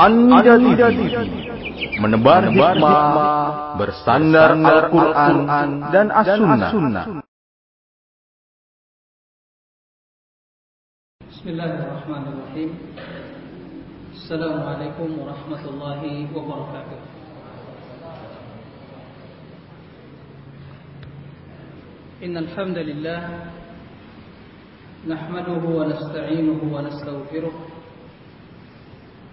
Anda TV menebar hikmah bersandar Al-Quran dan As-Sunnah. Bismillahirrahmanirrahim. Assalamualaikum warahmatullahi wabarakatuh. إن الحمد لله نحمده ونستعينه ونستغفره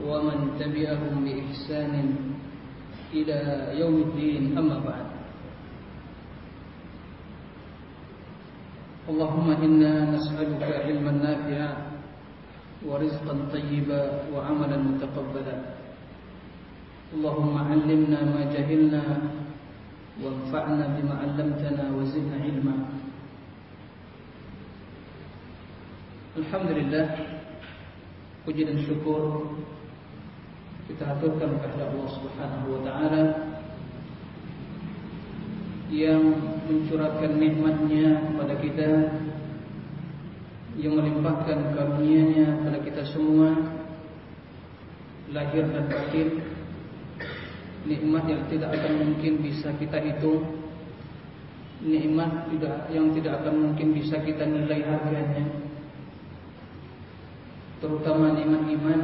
ومن تبعهم بإحسان إلى يوم الدين أما بعد. اللهم إنا نسألك علما نافعا ورزقا طيبا وعملا متقبلا. اللهم علمنا ما جهلنا وانفعنا بما علمتنا وزدنا علما. Alhamdulillah Puji dan syukur Kita aturkan kepada Allah subhanahu wa ta'ala Yang mencurahkan nikmatnya kepada kita Yang melimpahkan karunia-Nya kepada kita semua Lahir dan batin. Nikmat yang tidak akan mungkin bisa kita hitung. Nikmat yang tidak akan mungkin bisa kita nilai harganya. Terutama nikmat iman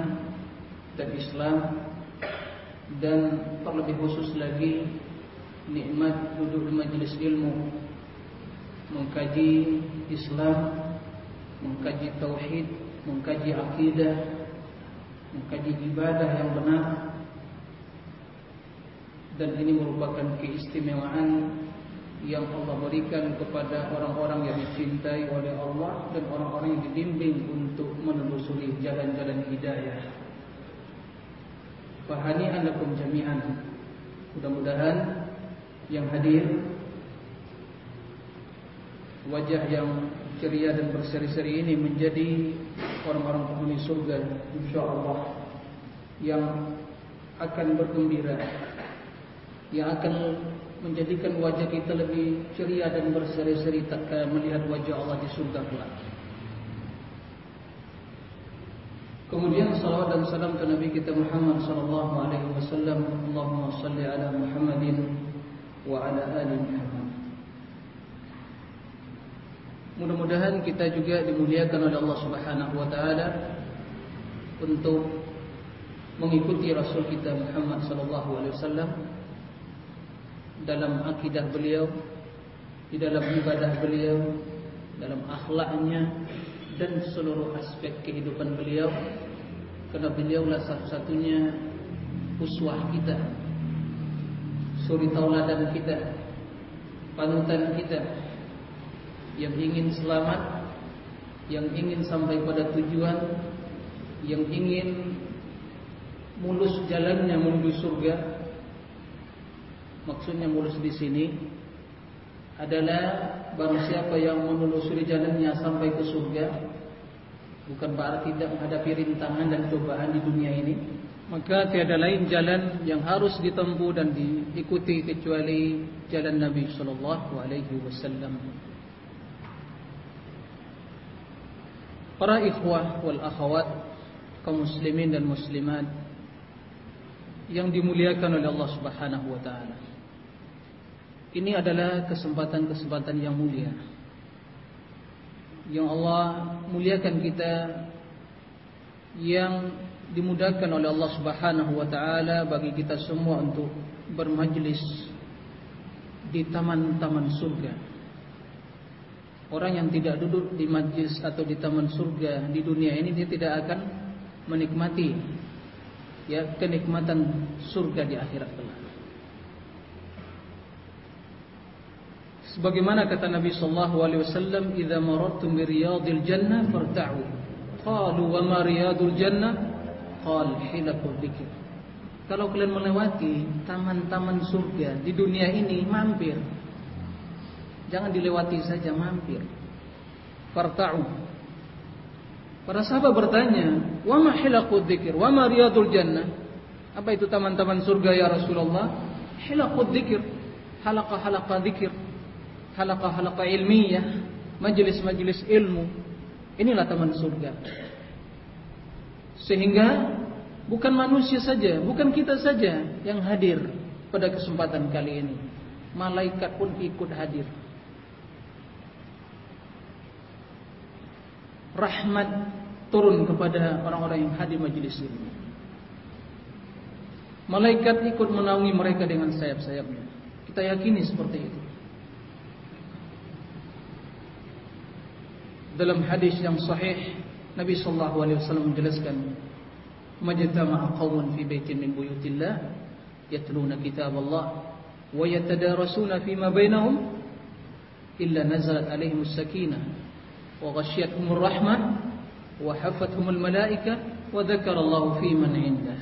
dan Islam dan terlebih khusus lagi nikmat duduk di majelis ilmu mengkaji Islam mengkaji tauhid mengkaji akidah mengkaji ibadah yang benar dan ini merupakan keistimewaan yang Allah berikan kepada orang-orang yang dicintai oleh Allah dan orang-orang yang dibimbing untuk menelusuri jalan-jalan hidayah. Fahani anakum jami'an. Mudah-mudahan yang hadir wajah yang ceria dan berseri-seri ini menjadi orang-orang penghuni surga insyaallah yang akan bergembira yang akan menjadikan wajah kita lebih ceria dan berseri-seri tatkala melihat wajah Allah di surga kelak. Kemudian salawat dan salam ke Nabi kita Muhammad sallallahu alaihi wasallam. Allahumma salli ala Muhammadin wa ala ali Muhammad. Mudah-mudahan kita juga dimuliakan oleh Allah Subhanahu wa taala untuk mengikuti Rasul kita Muhammad sallallahu alaihi wasallam dalam akidah beliau, di dalam ibadah beliau, dalam akhlaknya dan seluruh aspek kehidupan beliau. Karena beliaulah satu-satunya uswah kita, suri tauladan kita, panutan kita yang ingin selamat, yang ingin sampai pada tujuan, yang ingin mulus jalannya menuju surga Maksudnya mulus di sini adalah barang siapa yang menelusuri jalannya sampai ke surga, bukan berarti tidak menghadapi rintangan dan cobaan di dunia ini, maka tiada lain jalan yang harus ditempuh dan diikuti kecuali jalan Nabi Shallallahu Alaihi Wasallam. Para ikhwah wal akhwat kaum muslimin dan muslimat yang dimuliakan oleh Allah Subhanahu wa taala. Ini adalah kesempatan-kesempatan yang mulia. Yang Allah muliakan kita Yang dimudahkan oleh Allah subhanahu wa ta'ala Bagi kita semua untuk bermajlis Di taman-taman surga. Orang yang tidak duduk di majlis atau di taman surga Di dunia ini dia tidak akan menikmati ya Kenikmatan surga di akhirat kelak Sebagaimana kata Nabi sallallahu alaihi wasallam, "Idza marartum bi riyadil jannah farta'u." Qalu wa ma riyadul jannah? qal hilakul dzikr. Kalau kalian melewati taman-taman surga di dunia ini mampir. Jangan dilewati saja mampir. Farta'u. Para sahabat bertanya, "Wa ma hilaqud dzikr? Wa ma riyadul jannah?" Apa itu taman-taman surga ya Rasulullah? Hilaqud dzikr, halaqah-halaqah dzikir, halaqah-halaqah ilmiah, majelis-majelis ilmu. Inilah taman surga. Sehingga bukan manusia saja, bukan kita saja yang hadir pada kesempatan kali ini. Malaikat pun ikut hadir. rahmat turun kepada orang-orang yang hadir majelis ini. Malaikat ikut menaungi mereka dengan sayap-sayapnya. Kita yakini seperti itu. Dalam hadis yang sahih, Nabi sallallahu alaihi wasallam menjelaskan, "Majtama'a qaumun fi baitin min buyutillah yatluna kitab Allah wa yatadarasuna fima bainahum illa nazalat alaihimus sakinah وغشيتهم الرحمة وحفتهم الملائكة وذكر الله في من عنده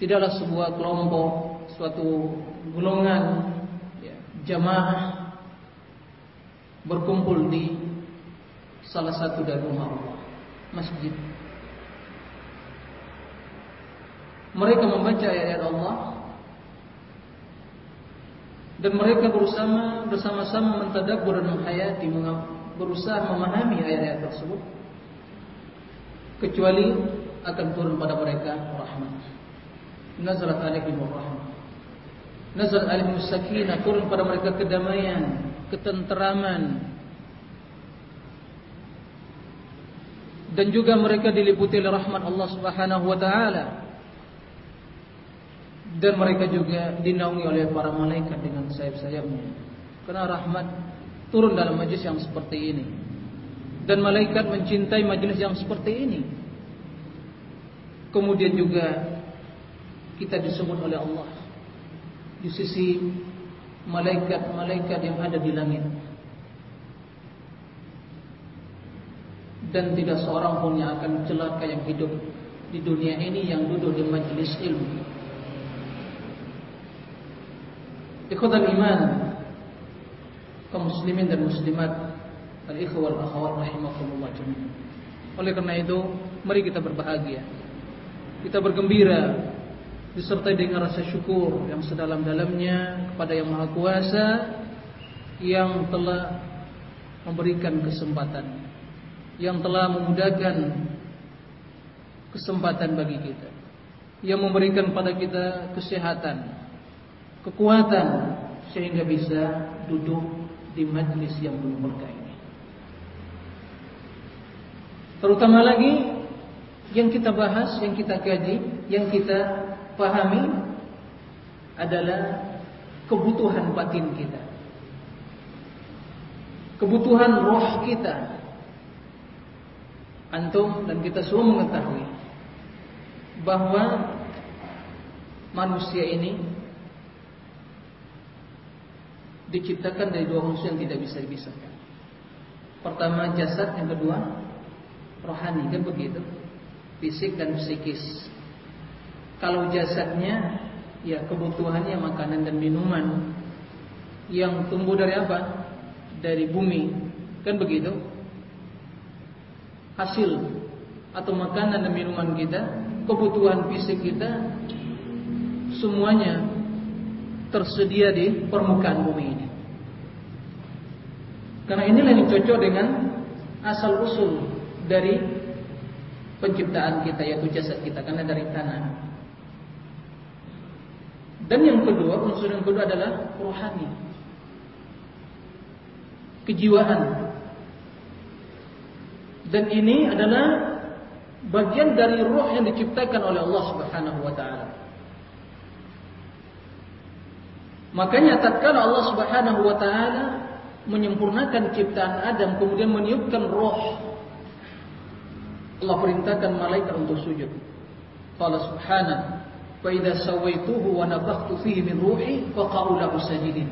tidaklah sebuah kelompok suatu golongan jamaah berkumpul di salah satu dari rumah Allah masjid. Mereka membaca ayat-ayat Allah dan mereka bersama bersama-sama mentadabbur dan menghayati berusaha memahami ayat-ayat tersebut kecuali akan turun pada mereka rahmat. Nazalat alaihim rahmat. Nazal alaihim sakinah turun pada mereka kedamaian ketenteraman dan juga mereka diliputi oleh rahmat Allah Subhanahu wa taala dan mereka juga dinaungi oleh para malaikat dengan sayap-sayapnya. Karena rahmat turun dalam majlis yang seperti ini. Dan malaikat mencintai majlis yang seperti ini. Kemudian juga kita disebut oleh Allah di sisi malaikat-malaikat yang ada di langit. Dan tidak seorang pun yang akan celaka yang hidup di dunia ini yang duduk di majlis ilmu. Ikhwatal iman kaum muslimin dan muslimat al-ikhwah wal akhwat rahimakumullah jami'an. Oleh karena itu, mari kita berbahagia. Kita bergembira disertai dengan rasa syukur yang sedalam-dalamnya kepada Yang Maha Kuasa yang telah memberikan kesempatan, yang telah memudahkan kesempatan bagi kita, yang memberikan pada kita kesehatan, kekuatan sehingga bisa duduk di majlis yang penuh berkah ini. Terutama lagi yang kita bahas, yang kita kaji, yang kita pahami adalah kebutuhan batin kita. Kebutuhan roh kita. Antum dan kita semua mengetahui bahwa manusia ini diciptakan dari dua unsur yang tidak bisa dipisahkan. Pertama jasad, yang kedua rohani, kan begitu? Fisik dan psikis. Kalau jasadnya ya kebutuhannya makanan dan minuman yang tumbuh dari apa? Dari bumi, kan begitu? Hasil atau makanan dan minuman kita, kebutuhan fisik kita semuanya tersedia di permukaan bumi ini. Karena inilah yang cocok dengan asal usul dari penciptaan kita yaitu jasad kita karena dari tanah. Dan yang kedua, unsur yang kedua adalah rohani. Kejiwaan. Dan ini adalah bagian dari roh yang diciptakan oleh Allah Subhanahu wa taala. Makanya tatkala Allah Subhanahu wa taala menyempurnakan ciptaan Adam kemudian meniupkan roh Allah perintahkan malaikat untuk sujud. Qala subhanahu fa idza sawaituhu wa nafakhtu fihi min ruhi faqa'u lahu sajidin.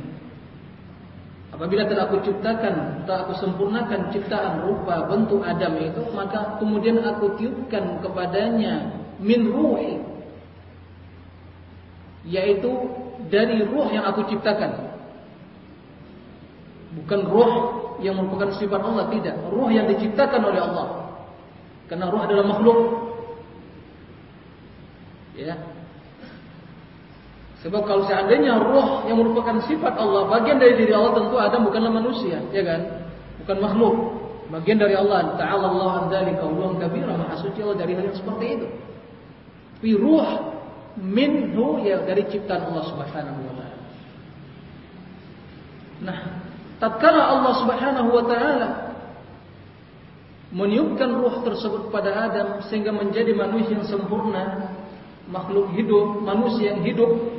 Apabila telah aku ciptakan, telah aku sempurnakan ciptaan rupa bentuk Adam itu, maka kemudian aku tiupkan kepadanya min ruhi, yaitu dari ruh yang aku ciptakan. Bukan ruh yang merupakan sifat Allah, tidak. Ruh yang diciptakan oleh Allah. Karena ruh adalah makhluk. Ya, Sebab kalau seandainya roh yang merupakan sifat Allah, bagian dari diri Allah tentu Adam bukanlah manusia, ya kan? Bukan makhluk. Bagian dari Allah. Ta'ala Allah an dzalika uluwan kabira, maha suci Allah dari hal yang seperti itu. Tapi ruh minhu ya dari ciptaan Allah Subhanahu wa taala. Nah, tatkala Allah Subhanahu wa taala meniupkan ruh tersebut pada Adam sehingga menjadi manusia yang sempurna, makhluk hidup, manusia yang hidup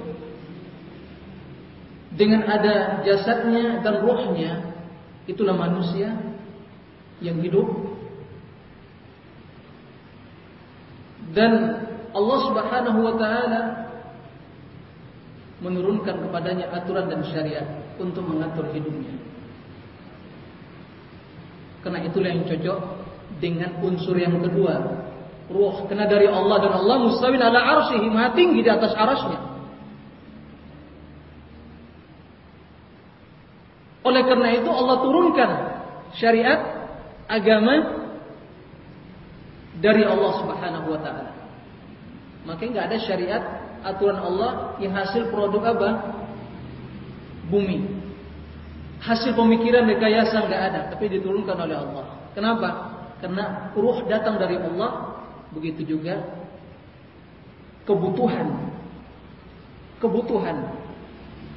dengan ada jasadnya dan rohnya itulah manusia yang hidup dan Allah Subhanahu wa taala menurunkan kepadanya aturan dan syariat untuk mengatur hidupnya. Karena itulah yang cocok dengan unsur yang kedua, ruh. Karena dari Allah dan Allah mustawin ala arsyihi, maha tinggi di atas arasnya. Oleh karena itu Allah turunkan syariat agama dari Allah Subhanahu wa taala. Maka nggak ada syariat aturan Allah yang hasil produk apa? Bumi. Hasil pemikiran rekayasa nggak ada, tapi diturunkan oleh Allah. Kenapa? Karena ruh datang dari Allah, begitu juga kebutuhan. Kebutuhan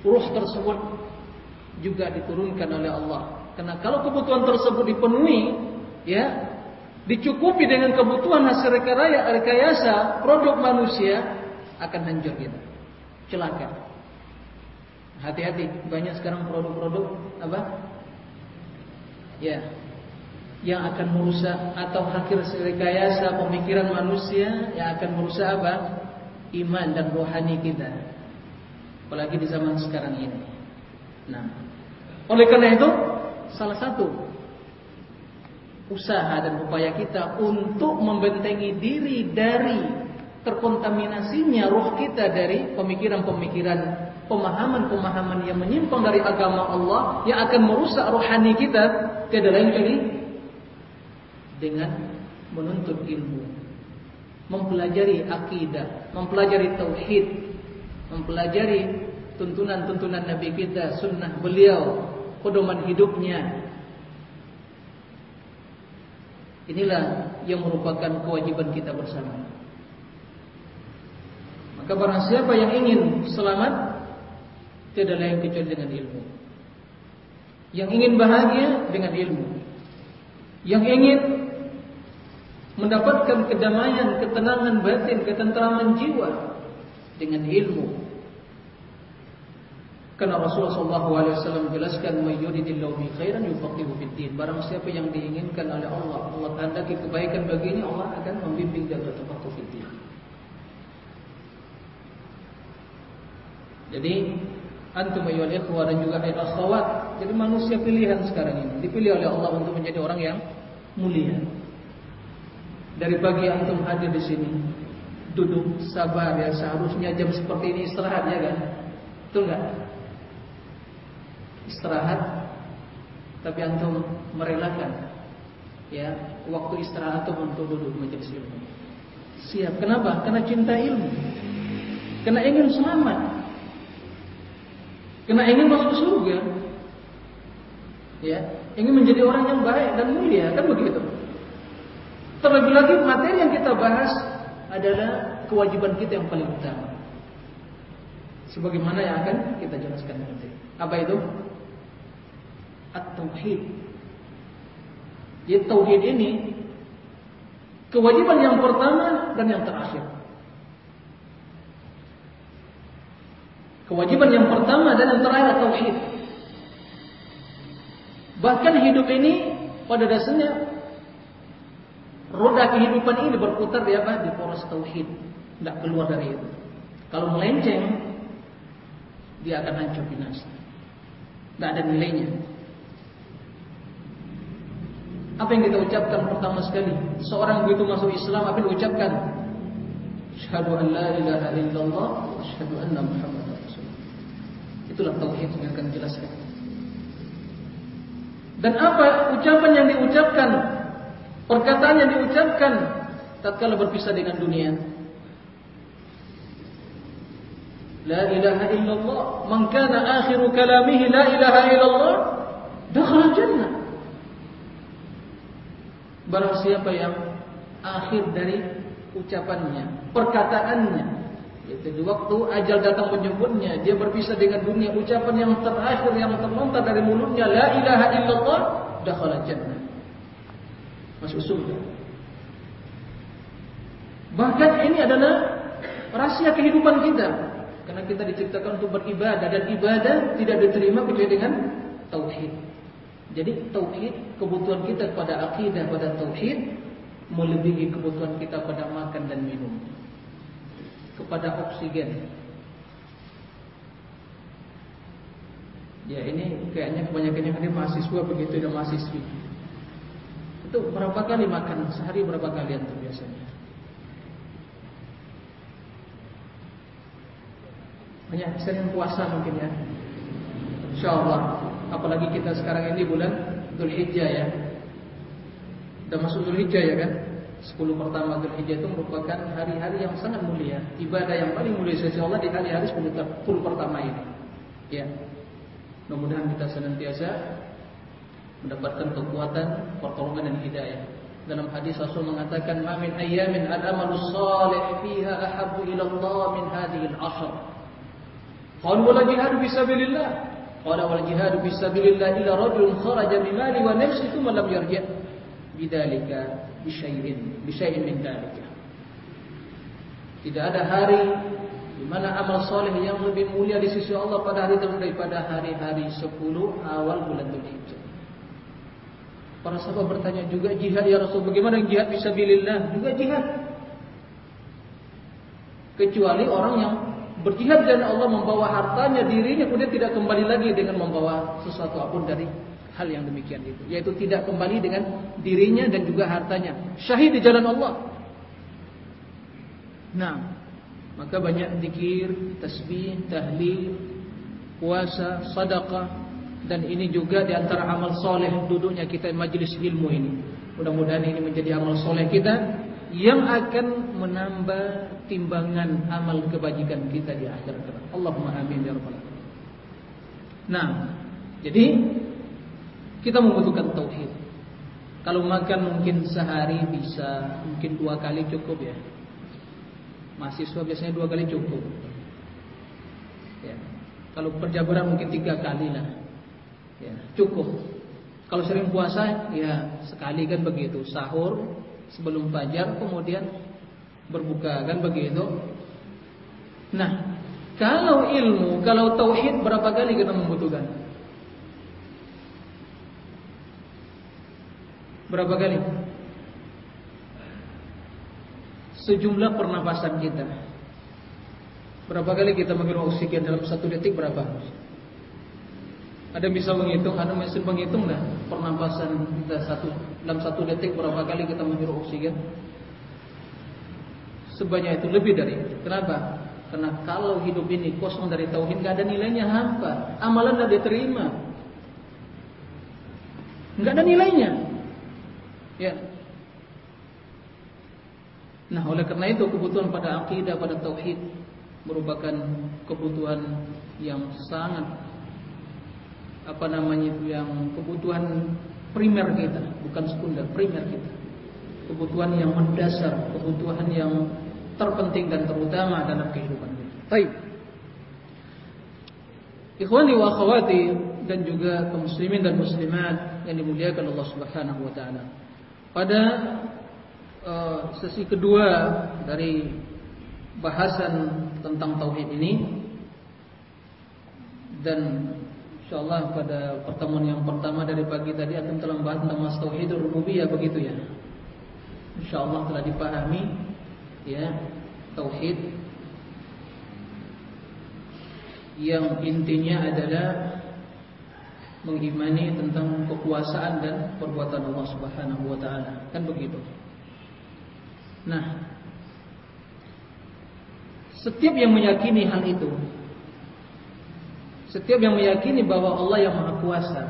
ruh tersebut juga diturunkan oleh Allah. Karena kalau kebutuhan tersebut dipenuhi, ya, dicukupi dengan kebutuhan hasil rekayasa, rekayasa produk manusia akan hancur kita. Celaka. Hati-hati, banyak sekarang produk-produk apa? Ya, yang akan merusak atau akhir rekayasa pemikiran manusia yang akan merusak apa? Iman dan rohani kita. Apalagi di zaman sekarang ini. Nah, oleh karena itu, salah satu usaha dan upaya kita untuk membentengi diri dari terkontaminasinya roh kita dari pemikiran-pemikiran, pemahaman-pemahaman yang menyimpang dari agama Allah yang akan merusak rohani kita tiada lain kali dengan menuntut ilmu, mempelajari akidah, mempelajari tauhid, mempelajari tuntunan-tuntunan Nabi kita, sunnah beliau, pedoman hidupnya. Inilah yang merupakan kewajiban kita bersama. Maka barang siapa yang ingin selamat, tidak lain kecuali dengan ilmu. Yang ingin bahagia dengan ilmu. Yang ingin mendapatkan kedamaian, ketenangan batin, ketentraman jiwa dengan ilmu. Karena Rasulullah SAW menjelaskan mayyuridillahu bi khairan yufaqihu fid din. Barang siapa yang diinginkan oleh Allah, Allah tandaki kebaikan baginya, Allah akan membimbing dia bertafaqquh fid din. Jadi antum ayyuhal ikhwah dan juga ayat akhwat, jadi manusia pilihan sekarang ini dipilih oleh Allah untuk menjadi orang yang mulia. Dari pagi antum hadir di sini, duduk sabar ya seharusnya jam seperti ini istirahat ya kan? Betul enggak? Istirahat tapi antum merelakan ya waktu istirahat antum untuk duduk majelis ilmu. Siap. Kenapa? Karena cinta ilmu. Karena ingin selamat. Karena ingin masuk surga. Ya, ingin menjadi orang yang baik dan mulia, kan begitu. Terlebih lagi materi yang kita bahas adalah kewajiban kita yang paling utama. Sebagaimana yang akan kita jelaskan nanti. Apa itu? At-tauhid. Jadi tauhid ini kewajiban yang pertama dan yang terakhir. Kewajiban yang pertama dan yang terakhir tauhid. Bahkan hidup ini pada dasarnya roda kehidupan ini berputar di apa? Di poros tauhid. Tidak keluar dari itu. Kalau melenceng, dia akan hancur binasa. Tidak ada nilainya. Apa yang kita ucapkan pertama sekali? Seorang begitu masuk Islam apa yang diucapkan? Asyhadu an la ilaha illallah wa asyhadu anna Muhammadar Rasulullah. Itulah tauhid yang akan dijelaskan. Dan apa ucapan yang diucapkan, perkataan yang diucapkan tatkala berpisah dengan dunia? La ilaha illallah. Man kana akhiru kalamihi la ilaha illallah, dakhala jannah. Barang siapa yang akhir dari ucapannya, perkataannya, yaitu di waktu ajal datang menjemputnya, dia berpisah dengan dunia, ucapan yang terakhir yang terlontar dari mulutnya, la ilaha illallah, dakhala jannah. Masuk surga. Bahkan ini adalah rahasia kehidupan kita. Karena kita diciptakan untuk beribadah dan ibadah tidak diterima kecuali dengan tauhid. Jadi tauhid kebutuhan kita pada akidah pada tauhid melebihi kebutuhan kita pada makan dan minum. Kepada oksigen. Ya ini kayaknya kebanyakan yang hadir mahasiswa begitu dan mahasiswi. Itu berapa kali makan sehari berapa kali itu biasanya? Hanya sering puasa mungkin ya. Insya Allah. Apalagi kita sekarang ini bulan Dzulhijjah ya. Dan masuk Dzulhijjah ya kan? 10 pertama Dzulhijjah itu merupakan hari-hari yang sangat mulia. Ibadah yang paling mulia sisi Allah di hari-hari 10, 10 pertama ini. Ya. Mudah-mudahan kita senantiasa mendapatkan kekuatan, pertolongan dan hidayah. Dalam hadis Rasul mengatakan, "Ma min ayyamin al-amalu salih fiha ahabbu ila Allah min hadhihi al-ashr." Qalu wal jihadu fisabilillah. Qala wal jihadu fisabilillah illa rajulun kharaja bimali wa nafsi thumma lam yarji' bidzalika bisyai'in bisyai'in min dzalika. Tidak ada hari di mana amal soleh yang lebih mulia di sisi Allah pada hari itu daripada hari-hari 10 awal bulan Dzulhijjah. Para sahabat bertanya juga jihad ya Rasul, bagaimana jihad fisabilillah? Juga jihad. Kecuali orang yang berjihad dan Allah membawa hartanya dirinya kemudian tidak kembali lagi dengan membawa sesuatu apa pun dari hal yang demikian itu. Yaitu tidak kembali dengan dirinya dan juga hartanya. Syahid di jalan Allah. Nah maka banyak zikir tasbih tahlil puasa sedekah dan ini juga di antara amal soleh duduknya kita majelis ilmu ini. Mudah-mudahan ini menjadi amal soleh kita yang akan menambah timbangan amal kebajikan kita di akhirat. Allahumma amin ya rabbal alamin. Nah, jadi kita membutuhkan tauhid. Kalau makan mungkin sehari bisa, mungkin dua kali cukup ya. Mahasiswa biasanya dua kali cukup. Ya. Kalau perjabaran mungkin tiga kali lah. Ya, cukup. Kalau sering puasa ya sekali kan begitu, sahur sebelum fajar kemudian berbuka kan begitu. Nah, kalau ilmu, kalau tauhid berapa kali kita membutuhkan? Berapa kali? Sejumlah pernapasan kita. Berapa kali kita menghirup oksigen dalam satu detik berapa? Ada bisa menghitung, ada bisa menghitung dah pernapasan kita satu dalam satu detik berapa kali kita menghirup oksigen? Sebanyak itu lebih dari. Kenapa? Karena kalau hidup ini kosong dari tauhid nggak ada nilainya hampa, amalan tidak diterima, nggak ada nilainya. Ya. Nah, oleh karena itu kebutuhan pada akidah, pada tauhid merupakan kebutuhan yang sangat apa namanya itu yang kebutuhan primer kita, bukan sekunder, primer kita. Kebutuhan yang mendasar, kebutuhan yang terpenting dan terutama dalam kehidupan kita. Baik. Ikhwani wa akhwati dan juga kaum muslimin dan muslimat yang dimuliakan Allah Subhanahu wa taala. Pada uh, sesi kedua dari bahasan tentang tauhid ini dan insyaallah pada pertemuan yang pertama dari pagi tadi akan telah membahas tentang mas rububiyah begitu ya. Insyaallah telah dipahami ya tauhid yang intinya adalah mengimani tentang kekuasaan dan perbuatan Allah Subhanahu wa taala. Kan begitu. Nah, setiap yang meyakini hal itu, setiap yang meyakini bahwa Allah yang Maha Kuasa,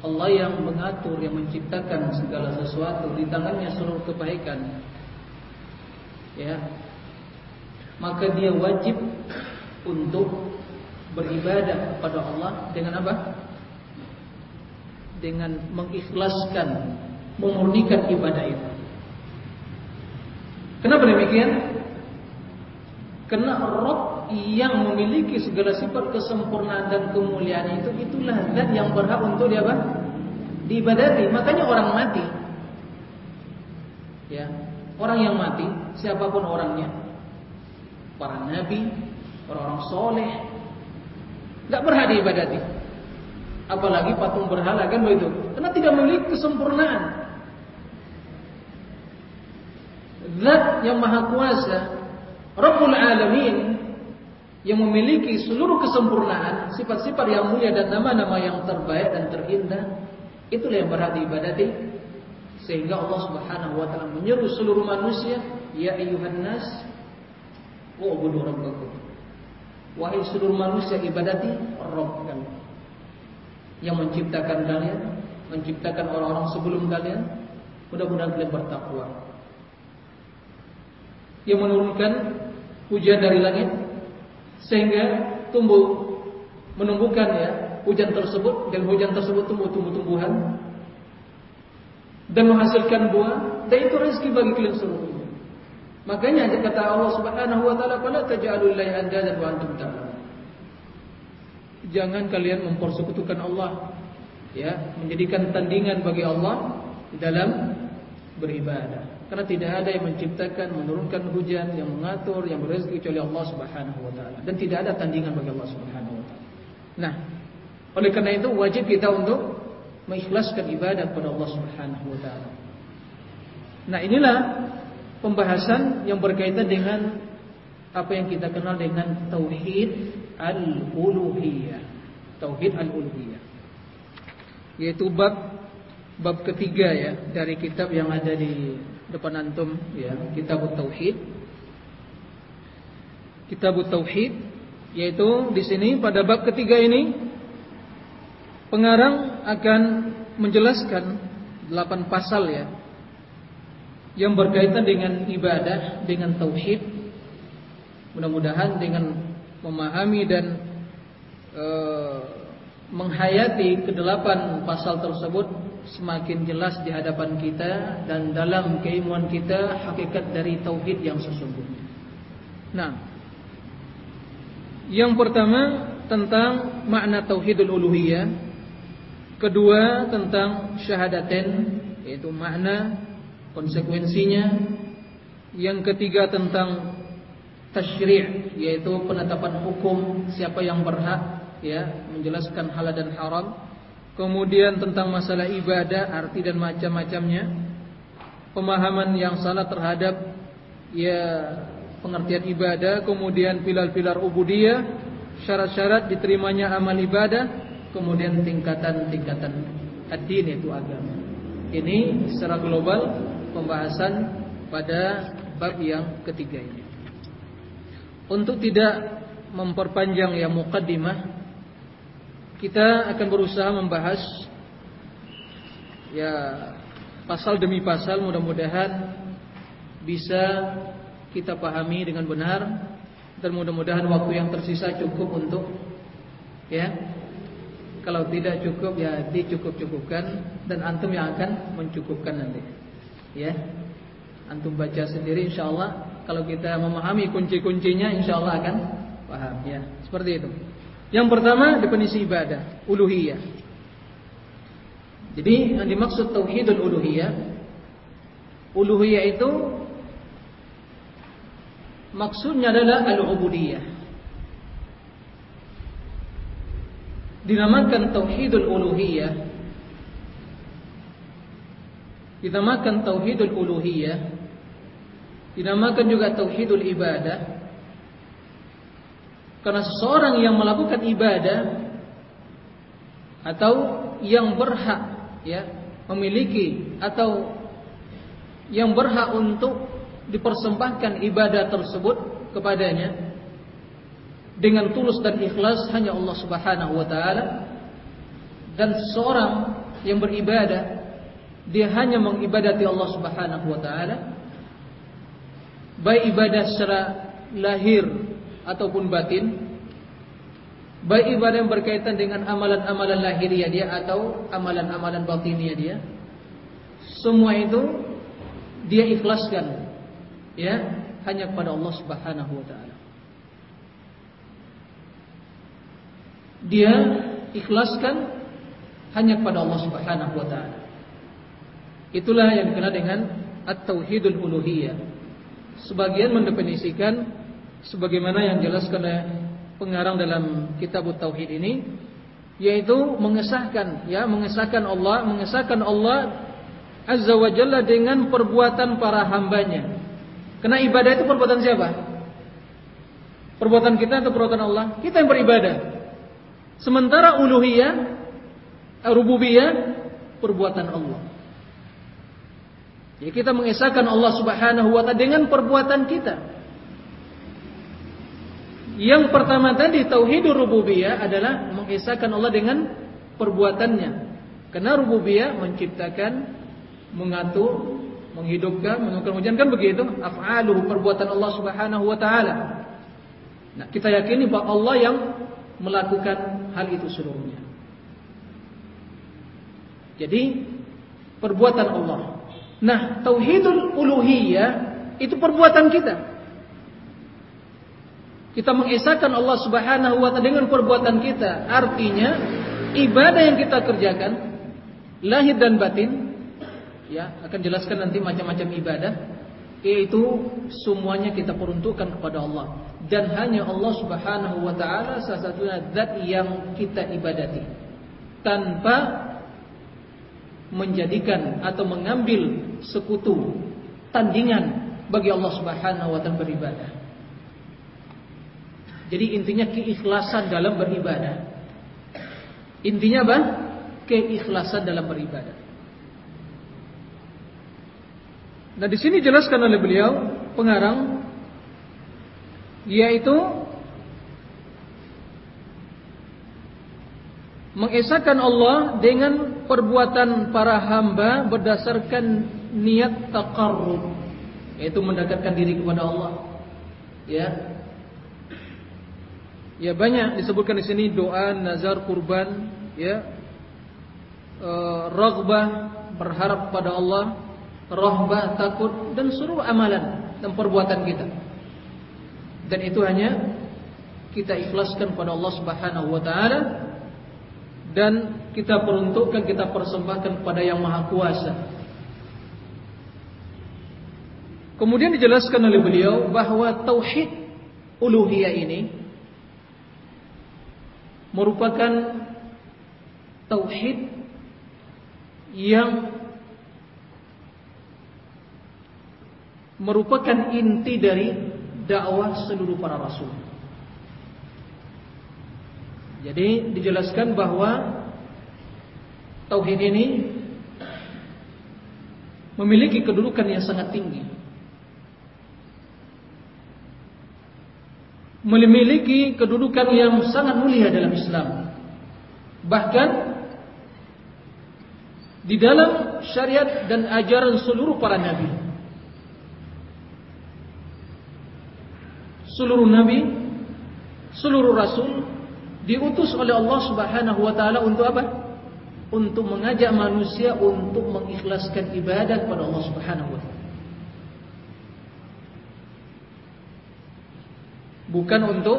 Allah yang mengatur, yang menciptakan segala sesuatu di tangannya seluruh kebaikan, ya, maka dia wajib untuk beribadah kepada Allah dengan apa? Dengan mengikhlaskan, memurnikan ibadah itu. Kenapa demikian? Karena Rob yang memiliki segala sifat kesempurnaan dan kemuliaan itu itulah zat yang berhak untuk dia apa? Diibadati. Makanya orang mati, ya orang yang mati, siapa pun orangnya, para nabi, orang-orang soleh, Tidak berhak diibadati. Apalagi patung berhala kan begitu. Karena tidak memiliki kesempurnaan. Zat yang maha kuasa, Rabbul Alamin, yang memiliki seluruh kesempurnaan, sifat-sifat yang mulia dan nama-nama yang terbaik dan terindah, itulah yang berhak diibadati. Sehingga Allah Subhanahu wa taala menyeru seluruh manusia, ya ayyuhan nas, wa'budu rabbakum. Wahai seluruh manusia ibadati Rabb kalian Yang menciptakan kalian Menciptakan orang-orang sebelum kalian Mudah-mudahan kalian bertakwa Yang menurunkan Hujan dari langit Sehingga tumbuh Menumbuhkan ya Hujan tersebut Dan hujan tersebut tumbuh tumbuh-tumbuhan Dan menghasilkan buah Dan itu rezeki bagi kalian seluruh Makanya kata Allah Subhanahu wa taala, "Fala taj'alul lahi andadan wa antum ta'lamun." Jangan kalian mempersekutukan Allah ya, menjadikan tandingan bagi Allah dalam beribadah. Karena tidak ada yang menciptakan, menurunkan hujan, yang mengatur, yang berezeki kecuali Allah Subhanahu wa taala dan tidak ada tandingan bagi Allah Subhanahu wa taala. Nah, oleh karena itu wajib kita untuk mengikhlaskan ibadah kepada Allah Subhanahu wa taala. Nah, inilah pembahasan yang berkaitan dengan apa yang kita kenal dengan tauhid al-uluhiyah. Tauhid al-uluhiyah. Yaitu bab bab ketiga ya dari kitab yang ada di depan antum ya, Kitab Tauhid. Kitab Tauhid yaitu di sini pada bab ketiga ini pengarang akan menjelaskan delapan pasal ya yang berkaitan dengan ibadah, dengan tauhid. Mudah-mudahan dengan memahami dan e, menghayati kedelapan pasal tersebut semakin jelas di hadapan kita dan dalam keilmuan kita hakikat dari tauhid yang sesungguhnya. Nah, yang pertama tentang makna tauhidul uluhiyah, kedua tentang syahadaten yaitu makna konsekuensinya. Yang ketiga tentang tasyri' yaitu penetapan hukum siapa yang berhak ya menjelaskan halal dan haram. Kemudian tentang masalah ibadah, arti dan macam-macamnya. Pemahaman yang salah terhadap ya pengertian ibadah, kemudian pilar-pilar ubudiyah, syarat-syarat diterimanya amal ibadah, kemudian tingkatan-tingkatan ad-din itu agama. Ini secara global pembahasan pada bab yang ketiga ini. Untuk tidak memperpanjang yang mukaddimah, kita akan berusaha membahas ya pasal demi pasal mudah-mudahan bisa kita pahami dengan benar dan mudah-mudahan waktu yang tersisa cukup untuk ya kalau tidak cukup ya dicukup-cukupkan dan antum yang akan mencukupkan nanti ya. Antum baca sendiri insyaallah kalau kita memahami kunci-kuncinya insyaallah akan paham ya. Seperti itu yang pertama definisi ibadah uluhiyah. Jadi yang dimaksud tauhidul uluhiyah uluhiyah itu maksudnya adalah al-ubudiyah. Dinamakan tauhidul uluhiyah dinamakan tauhidul uluhiyah dinamakan juga tauhidul ibadah karena seseorang yang melakukan ibadah atau yang berhak ya memiliki atau yang berhak untuk dipersembahkan ibadah tersebut kepadanya dengan tulus dan ikhlas hanya Allah Subhanahu wa taala dan seorang yang beribadah dia hanya mengibadati Allah Subhanahu wa taala baik ibadah secara lahir ataupun batin baik ibadah yang berkaitan dengan amalan-amalan lahiriah dia atau amalan-amalan batiniah dia semua itu dia ikhlaskan ya hanya kepada Allah Subhanahu wa taala. Dia ikhlaskan hanya kepada Allah Subhanahu wa taala. Itulah yang dikenal dengan at-tauhidul uluhiyah. Sebagian mendefinisikan sebagaimana yang jelaskan oleh pengarang dalam kitab tauhid ini yaitu mengesahkan ya mengesahkan Allah mengesahkan Allah azza wa jalla dengan perbuatan para hambanya. Karena ibadah itu perbuatan siapa? Perbuatan kita atau perbuatan Allah? Kita yang beribadah. Sementara uluhiyah rububiyah perbuatan Allah. Ya kita mengesahkan Allah subhanahu wa ta'ala dengan perbuatan kita yang pertama tadi tauhidur rububiyah adalah mengisahkan Allah dengan perbuatannya. Karena rububiyah menciptakan, mengatur, menghidupkan, menurunkan hujan kan begitu. Af'aluhu perbuatan Allah Subhanahu wa taala. Nah, kita yakini bahwa Allah yang melakukan hal itu seluruhnya. Jadi perbuatan Allah. Nah, tauhidul uluhiyah itu perbuatan kita. Kita mengesahkan Allah Subhanahu wa taala dengan perbuatan kita. Artinya ibadah yang kita kerjakan lahir dan batin ya akan jelaskan nanti macam-macam ibadah yaitu semuanya kita peruntukkan kepada Allah dan hanya Allah Subhanahu wa taala salah satunya zat yang kita ibadati tanpa menjadikan atau mengambil sekutu tandingan bagi Allah Subhanahu wa taala beribadah. Jadi intinya keikhlasan dalam beribadah. Intinya apa? Keikhlasan dalam beribadah. Nah di sini jelaskan oleh beliau pengarang yaitu mengesahkan Allah dengan perbuatan para hamba berdasarkan niat takarrub yaitu mendekatkan diri kepada Allah ya Ya banyak disebutkan di sini doa, nazar, kurban, ya. E, berharap pada Allah, rahbah, takut dan seluruh amalan dan perbuatan kita. Dan itu hanya kita ikhlaskan pada Allah Subhanahu wa taala dan kita peruntukkan, kita persembahkan kepada Yang Maha Kuasa. Kemudian dijelaskan oleh beliau bahwa tauhid uluhiyah ini merupakan tauhid yang merupakan inti dari dakwah seluruh para rasul. Jadi dijelaskan bahwa tauhid ini memiliki kedudukan yang sangat tinggi. Memiliki kedudukan yang sangat mulia dalam Islam. Bahkan di dalam syariat dan ajaran seluruh para nabi. Seluruh nabi, seluruh rasul diutus oleh Allah Subhanahu wa taala untuk apa? Untuk mengajak manusia untuk mengikhlaskan ibadat kepada Allah Subhanahu wa taala. Bukan untuk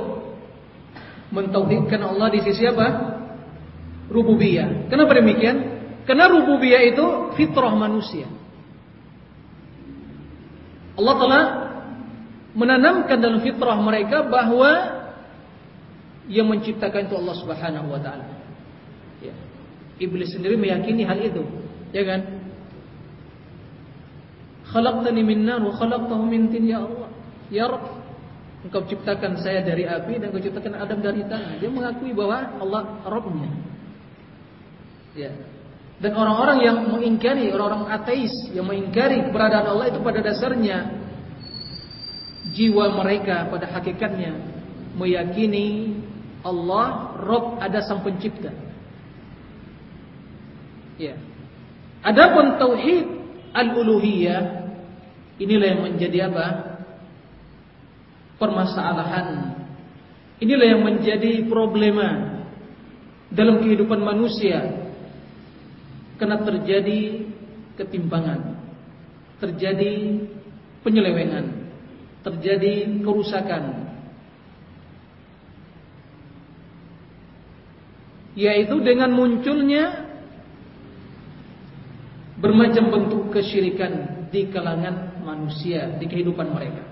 mentauhidkan Allah di sisi apa? Rububiyah. Kenapa demikian? Karena rububiyah itu fitrah manusia. Allah telah menanamkan dalam fitrah mereka bahwa yang menciptakan itu Allah Subhanahu wa taala. Ya. Iblis sendiri meyakini hal itu, ya kan? Khalaqtani min nar wa khalaqtahu min tin ya Allah. Ya Rabb, Engkau ciptakan saya dari api dan engkau ciptakan Adam dari tanah. Dia mengakui bahwa Allah Rabbnya. Ya. Dan orang-orang yang mengingkari, orang-orang ateis yang mengingkari keberadaan Allah itu pada dasarnya jiwa mereka pada hakikatnya meyakini Allah Rob ada sang pencipta. Ya. Adapun tauhid al-uluhiyah inilah yang menjadi apa? Permasalahan. Inilah yang menjadi problema dalam kehidupan manusia karena terjadi ketimpangan, terjadi penyelewengan, terjadi kerusakan. Yaitu dengan munculnya bermacam bentuk kesyirikan di kalangan manusia di kehidupan mereka.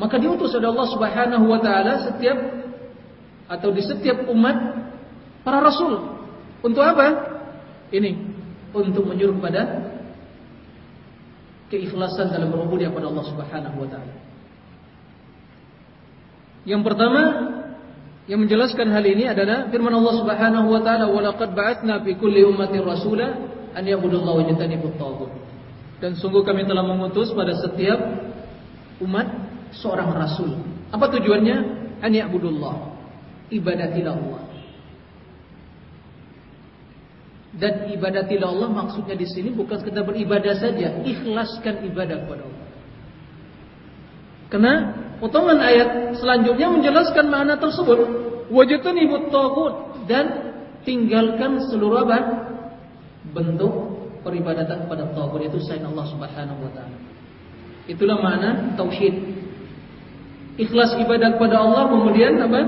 Maka diutus oleh Allah Subhanahu wa taala setiap atau di setiap umat para rasul. Untuk apa? Ini untuk menyuruh kepada keikhlasan dalam berubudiyah kepada Allah Subhanahu wa taala. Yang pertama yang menjelaskan hal ini adalah firman Allah Subhanahu wa taala, "Wa laqad ba'atsna fi kulli ummatin rasula an ya'budullaha wa yajtanibut taghut." Dan sungguh kami telah mengutus pada setiap umat seorang rasul. Apa tujuannya? An ya'budullah. Ibadatilah Allah. Dan ibadatilah Allah maksudnya di sini bukan sekedar beribadah saja, ikhlaskan ibadah kepada Allah. Karena potongan ayat selanjutnya menjelaskan makna tersebut. Wajtanibut taghut dan tinggalkan seluruh apa? bentuk peribadatan kepada taghut itu selain Allah Subhanahu wa taala. Itulah makna tauhid. Ikhlas ibadah kepada Allah kemudian apa?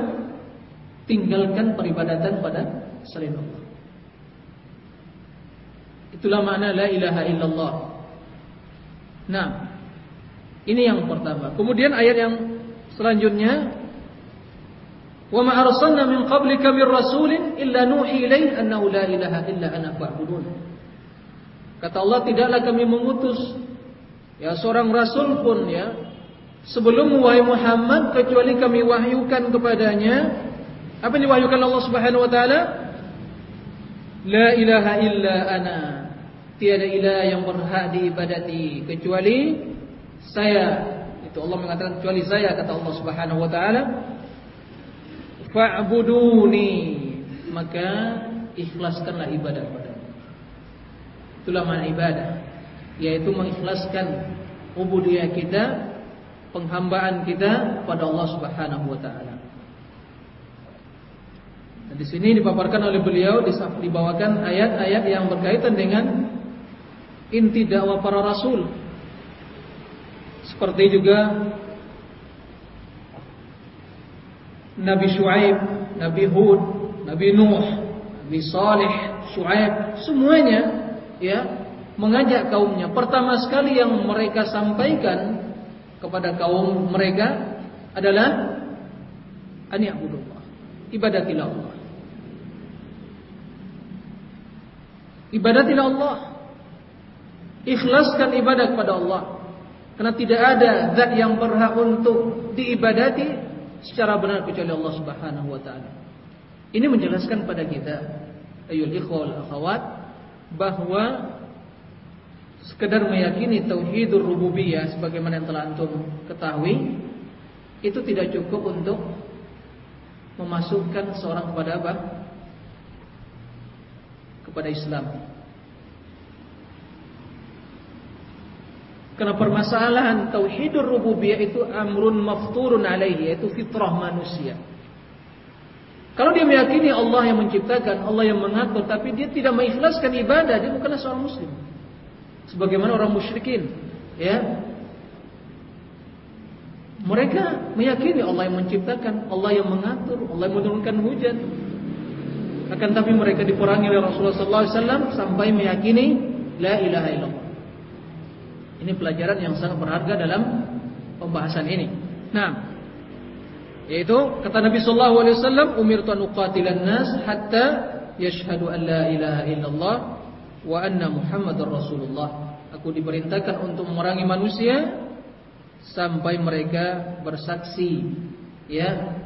Tinggalkan peribadatan pada selain Allah. Itulah makna la ilaha illallah. Nah, ini yang pertama. Kemudian ayat yang selanjutnya Wa ma arsalna min qablika min rasulin illa nuhi ilaihi annahu la ilaha illa ana fa'budun. Kata Allah tidaklah kami mengutus ya seorang rasul pun ya sebelum wahai Muhammad kecuali kami wahyukan kepadanya apa yang diwahyukan Allah Subhanahu wa taala? La ilaha illa ana tiada ilah yang berhak diibadati kecuali saya. Itu Allah mengatakan kecuali saya kata Allah Subhanahu wa taala. Fa'buduni maka ikhlaskanlah ibadah padamu. Itulah makna ibadah yaitu mengikhlaskan ubudiyah kita, penghambaan kita pada Allah Subhanahu wa taala. Dan di sini dipaparkan oleh beliau dibawakan ayat-ayat yang berkaitan dengan inti dakwah para rasul. Seperti juga Nabi Shu'aib, Nabi Hud, Nabi Nuh, Nabi Saleh, Shu'aib, semuanya ya mengajak kaumnya. Pertama sekali yang mereka sampaikan kepada kaum mereka adalah aniyabudullah. Ibadatilah Allah. Ibadatilah Allah. Ikhlaskan ibadah kepada Allah. Karena tidak ada zat yang berhak untuk diibadati secara benar kecuali Allah Subhanahu wa taala. Ini menjelaskan pada kita ayul ikhwal akhwat bahwa sekedar meyakini tauhidur rububiyah sebagaimana yang telah antum ketahui itu tidak cukup untuk memasukkan seorang kepada apa? Kepada Islam. Karena permasalahan tauhidur rububiyah itu amrun mafturun alaihi yaitu fitrah manusia. Kalau dia meyakini Allah yang menciptakan, Allah yang mengatur, tapi dia tidak mengikhlaskan ibadah, dia bukanlah seorang muslim. Sebagaimana orang musyrikin, ya. Mereka meyakini Allah yang menciptakan, Allah yang mengatur, Allah yang menurunkan hujan. Akan tapi mereka diperangi oleh Rasulullah SAW sampai meyakini la ilaha illallah. Ini pelajaran yang sangat berharga dalam pembahasan ini. Nah, yaitu kata Nabi sallallahu alaihi wasallam, "Umirtu an uqatilan nas hatta yashhadu an la ilaha illallah wa anna Muhammadar Rasulullah." Aku diperintahkan untuk memerangi manusia sampai mereka bersaksi ya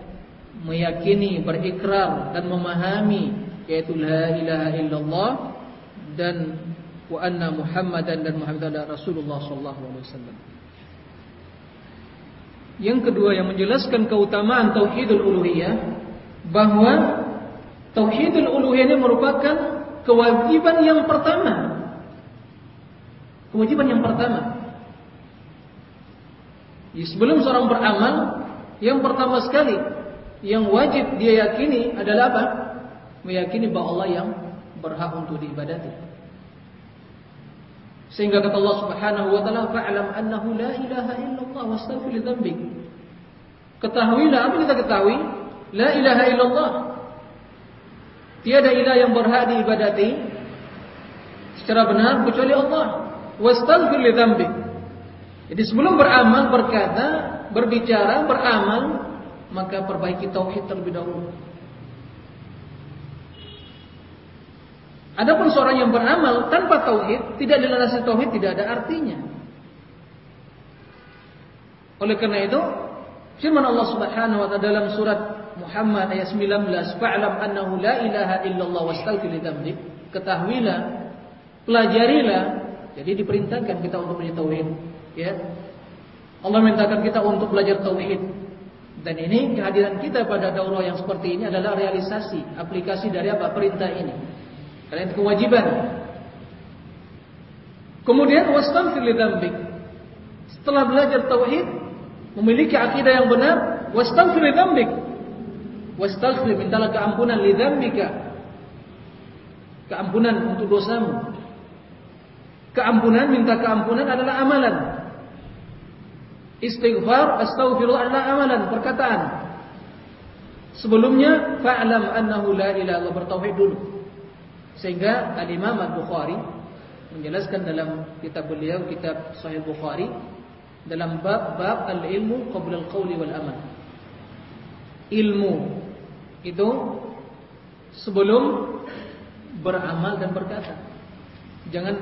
meyakini, berikrar dan memahami yaitu la ilaha illallah dan wa anna Muhammadan dan Muhammad adalah Rasulullah sallallahu alaihi wasallam. Yang kedua yang menjelaskan keutamaan tauhidul uluhiyah bahwa tauhidul uluhiyah ini merupakan kewajiban yang pertama. Kewajiban yang pertama. Ya, sebelum seorang beramal, yang pertama sekali yang wajib dia yakini adalah apa? Meyakini bahwa Allah yang berhak untuk diibadati. Sehingga kata Allah Subhanahu wa taala, "Fa'lam annahu la ilaha illallah wastaghfir li dzambik." Ketahuilah apa kita ketahui? La ilaha illallah. Tiada ilah yang berhak diibadati secara benar kecuali Allah. Wastaghfir li dzambik. Jadi sebelum beramal berkata, berbicara, beramal, maka perbaiki tauhid terlebih dahulu. Adapun seorang yang beramal tanpa tauhid, tidak dilandasi tauhid tidak ada artinya. Oleh karena itu, firman Allah Subhanahu wa taala dalam surat Muhammad ayat 19, "Fa'lam annahu la ilaha illallah wastaghfir li dzambik." Ketahuilah, pelajarilah. Jadi diperintahkan kita untuk belajar tauhid, ya. Allah mintakan kita untuk belajar tauhid. Dan ini kehadiran kita pada daurah yang seperti ini adalah realisasi, aplikasi dari apa perintah ini. Karena itu kewajiban. Kemudian wastaghfir li. Setelah belajar tauhid, memiliki akidah yang benar, wastaghfir li. Wastaghfir mintalah keampunan li. Keampunan untuk dosamu. Keampunan minta keampunan adalah amalan. Istighfar, astaghfirullah adalah amalan, perkataan. Sebelumnya fa'lam annahu la ilaha illallah bertauhid dulu. Sehingga Al-Imam Al-Bukhari menjelaskan dalam kitab beliau kitab Sahih Bukhari dalam bab-bab al-ilmu qabla al-qawli wal amal. Ilmu itu sebelum beramal dan berkata. Jangan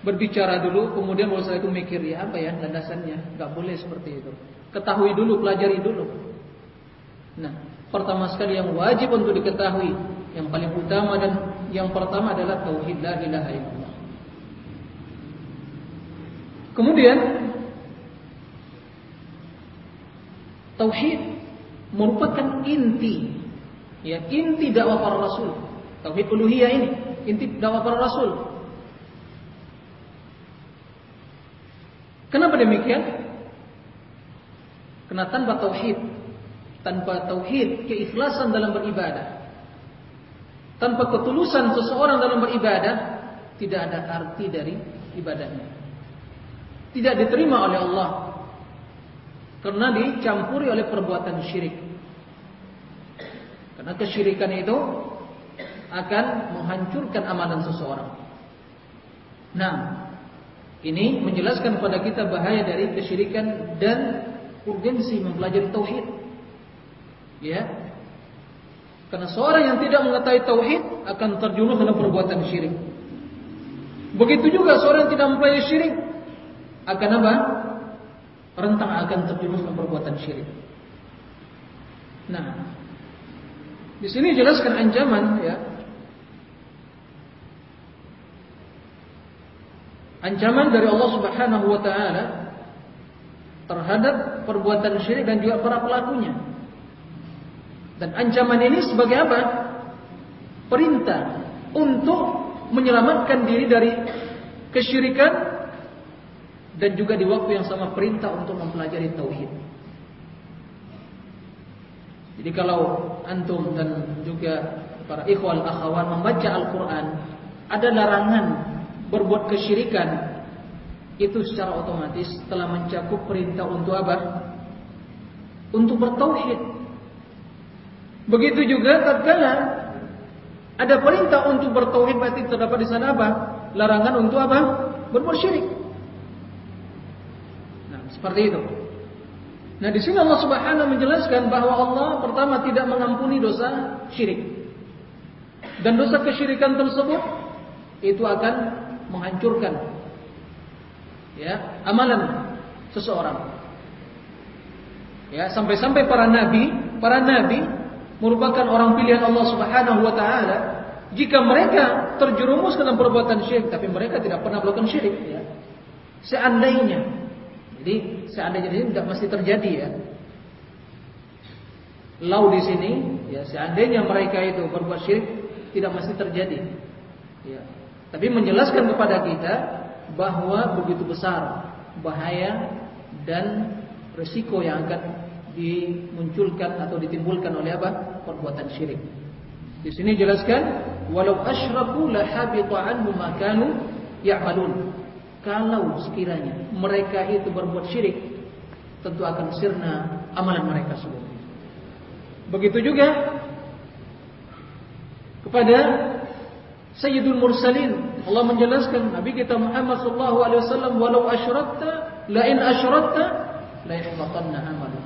berbicara dulu kemudian baru setelah itu mikir ya apa ya landasannya. Enggak boleh seperti itu. Ketahui dulu, pelajari dulu. Nah, pertama sekali yang wajib untuk diketahui yang paling utama dan yang pertama adalah tauhid la ilaha illallah. Kemudian tauhid merupakan inti ya inti dakwah para rasul. Tauhid uluhiyah ini inti dakwah para rasul. Kenapa demikian? Karena tanpa tauhid, tanpa tauhid, keikhlasan dalam beribadah, tanpa ketulusan seseorang dalam beribadah, tidak ada arti dari ibadahnya. Tidak diterima oleh Allah karena dicampuri oleh perbuatan syirik. Karena kesyirikan itu akan menghancurkan amalan seseorang. Nah, ini menjelaskan kepada kita bahaya dari kesyirikan dan urgensi mempelajari tauhid. Ya, karena seorang yang tidak mengetahui tauhid akan terjerumus dalam perbuatan syirik. Begitu juga seorang yang tidak mempelajari syirik akan apa? Rentang akan terjerumus dalam perbuatan syirik. Nah, di sini jelaskan ancaman ya. Ancaman dari Allah Subhanahu wa taala terhadap perbuatan syirik dan juga para pelakunya. Dan ancaman ini sebagai apa? Perintah untuk menyelamatkan diri dari kesyirikan dan juga di waktu yang sama perintah untuk mempelajari tauhid. Jadi kalau antum dan juga para ikhwal akhwat membaca Al-Qur'an ada larangan berbuat kesyirikan itu secara otomatis telah mencakup perintah untuk apa? Untuk bertauhid. Begitu juga tatkala ada perintah untuk bertauhid berarti terdapat di sana apa? Larangan untuk apa? Berbuat syirik. Seperti itu. Nah, di sini Allah Subhanahu menjelaskan bahwa Allah pertama tidak mengampuni dosa syirik. Dan dosa kesyirikan tersebut itu akan menghancurkan ya, amalan seseorang. Ya, sampai-sampai para nabi, para nabi merupakan orang pilihan Allah Subhanahu wa taala, jika mereka terjerumus dalam perbuatan syirik tapi mereka tidak pernah melakukan syirik ya. Seandainya jadi seandainya ini tidak mesti terjadi ya. Lau di sini ya seandainya mereka itu berbuat syirik tidak mesti terjadi. Ya. Tapi menjelaskan kepada kita bahwa begitu besar bahaya dan resiko yang akan dimunculkan atau ditimbulkan oleh apa? perbuatan syirik. Di sini jelaskan walau asyraku la habita anhum ma kanu ya'malun. Kalau sekiranya mereka itu berbuat syirik, tentu akan sirna amalan mereka semua. Begitu juga kepada Sayyidul Mursalin. Allah menjelaskan Nabi kita Muhammad sallallahu alaihi wasallam walau asyrakta la in asyrakta la yahbatanna amalu.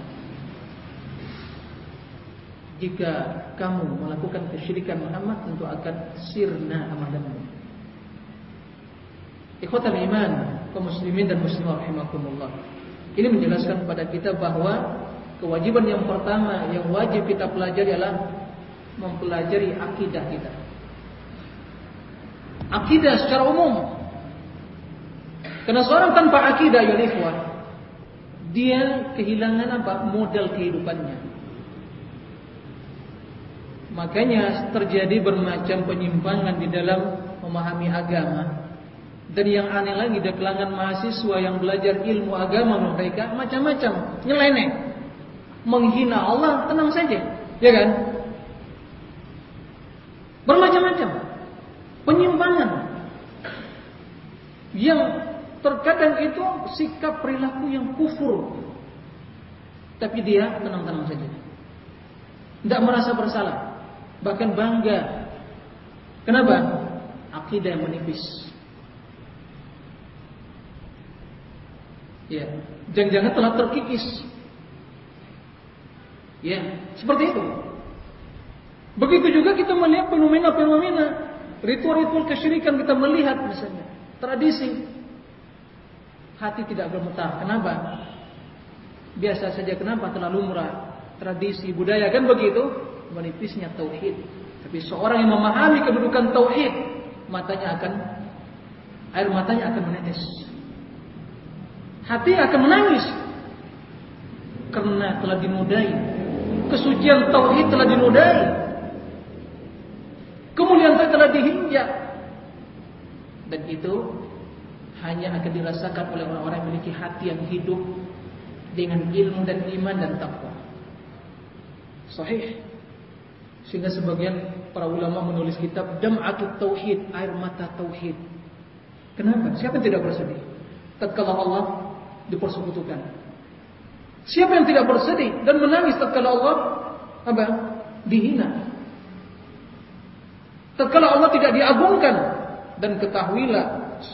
Jika kamu melakukan kesyirikan Muhammad tentu akan sirna amalanmu Ikhwatal iman kaum muslimin dan muslimah rahimakumullah Ini menjelaskan kepada kita bahwa kewajiban yang pertama yang wajib kita pelajari adalah mempelajari akidah kita Akidah secara umum. Karena seorang tanpa akidah ya ikhwan, dia kehilangan apa? Modal kehidupannya. Makanya terjadi bermacam penyimpangan di dalam memahami agama. Dan yang aneh lagi di kalangan mahasiswa yang belajar ilmu agama mereka macam-macam, nyeleneh. Menghina Allah, tenang saja. Ya kan? Bermacam-macam. Penyimpangan. Yang terkadang itu sikap perilaku yang kufur. Tapi dia tenang-tenang saja. Tidak merasa bersalah. Bahkan bangga. Kenapa? Akidah yang menipis ya jangan-jangan telah terkikis ya seperti itu begitu juga kita melihat fenomena-fenomena Ritual-ritual kesyirikan kita melihat misalnya. Tradisi. Hati tidak gemetar. Kenapa? Biasa saja kenapa terlalu murah. Tradisi, budaya kan begitu. Menipisnya tauhid. Tapi seorang yang memahami kedudukan tauhid. Matanya akan air matanya akan menetes. Hati akan menangis. Karena telah dinodai. Kesucian tauhid telah dinodai. Kemuliaan telah dihinjak. Dan itu hanya akan dirasakan oleh orang-orang yang memiliki hati yang hidup dengan ilmu dan iman dan takwa. Sahih. Sehingga sebagian para ulama menulis kitab Dam'atut Tauhid, air mata tauhid. Kenapa? Siapa yang tidak bersedih? Tatkala Allah dipersekutukan. Siapa yang tidak bersedih dan menangis tatkala Allah apa? Dihina. Tatkala Allah tidak diagungkan dan ketahuilah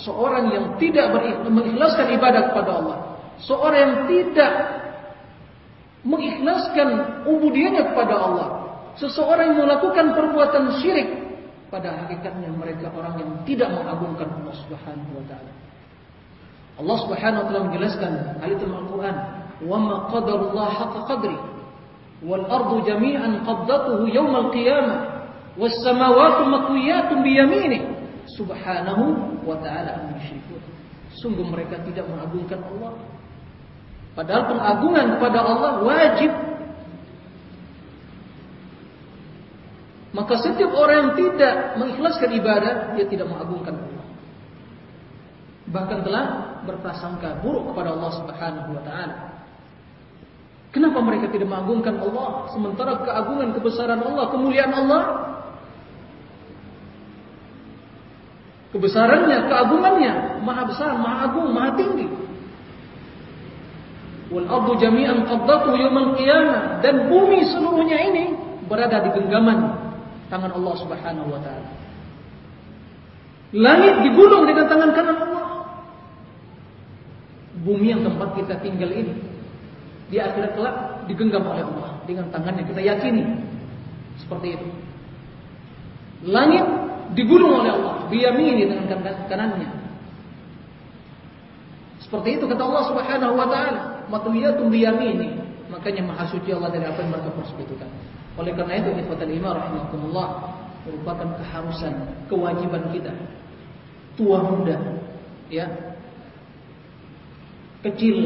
seorang yang tidak mengikhlaskan ibadah kepada Allah, seorang yang tidak mengikhlaskan ubudiyahnya kepada Allah, seseorang yang melakukan perbuatan syirik pada hakikatnya mereka orang yang tidak mengagungkan Allah Subhanahu wa taala. Allah Subhanahu wa taala menjelaskan hal itu dalam Al-Qur'an, "Wa ma qadarullah haqqa qadri wal ardu jami'an qaddatuhu yawmal qiyamah." was-samawati matwiyatun biyaminih. Subhanahu wa ta'ala amma yusyrikun sungguh mereka tidak mengagungkan Allah. Padahal pengagungan kepada Allah wajib. Maka setiap orang yang tidak mengikhlaskan ibadah dia tidak mengagungkan Allah bahkan telah berprasangka buruk kepada Allah Subhanahu wa taala Kenapa mereka tidak mengagungkan Allah sementara keagungan kebesaran Allah, kemuliaan Allah Kebesarannya, keagungannya maha besar, maha agung, maha tinggi. Wal ardu jami'an qaddatu yawmal qiyamah dan bumi seluruhnya ini berada di genggaman tangan Allah Subhanahu wa taala. Langit digulung dengan tangan kanan Allah. Bumi yang tempat kita tinggal ini di akhirat kelak digenggam oleh Allah dengan tangannya kita yakini seperti itu. Langit digulung oleh Allah, biyamini dengan kanannya. Seperti itu kata Allah Subhanahu wa taala, matwiyatun biyamini. Makanya maha suci Allah dari apa yang mereka persekutukan. Oleh karena itu, ikhwatal iman rahimakumullah merupakan keharusan, kewajiban kita. Tua muda, ya. Kecil,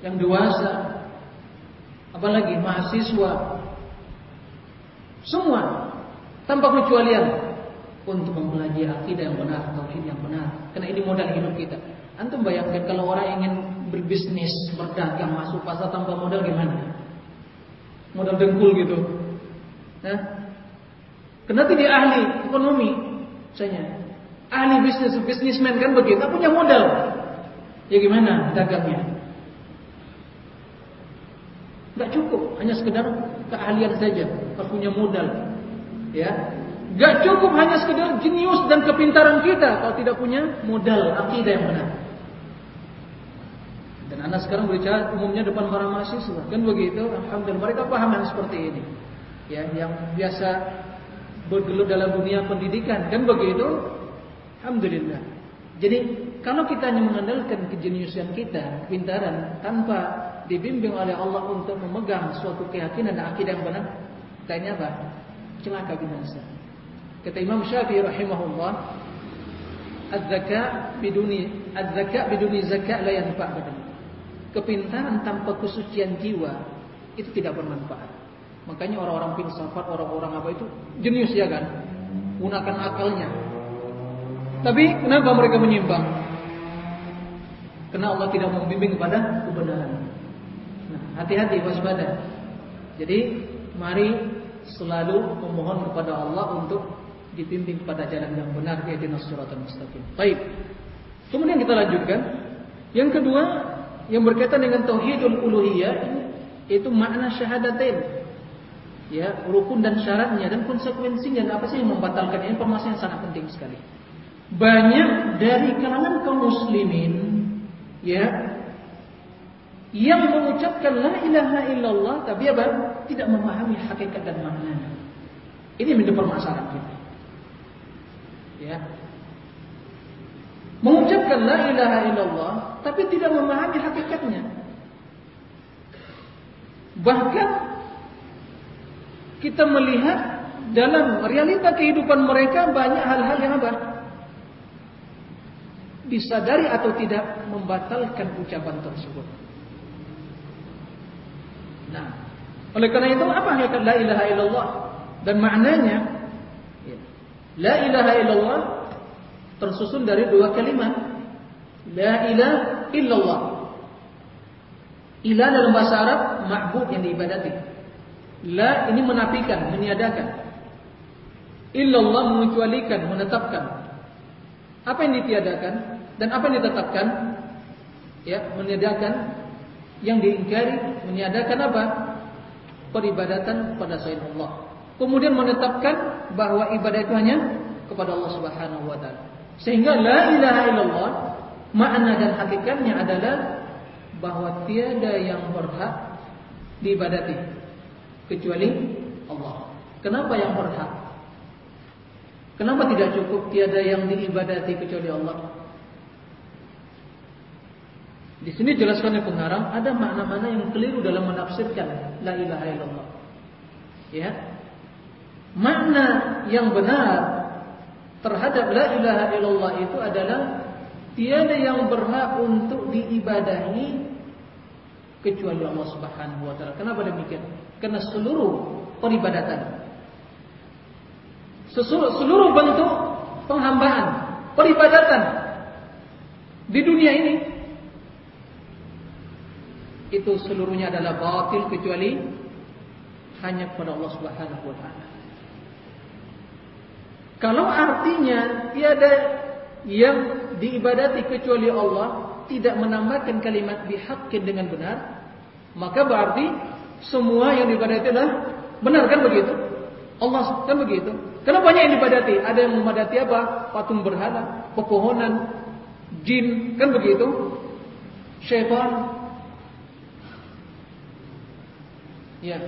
yang dewasa, apalagi mahasiswa. Semua tanpa kecualian untuk mempelajari akidah yang benar, tauhid yang benar. Karena ini modal hidup kita. Antum bayangkan kalau orang ingin berbisnis, berdagang, masuk pasar tanpa modal gimana? Modal dengkul gitu. Nah, Kenapa dia ahli ekonomi? Misalnya, ahli bisnis, bisnismen kan begitu, punya modal. Ya gimana dagangnya? Gak cukup, hanya sekedar keahlian saja, harus punya modal. Ya, gak cukup hanya sekedar jenius dan kepintaran kita kalau tidak punya modal akidah yang benar. Dan anak sekarang berbicara umumnya depan para mahasiswa, kan begitu? Alhamdulillah mereka paham yang seperti ini. Ya, yang biasa bergelut dalam dunia pendidikan kan begitu alhamdulillah jadi kalau kita hanya mengandalkan kejeniusan kita kepintaran tanpa dibimbing oleh Allah untuk memegang suatu keyakinan dan akidah yang benar tanya apa celaka binasa kata Imam Syafi'i rahimahullah az-zaka biduni az-zaka biduni zakat la yanfa' kepintaran tanpa kesucian jiwa itu tidak bermanfaat Makanya orang-orang filsafat, orang-orang apa itu jenius ya kan? Gunakan akalnya. Tapi kenapa mereka menyimpang? Karena Allah tidak membimbing kepada kebenaran. Nah, hati-hati waspada. Jadi mari selalu memohon kepada Allah untuk dibimbing pada jalan yang benar yaitu siratal mustaqim. Baik. Kemudian kita lanjutkan. Yang kedua yang berkaitan dengan tauhidul uluhiyah itu makna syahadatain ya rukun dan syaratnya dan konsekuensinya dan apa sih yang membatalkan ini informasi yang sangat penting sekali. Banyak dari kalangan kaum muslimin ya yang mengucapkan la ilaha illallah tapi apa? tidak memahami hakikat dan maknanya. Ini menjadi permasalahan kita. Ya. Mengucapkan la ilaha illallah tapi tidak memahami hakikatnya. Bahkan kita melihat dalam realita kehidupan mereka banyak hal-hal yang apa? Disadari atau tidak membatalkan ucapan tersebut. Nah, oleh karena itu apa hakikat la ilaha illallah dan maknanya ya, la ilaha illallah tersusun dari dua kalimat. La ilaha illallah. Ilah dalam bahasa Arab ma'bud yang diibadati. La ini menafikan, meniadakan. Illallah mengecualikan, menetapkan. Apa yang ditiadakan dan apa yang ditetapkan? Ya, meniadakan yang diingkari, meniadakan apa? Peribadatan pada selain Allah. Kemudian menetapkan bahwa ibadah itu hanya kepada Allah Subhanahu wa taala. Sehingga la ilaha illallah makna dan hakikatnya adalah bahwa tiada yang berhak diibadati kecuali Allah. Kenapa yang berhak? Kenapa tidak cukup tiada yang diibadati kecuali Allah? Di sini jelaskan pengarang ada makna-makna yang keliru dalam menafsirkan la ilaha illallah. Ya. Makna yang benar terhadap la ilaha illallah itu adalah tiada yang berhak untuk diibadahi kecuali Allah Subhanahu wa taala. Kenapa demikian? Karena seluruh peribadatan seluruh bentuk penghambaan, peribadatan di dunia ini itu seluruhnya adalah batil kecuali hanya kepada Allah Subhanahu wa taala. Kalau artinya tiada yang diibadati kecuali Allah tidak menambahkan kalimat bihaqqin dengan benar, maka berarti semua yang diibadati adalah benar kan begitu? Allah kan begitu. Kenapa banyak yang diibadati? Ada yang memadati apa? Patung berhala, pepohonan, jin, kan begitu? Syaitan. Ya.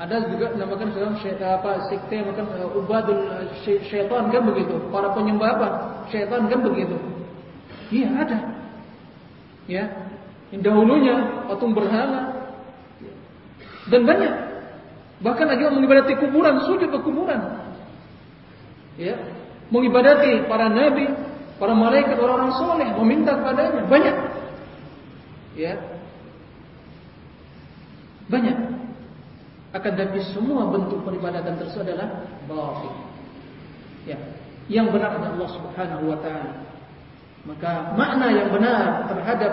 Ada juga namakan sekarang apa sekte makan uh, ubadul syaitan kan begitu. Para penyembah apa? Syaitan kan begitu. Iya ada. Ya. Dahulunya patung berhala, dan banyak. Bahkan yang mengibadati kuburan, sujud ke kuburan. Ya, mengibadati para nabi, para malaikat, orang-orang soleh, meminta kepadanya. Banyak. Ya. Banyak. Akan tapi semua bentuk peribadatan tersebut adalah batil. Ya. Yang benar adalah Allah Subhanahu wa taala. Maka makna yang benar terhadap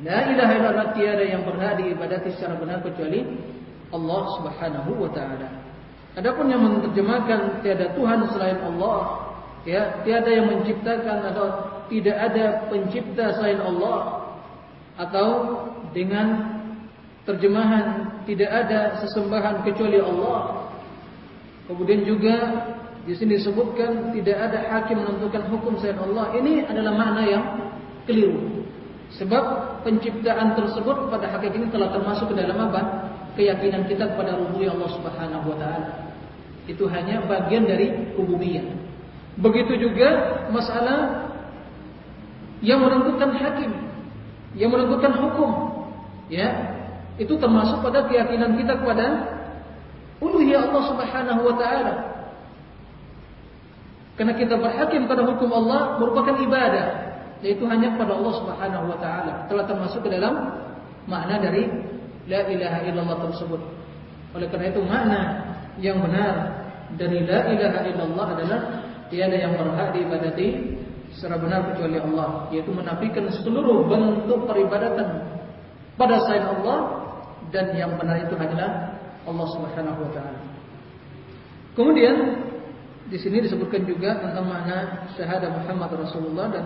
La ilaha illallah tiada yang berhak diibadati secara benar kecuali Allah Subhanahu wa taala. Adapun yang menerjemahkan tiada Tuhan selain Allah, ya, tiada yang menciptakan atau tidak ada pencipta selain Allah atau dengan terjemahan tidak ada sesembahan kecuali Allah. Kemudian juga di sini disebutkan tidak ada hakim menentukan hukum selain Allah. Ini adalah makna yang keliru. Sebab penciptaan tersebut pada hakikatnya telah termasuk ke dalam apa? Keyakinan kita kepada rububiyah Allah Subhanahu wa taala. Itu hanya bagian dari rububiyah. Begitu juga masalah yang menentukan hakim, yang menentukan hukum. Ya, itu termasuk pada keyakinan kita kepada uluhiyah Allah Subhanahu wa taala. Karena kita berhakim pada hukum Allah merupakan ibadah yaitu hanya kepada Allah Subhanahu wa taala. Telah termasuk ke dalam makna dari la ilaha illallah tersebut. Oleh karena itu makna yang benar dari la ilaha illallah adalah tiada yang berhak diibadati secara benar kecuali Allah, yaitu menafikan seluruh bentuk peribadatan pada selain Allah dan yang benar itu hanyalah Allah Subhanahu wa taala. Kemudian di sini disebutkan juga tentang makna syahadah Muhammad Rasulullah dan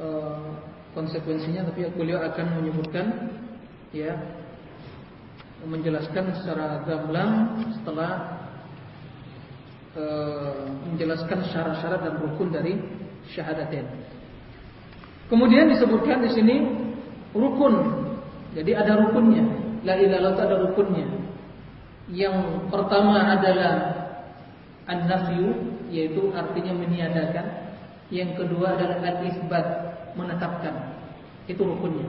Eh, konsekuensinya tapi beliau akan menyebutkan ya menjelaskan secara gamblang setelah uh, menjelaskan syarat-syarat dan rukun dari syahadatain. Kemudian disebutkan di sini rukun. Jadi ada rukunnya. La ilaha illallah ada rukunnya. Yang pertama adalah an-nafyu yaitu artinya meniadakan. Yang kedua adalah al-isbat menetapkan. Itu rukunnya.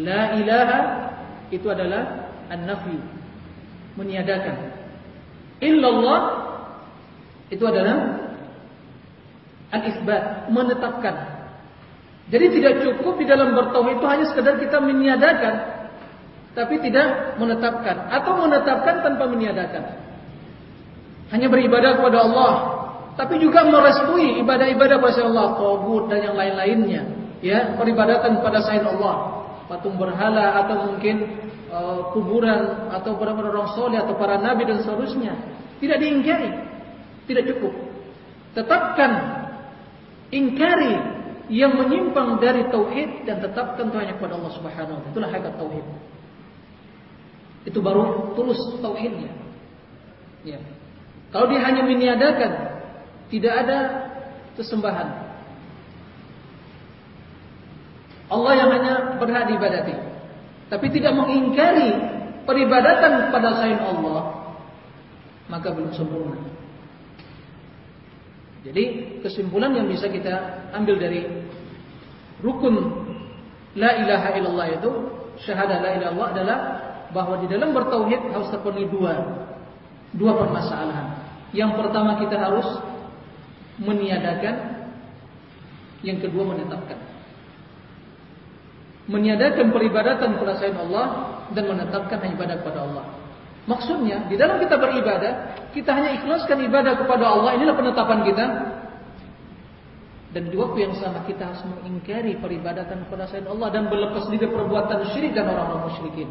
La ilaha itu adalah an-nafyu. Meniadakan. Illallah itu adalah al-isbat, menetapkan. Jadi tidak cukup di dalam bertauhid itu hanya sekedar kita meniadakan tapi tidak menetapkan atau menetapkan tanpa meniadakan. Hanya beribadah kepada Allah tapi juga merestui ibadah-ibadah pada Allah, togut dan yang lain-lainnya. Ya, peribadatan pada selain Allah, patung berhala atau mungkin uh, kuburan atau para orang soleh atau para nabi dan seterusnya. Tidak diingkari, tidak cukup. Tetapkan, ingkari yang menyimpang dari tauhid dan tetapkan hanya kepada Allah Subhanahu wa taala. Itulah hakikat tauhid. Itu baru tulus tauhidnya. Ya. Kalau dia hanya meniadakan tidak ada sesembahan. Allah yang hanya berhak diibadati. Tapi tidak mengingkari peribadatan kepada selain Allah, maka belum sempurna. Jadi kesimpulan yang bisa kita ambil dari rukun la ilaha illallah itu syahadah la ilaha illallah adalah bahwa di dalam bertauhid harus terpenuhi dua dua permasalahan. Yang pertama kita harus meniadakan, yang kedua menetapkan. Meniadakan peribadatan kepada selain Allah dan menetapkan ibadah kepada Allah. Maksudnya, di dalam kita beribadah, kita hanya ikhlaskan ibadah kepada Allah, inilah penetapan kita. Dan di waktu yang sama kita harus mengingkari peribadatan kepada selain Allah dan berlepas diri perbuatan syirik dan orang-orang musyrikin.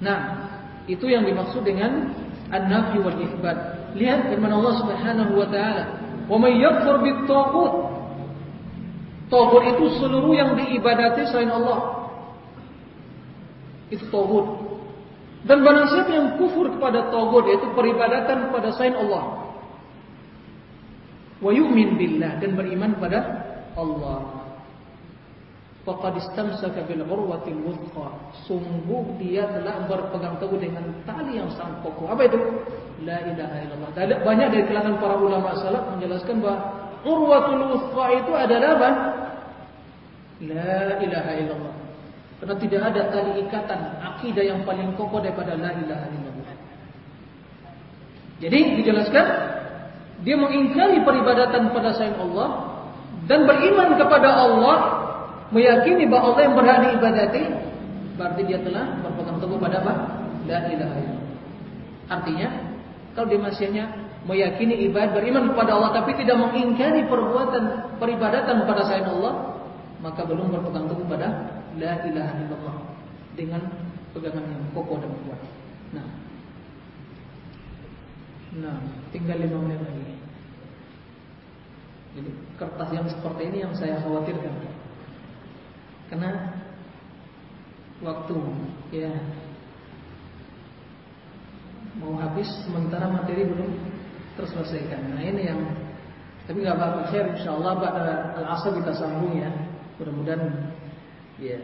Nah, itu yang dimaksud dengan an-nafi wal ithbat. Lihat firman Allah Subhanahu wa taala, Wa may yakfur bit taghut. Taghut itu seluruh yang diibadati selain Allah. Itu taghut. Dan barang siapa yang kufur kepada taghut yaitu peribadatan kepada selain Allah. Wa yu'min billah dan beriman kepada Allah. Faqad istamsaka bil urwatil wuthqa. Sungguh dia telah berpegang teguh dengan tali yang sangat kokoh. Apa itu? La ilaha illallah. Banyak dari kalangan para ulama salaf menjelaskan bahwa urwatul wuthqa itu adalah apa? La ilaha illallah. Karena tidak ada tali ikatan akidah yang paling kokoh daripada la ilaha illallah. Jadi dijelaskan dia mengingkari peribadatan pada selain Allah dan beriman kepada Allah, meyakini bahwa Allah yang berhak diibadati, berarti dia telah berpegang teguh pada apa? La ilaha illallah. Artinya, kalau dia masihnya meyakini ibadah beriman kepada Allah tapi tidak mengingkari perbuatan peribadatan pada selain Allah, maka belum berpegang teguh pada la ilaha illallah dengan pegangan yang kokoh dan kuat. Nah, nah tinggal lima menit lagi. Jadi kertas yang seperti ini yang saya khawatirkan, karena waktu ya mau habis sementara materi belum terselesaikan. Nah ini yang tapi nggak apa-apa. Saya insya Allah pada al-asr kita sambung ya. Mudah-mudahan ya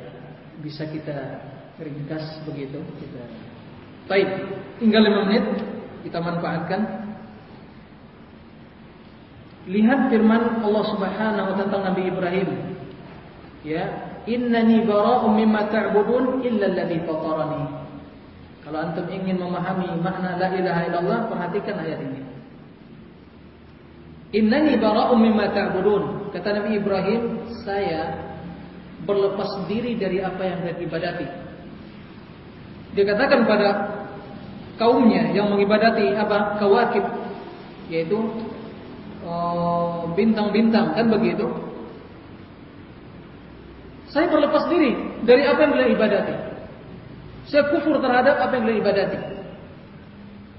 bisa kita ringkas begitu kita. Baik, tinggal lima menit kita manfaatkan. Lihat firman Allah Subhanahu wa taala Nabi Ibrahim. Ya, innani bara'um mimma ta'budun illa alladhi fatarani. Kalau antum ingin memahami makna la ilaha illallah, perhatikan ayat ini. Innani bara'um mimma ta'budun. Kata Nabi Ibrahim, saya berlepas diri dari apa yang dia ibadati. Dia katakan pada kaumnya yang mengibadati apa kawakib, yaitu oh, bintang-bintang kan begitu. Saya berlepas diri dari apa yang beliau ibadati. Saya kufur terhadap apa yang beliau ibadati.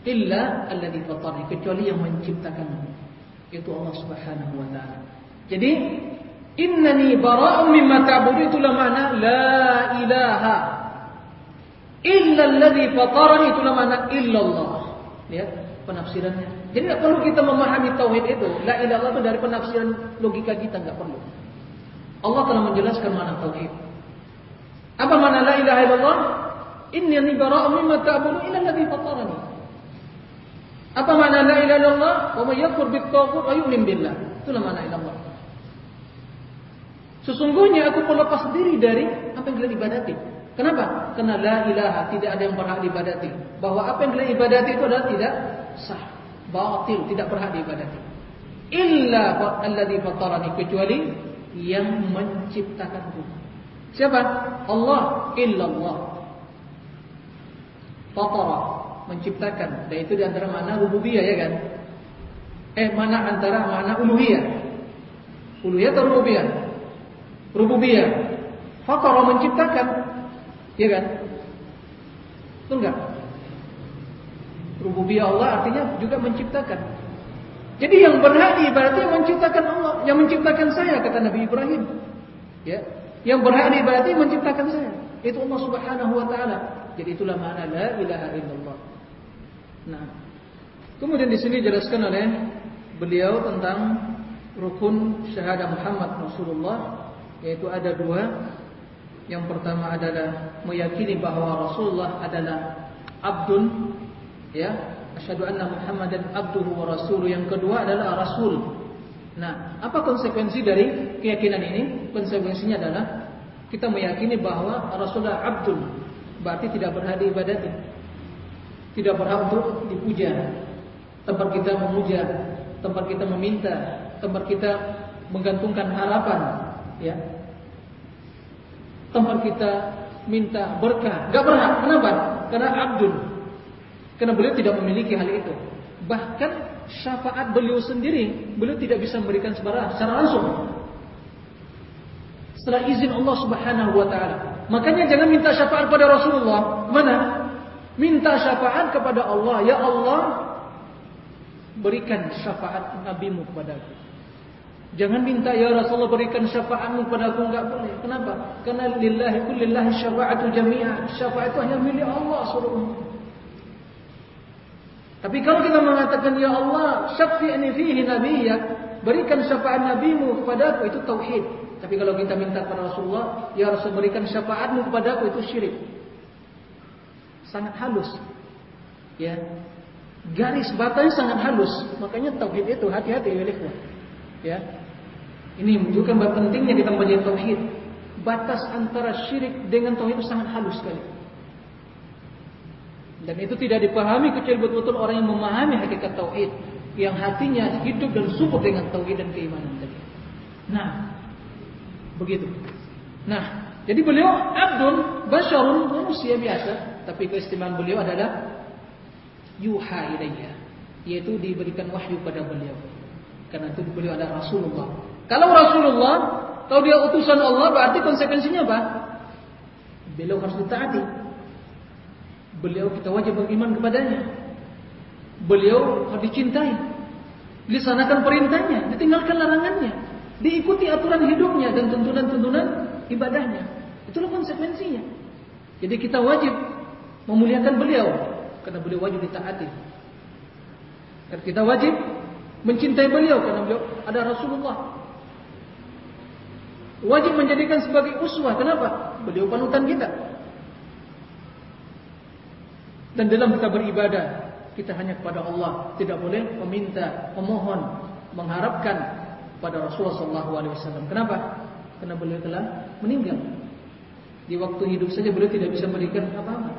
Illa alladhi fatarni kecuali yang menciptakan itu Allah Subhanahu wa taala. Jadi Innani bara'um mimma ta'budu itulah makna la ilaha illa alladhi fatarani itulah makna illallah. Lihat penafsirannya. Jadi tidak perlu kita memahami tauhid itu. La ilaha itu dari penafsiran logika kita nggak perlu. Allah telah menjelaskan makna tauhid. Apa makna la ilaha illallah? Innani bara'um mimma ta'budu illa alladhi fatarani. Apa makna la ilaha illallah? Wa may yakfur bit wa yu'min billah. Itulah makna ilallah. Sesungguhnya aku melepas diri dari apa yang kalian ibadati. Kenapa? Karena la ilaha tidak ada yang berhak diibadati. Bahwa apa yang kalian ibadati itu adalah tidak sah, batil, tidak berhak diibadati. Illa alladhi fatarani kecuali yang menciptakanku. Siapa? Allah illallah. Fatara menciptakan. Dan itu di antara mana rububiyah ya kan? Eh mana antara mana uluhiyah? Uluhiyah atau rububiyah? rububiyah. Fatara menciptakan, ya kan? Itu enggak? Rububiyah Allah artinya juga menciptakan. Jadi yang berhak diibadati yang menciptakan Allah, yang menciptakan saya kata Nabi Ibrahim. Ya, yang berhak diibadati menciptakan saya. Itu Allah Subhanahu wa taala. Jadi itulah makna la ilaha illallah. Nah, kemudian di sini dijelaskan oleh beliau tentang rukun syahadah Muhammad Rasulullah yaitu ada dua. Yang pertama adalah meyakini bahwa Rasulullah adalah abdun ya, asyhadu anna Muhammadan abduhu wa rasuluh. Yang kedua adalah rasul. Nah, apa konsekuensi dari keyakinan ini? Konsekuensinya adalah kita meyakini bahwa Rasulullah abdun, berarti tidak berhak diibadati. Tidak berhak untuk dipuja. Tempat kita memuja, tempat kita meminta, tempat kita menggantungkan harapan, ya tempat kita minta berkah gak berhak kenapa karena abdul karena beliau tidak memiliki hal itu bahkan syafaat beliau sendiri beliau tidak bisa memberikan secara secara langsung setelah izin Allah Subhanahu wa taala makanya jangan minta syafaat pada Rasulullah mana minta syafaat kepada Allah ya Allah berikan syafaat nabimu kepadaku Jangan minta ya Rasulullah berikan syafaatmu pada aku enggak boleh. Kenapa? Karena lillahi kullillahi syafa'atu jami'a. Syafaat itu hanya milik Allah seluruhnya. Tapi kalau kita mengatakan ya Allah, syafi'ni fihi nabiyyak, berikan syafaat nabimu kepada aku itu tauhid. Tapi kalau kita minta kepada Rasulullah, ya Rasul berikan syafaatmu kepada aku itu syirik. Sangat halus. Ya. Garis batanya sangat halus. Makanya tauhid itu hati-hati ya Ya. Ini menunjukkan bahwa pentingnya kita mempunyai tauhid. batas antara syirik dengan tauhid itu sangat halus sekali. Dan itu tidak dipahami kecuali betul-betul orang yang memahami hakikat tauhid, yang hatinya hidup dan subur dengan tauhid dan keimanan tadi. Nah, begitu. Nah, jadi beliau abdul basyarun manusia biasa, tapi keistimewaan beliau adalah yuha ilayya, yaitu diberikan wahyu pada beliau. Karena itu beliau adalah Rasulullah. Kalau Rasulullah, kalau dia utusan Allah, berarti konsekuensinya apa? Beliau harus ditaati. Beliau kita wajib beriman kepadanya. Beliau harus dicintai. Dilaksanakan perintahnya, ditinggalkan larangannya. Diikuti aturan hidupnya dan tuntunan-tuntunan ibadahnya. Itulah konsekuensinya. Jadi kita wajib memuliakan beliau karena beliau wajib ditaati. Dan kita wajib mencintai beliau karena beliau ada Rasulullah. Wajib menjadikan sebagai uswah. Kenapa? Beliau panutan kita. Dan dalam kita beribadah, kita hanya kepada Allah, tidak boleh meminta, memohon, mengharapkan pada Rasulullah SAW. Kenapa? Karena beliau telah meninggal. Di waktu hidup saja beliau tidak bisa memberikan apa-apa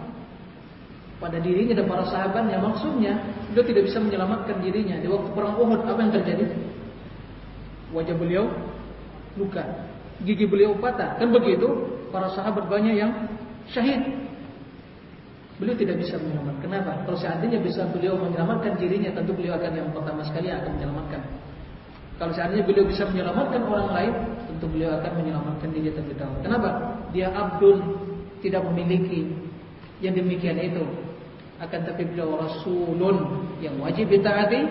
pada dirinya dan para sahabatnya. Maksudnya, beliau tidak bisa menyelamatkan dirinya. Di waktu perang Uhud, apa yang terjadi? Wajah beliau luka, gigi beliau patah. Kan begitu? Para sahabat banyak yang syahid. Beliau tidak bisa menyelamatkan. Kenapa? Kalau seandainya bisa beliau menyelamatkan dirinya, tentu beliau akan yang pertama sekali akan menyelamatkan. Kalau seandainya beliau bisa menyelamatkan orang lain, tentu beliau akan menyelamatkan diri terlebih dahulu. Kenapa? Dia abdul, tidak memiliki yang demikian itu. Akan tapi beliau rasulun yang wajib ditaati,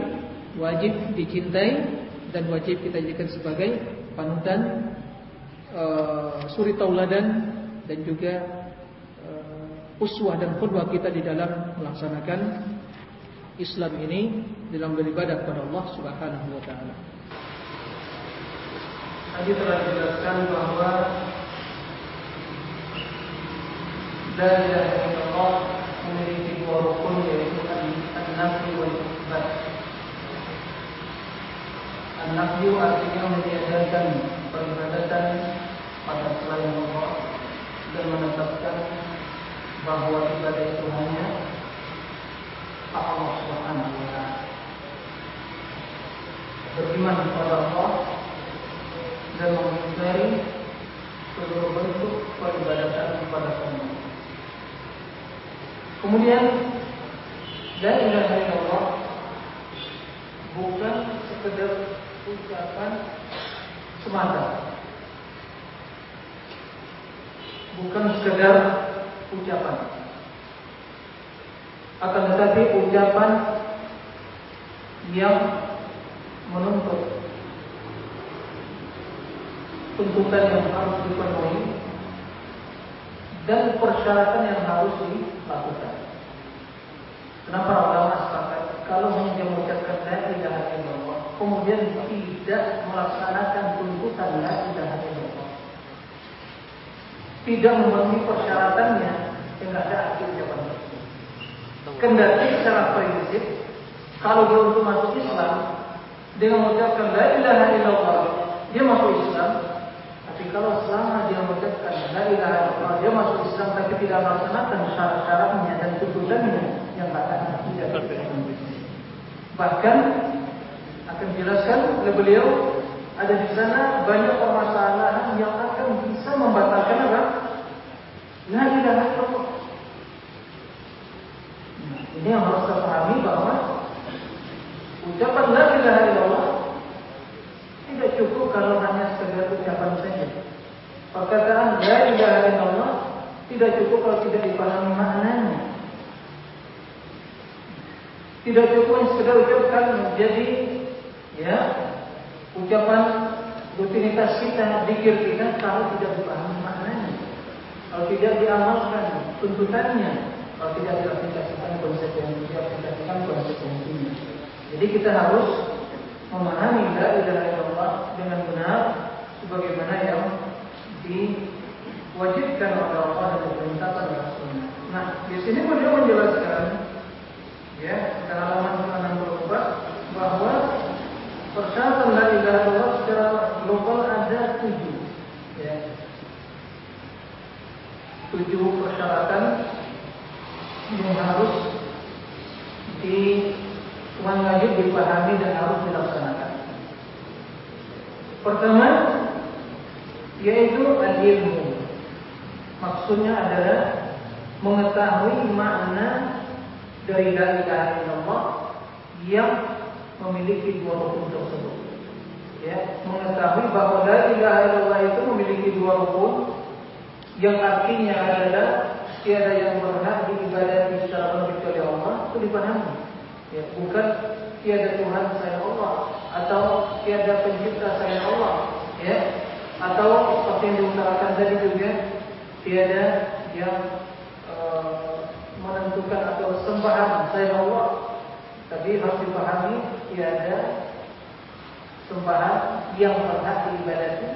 wajib dicintai, dan wajib kita jadikan sebagai panutan, uh, suri tauladan, dan juga uswah dan khutbah kita di dalam melaksanakan Islam ini dalam beribadah kepada Allah Subhanahu wa taala. Tadi telah dijelaskan bahwa la ilaha illallah memiliki dua rukun yaitu an-nafi wal isbat. An-nafi artinya meniadakan peribadatan pada selain Allah bahwa ibadah itu hanya Allah Subhanahu wa taala. Beriman kepada Allah dan mengingkari seluruh bentuk peribadatan kepada Allah. Kemudian la ilaha illallah bukan sekedar ucapan semata. Bukan sekedar ucapan. Akan tetapi ucapan yang menuntut tuntutan yang harus dipenuhi dan persyaratan yang harus dilakukan. Kenapa ulama sepakat kalau hanya mengucapkan la ilaha illallah kemudian tidak melaksanakan tuntutan la ilaha illallah tidak memenuhi persyaratannya, tidak ada ucapan tersebut. Kendati secara prinsip, kalau dia untuk masuk Islam, dengan mengucapkan la ilaha illallah, dia masuk Islam. Tapi kalau selama dia mengucapkan la ilaha illallah, dia masuk Islam tapi tidak melaksanakan syarat-syaratnya dan tuntutannya yang akan tidak Bahkan akan jelaskan oleh beliau ada di sana banyak permasalahan yang akan bisa membatalkan apa? La ilaha illallah. Ini yang harus kita pahami bahwa ucapan la ilaha illallah tidak cukup kalau hanya sekedar ucapan saja. Perkataan la ilaha illallah tidak cukup kalau tidak dipahami maknanya. Tidak cukup yang sekedar ucapkan menjadi ya ucapan rutinitas kita, pikir kita kalau tidak dipahami maknanya, kalau tidak diamalkan tuntutannya, kalau tidak diaplikasikan konsekuensi, diaplikasikan konsekuensinya. Jadi kita harus memahami la ilaha illallah dengan benar sebagaimana yang diwajibkan oleh Allah dan diperintahkan oleh Rasulnya. Nah, di sini beliau menjelaskan ya, pada halaman 64 bahwa Persyaratan la ilaha illallah secara global ada tujuh. Ya. tujuh persyaratan yang harus di wajib dipahami dan harus dilaksanakan. Pertama yaitu al-ilmu. Maksudnya adalah mengetahui makna dari la ilaha illallah yang memiliki dua rukun tersebut. Ya, mengetahui bahwa la ilaha illallah itu memiliki dua rukun yang artinya adalah tiada yang berhak diibadati secara penuh kecuali Allah itu dipahami. Ya, bukan tiada Tuhan saya Allah atau tiada pencipta saya Allah. Ya, atau seperti yang diutarakan tadi juga tiada yang e, menentukan atau sembahan saya Allah tapi harus dipahami tiada sembahan yang berhak diibadati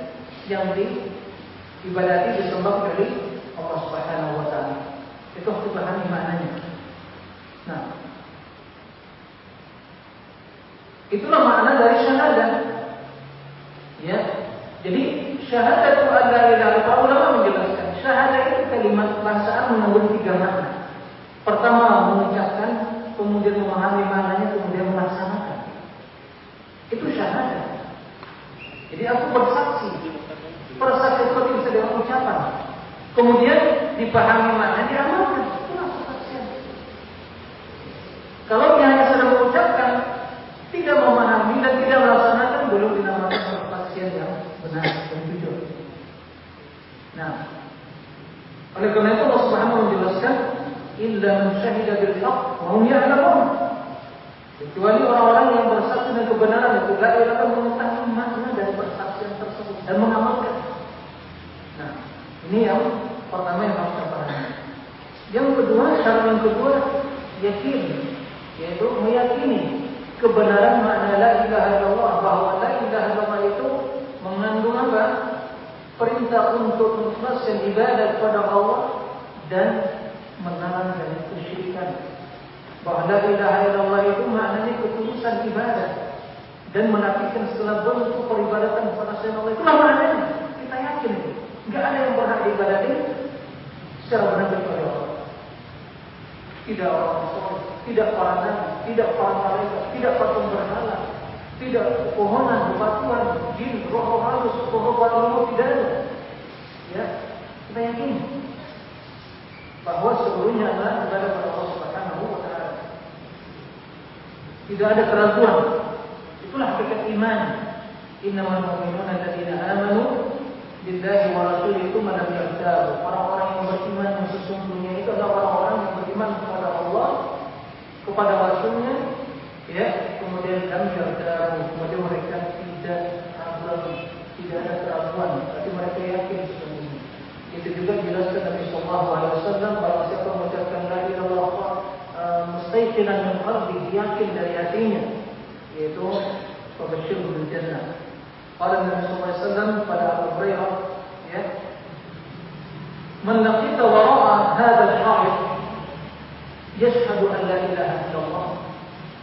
yang diibadati disembah dari Allah Subhanahu wa taala itu harus dipahami maknanya nah itulah makna dari syahadat ya jadi Syahadat itu ada ilaha Para ulama menjelaskan syahadat itu kalimat bahasa mengandung tiga makna. Pertama mengucapkan, kemudian memahami maknanya, kemudian melaksanakan. Itu syahadat. Jadi aku bersaksi. Persaksi itu bisa. Kemudian dipahami maknanya, diamalkan. Kalau dia hanya sedang mengucapkan, tidak memahami dan tidak melaksanakan, belum dinamakan persaksian yang benar dan jujur. Nah, oleh karena itu Allah Subhanahu menjelaskan illa man syahida bil haqq wa. Kecuali orang-orang yang bersaksi dengan kebenaran itu la ilaha mengetahui makna dari persaksian tersebut dan mengamalkan. Nah, ini yang pertama yang harus pahami. Yang kedua, syarat yang kedua yakin, yaitu meyakini kebenaran makna la ilaha illallah bahwa la ilaha illallah itu mengandung apa? Perintah untuk mengikhlaskan ibadah kepada Allah dan menahan dari kesyirikan. Bahwa la ilaha illallah itu maknanya ketulusan ibadah dan menafikan segala bentuk peribadatan kepada selain Allah. Itulah maknanya. Kita yakin. Enggak ada yang berhak diibadati secara benar kepada Allah. Tidak orang soleh, tidak para nabi, tidak para malaikat, tidak patung berhala, tidak pepohonan, bebatuan, jin, roh-roh halus, roh-roh tidak ada. Ya, kita yakin bahwa seluruhnya adalah kepada Allah Subhanahu wa taala. Tidak ada keraguan. Itulah hakikat iman. Innamal mu'minuna alladziina amanu billahi wa rasulihi tsumma lam yartabu. Orang-orang yang beriman yang sesungguhnya itu adalah orang-orang yang beriman kepada Allah, kepada Rasulnya, ya. Kemudian kami yardaru kemudian mereka tidak ragu tidak ada keraguan. Tapi mereka yakin sesungguhnya. Itu juga dijelaskan Nabi Sallallahu Alaihi Wasallam bahwa siapa mengucapkan la ilaha illallah uh, mustaiqinan min yakin dari hatinya yaitu pembeshir bil jannah pada Nabi Sallallahu Alaihi Wasallam pada Abu Hurairah ya من لقيت وراء هذا الحائط يشهد أن لا إله إلا الله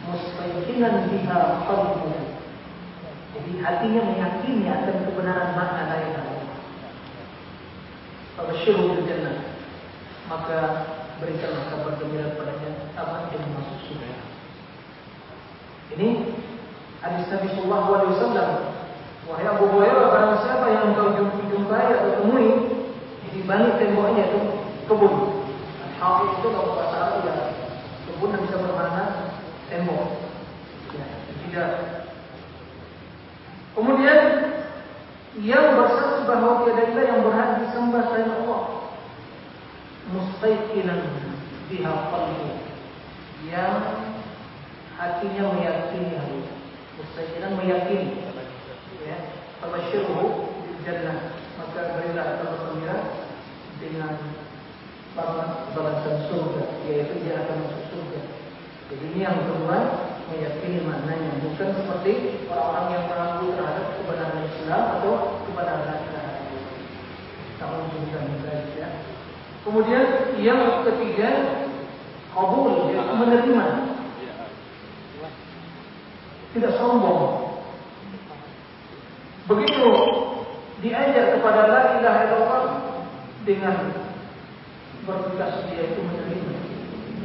mustaiqinan biha qalbuhu. Jadi hatinya meyakini akan kebenaran makna la ilaha illallah. Fabasyiru bil jannah. Maka berikanlah kabar gembira kepadanya aman dia masuk surga. Ini hadis Nabi sallallahu alaihi wasallam. Wahai Abu Hurairah, barang siapa yang engkau jumpai atau temui di balik temboknya itu kebun. Hal itu kalau bahasa Arab ya kebun yang bisa bermakna tembok. Ya, tidak. Kemudian yang bersaksi bahwa tiada ilah yang berhak disembah selain Allah. Mustaiqinan biha qalbu. Yang hatinya meyakini hal itu. Mustaiqinan meyakini. Tabasyiruhu bil jannah. Maka berilah kabar gembira dengan balasan surga, yaitu dia akan masuk surga. Jadi ini yang kedua meyakini maknanya bukan seperti orang-orang yang mengaku terhadap kebenaran Islam atau kebenaran ilaha illallah. Kita ya. Kemudian yang ketiga kabul yaitu menerima. Tidak sombong. Begitu diajar kepada la ilaha illallah dengan bertugas dia itu menerima.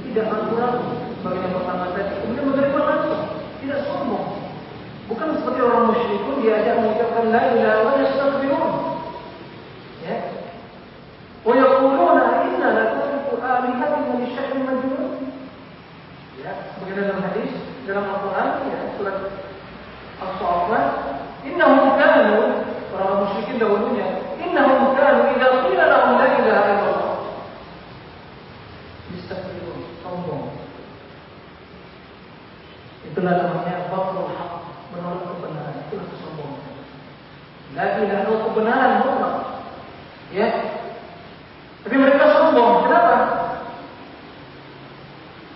Tidak ragu-ragu sebagai yang pertama tadi. Kemudian menerima langsung, tidak sombong. Bukan seperti orang musyrikun diajak mengucapkan la ilaha wa yastakbirun. Ya. Wa yaquluna inna la tariku alihatina li syai'in majnun. Ya, sebagai dalam hadis dalam Al-Qur'an ya, surat Al-Saffat, innahum kanu orang musyrikin dahulunya, innahum kanu idza qila lahum la ilaha illallah Bistakbirun, sombong. Itulah namanya bakrul haq, menolak kebenaran. Itulah kesombongan. La ilaha illallah kebenaran mutlak. Ya. Tapi mereka sombong. Kenapa?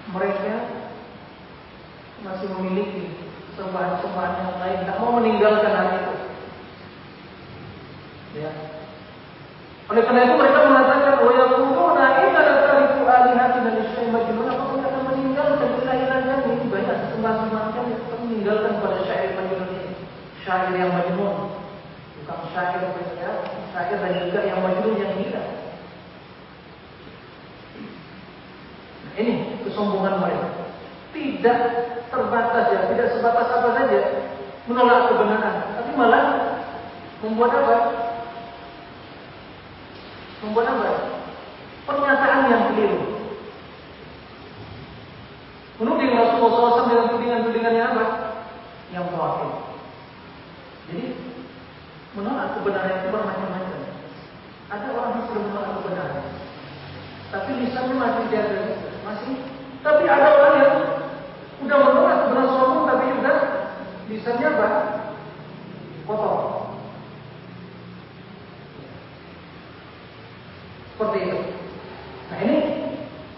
Mereka masih memiliki sembahan-sembahan yang lain, tak mau meninggalkan hal itu. Ya. Oleh karena itu mereka mengatakan, "Wa yaquluna inna la tariku alihatina li syai'in majnun." Apa kita akan meninggalkan ilahi-ilahi kami? Banyak sembahan-sembahan kami kita meninggalkan pada syair majnun ini. Syair yang majnun. Bukan syair ya, syair dan juga yang majnun yang gila. Nah, ini kesombongan mereka. Tidak terbatas ya, tidak sebatas apa saja menolak kebenaran, tapi malah membuat apa? Membuat apa? Pernyataan yang keliru. Menuding Rasulullah SAW dengan tudingan-tudingan yang apa? Yang batil. Jadi menolak kebenaran itu bermacam-macam. Ada orang yang sudah menolak kebenaran, tapi lisannya masih jaga, masih. Tapi ada orang yang sudah menolak kebenaran sombong, tapi juga lisannya apa? Kotor. Seperti itu. Nah ini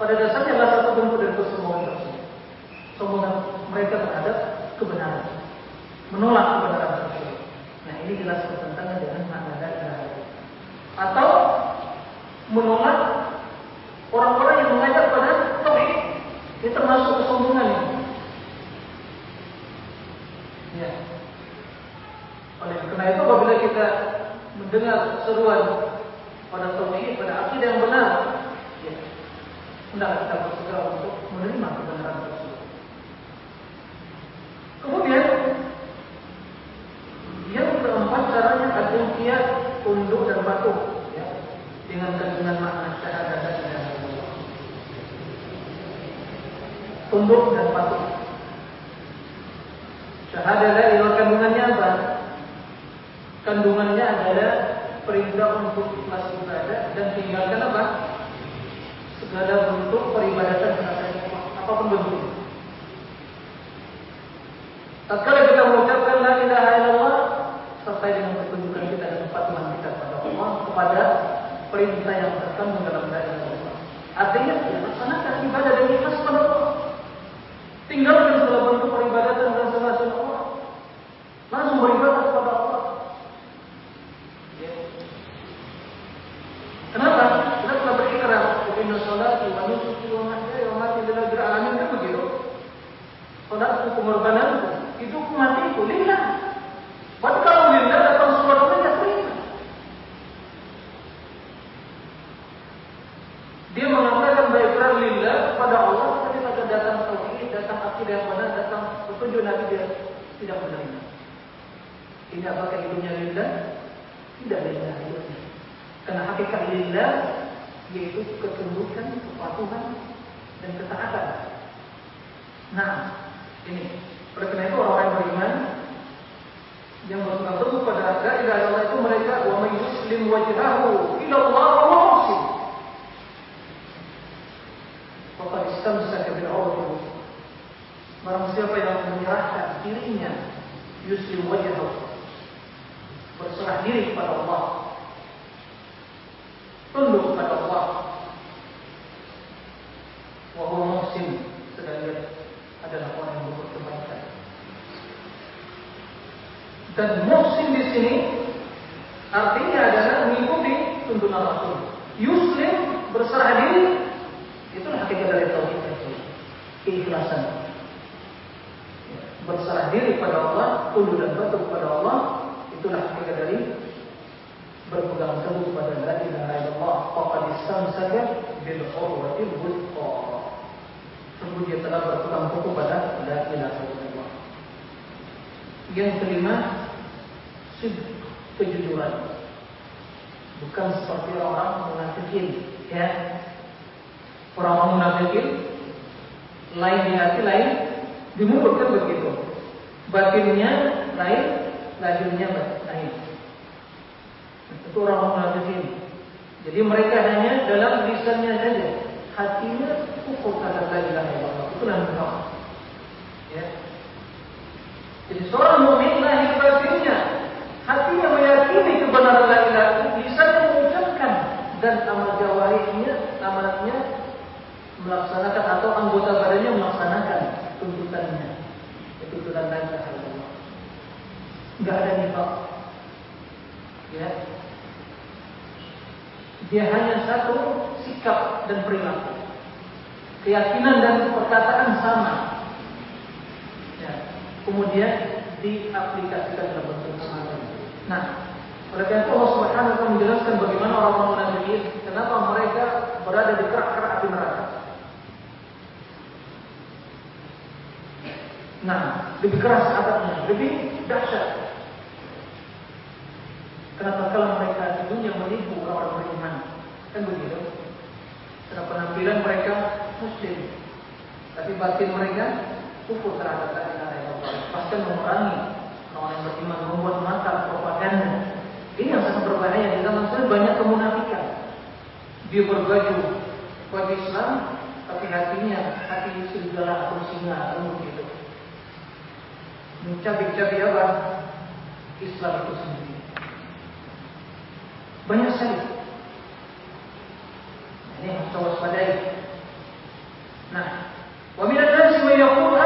pada dasarnya adalah satu bentuk dari kesombongan tersebut. Sombongan mereka terhadap kebenaran. Menolak istamsaka bil urwatil wuthqa. Sungguh dia telah berpegang teguh pada la ilaha illallah. Yang kelima, kejujuran. Bukan seperti orang munafikin, ya. Orang munafikin lain di hati lain di mulut kan begitu. Batinnya lain, lahirnya lain. Itu orang munafikin. Jadi mereka hanya dalam lisannya saja, hatinya kufur terhadap la ilaha illallah. Itulah nifaq. Ya. Jadi seorang mukmin lahir batinnya, hatinya meyakini kebenaran la ilaha lisannya mengucapkan dan amal jawarihnya, amalnya melaksanakan atau anggota badannya melaksanakan tuntutannya. Tuntutan la ilaha illallah. Enggak ada nifaq. Ya, dia hanya satu sikap dan perilaku. Keyakinan dan perkataan sama. Ya. Kemudian diaplikasikan dalam bentuk amalan. Nah, oleh karena Allah Subhanahu wa menjelaskan bagaimana orang-orang munafik kenapa mereka berada di kerak-kerak api neraka. Nah, lebih keras adabnya, lebih dahsyat. Kenapa kalau mereka dunia menipu orang beriman? Kan begitu. Karena penampilan mereka muslim, tapi batin mereka kufur terhadap la ilaha illallah. Bahkan memerangi orang yang beriman, membuat makar propaganda. Ini yang sangat berbahaya di zaman sekarang banyak kemunafikan. Dia berbaju baju Islam, tapi hatinya hati serigala atau singa, begitu. Mencabik-cabik apa? Islam itu sendiri. Banyak sekali. Ini harus kita waspadai. Nah, wa minan nasi yaqul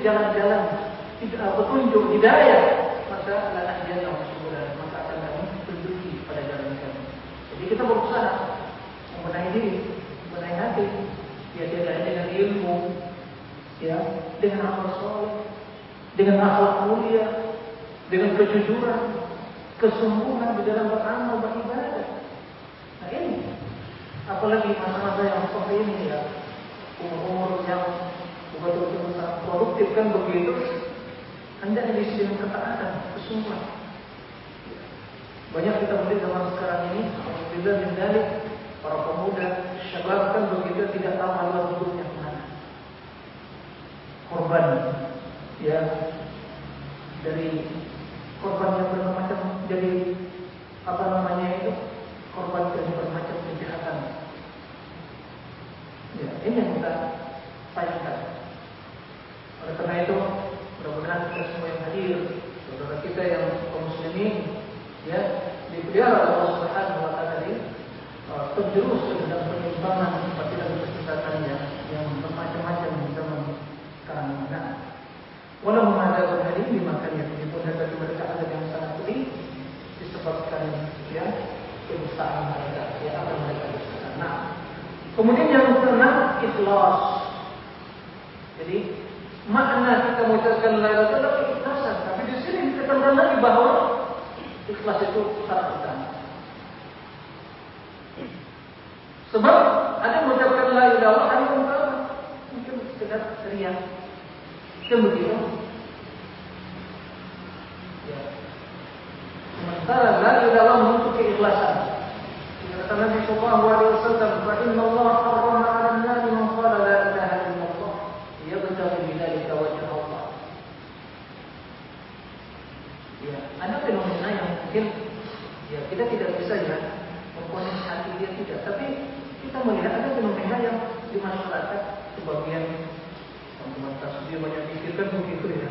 jalan-jalan petunjuk hidayah, maka lanahdihim subulana, maka akan kami tunjuki pada jalan kami. Jadi kita berusaha membenahi diri, membenahi hati, ya tidak hanya dengan ilmu, ya dengan amal soleh, dengan akhlak mulia, dengan kejujuran, kesungguhan di dalam beramal beribadah. Nah ini, apalagi masa-masa yang seperti ini ya, umur-umur yang betul-betul sangat produktif kan begitu, hendaknya diisi dengan ketaatan, kesungguhan. Banyak kita melihat zaman sekarang ini, alhamdulillah min para pemuda, syabab kan begitu tidak tahu haluan hidupnya ke mana. Korban, ya, dari korban yang bermacam dari apa namanya itu korban dari bermacam kejahatan. Ya, ini yang kita tanyakan. Oleh karena itu, mudah-mudahan kita semua yang hadir, saudara kita yang kaum muslimin, ya, dipelihara Allah Subhanahu wa taala ini uh, terjerumus ke dalam penyimpangan seperti dalam kesesatan yang bermacam-macam di zaman sekarang ini. Nah, walau menghadap hari ini makanya pun bagi mereka ada yang sangat pedih disebabkan ya kedustaan mereka, ya apa mereka dustakan. Nah, kemudian yang keenam ikhlas. Jadi makna kita mengucapkan la ilaha illallah ikhlasan, tapi di sini ditekankan lagi bahwa ikhlas itu syarat utama. Sebab ada yang mengucapkan la ilaha illallah ada yang mungkin sekedar. Kan begitu? Ya. Sementara la ilaha illallah menuntut keikhlasan. Kata Nabi sallallahu alaihi wasallam, "Fa inna Allah harrama 'ala an-nar man qala la ilaha illallah yabtaghi bidzalika wajha Allah." Ya, ada fenomena yang mungkin ya kita tidak bisa ya memponis hati dia tidak, tapi kita melihat ada fenomena yang di masyarakat sebagian teman-teman tasbih banyak pikirkan begitu ya.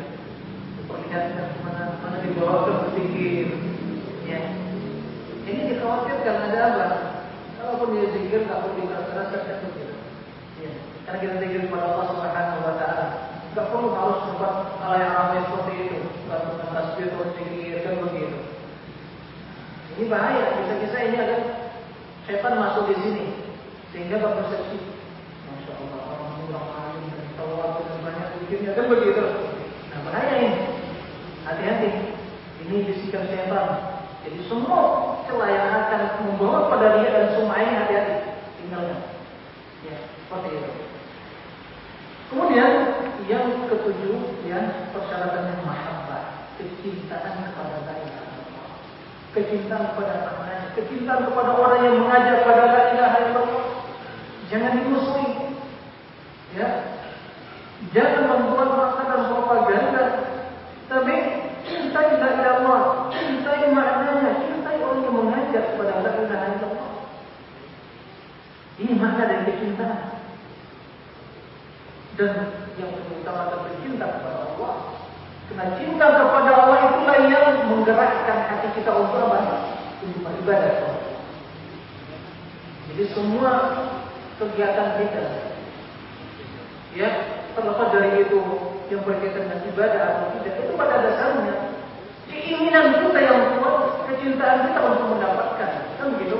Perlihatkan mana mana dibawa ke berpikir ya. Ini dikhawatirkan ada apa? Kalaupun dia zikir tak perlu dikeras-keraskan kan begitu ya. Karena kita zikir kepada Allah Subhanahu Wa Taala. Tidak perlu harus membuat hal yang ramai seperti itu. Dengan tasbih atau zikir kan begitu ini bahaya bisa-bisa ini ada setan masuk di sini sehingga berpersepsi Masya Allah orang kurang alim dan tawar dan banyak zikirnya kan begitu. Nah bahaya ini. Hati-hati. Ini bisikan setan. Jadi semua celah yang akan membawa pada dia dan semua ini hati-hati. Tinggalkan ya seperti itu. Kemudian yang ketujuh ya persyaratan yang mahabbah kecintaan kepada illallah kecintaan kepada maknanya kecintaan kepada orang yang mengajak pada la ilaha illallah. Jangan dimusuhi. Ya. Jangan membuat makanan propaganda. Tapi cintai la ilaha illallah cintai maknanya cintai orang yang mengajak kepada la ilaha illallah. Ini makna dari kecintaan dan yang terutama adalah bercinta kepada Allah. Karena cinta kepada Allah itulah yang menggerakkan hati kita untuk apa? Beribadah. Jadi semua kegiatan kita, ya terlepas dari itu yang berkaitan dengan ibadah atau tidak, itu pada dasarnya keinginan kita yang kuat, kecintaan kita untuk mendapatkan, kan begitu?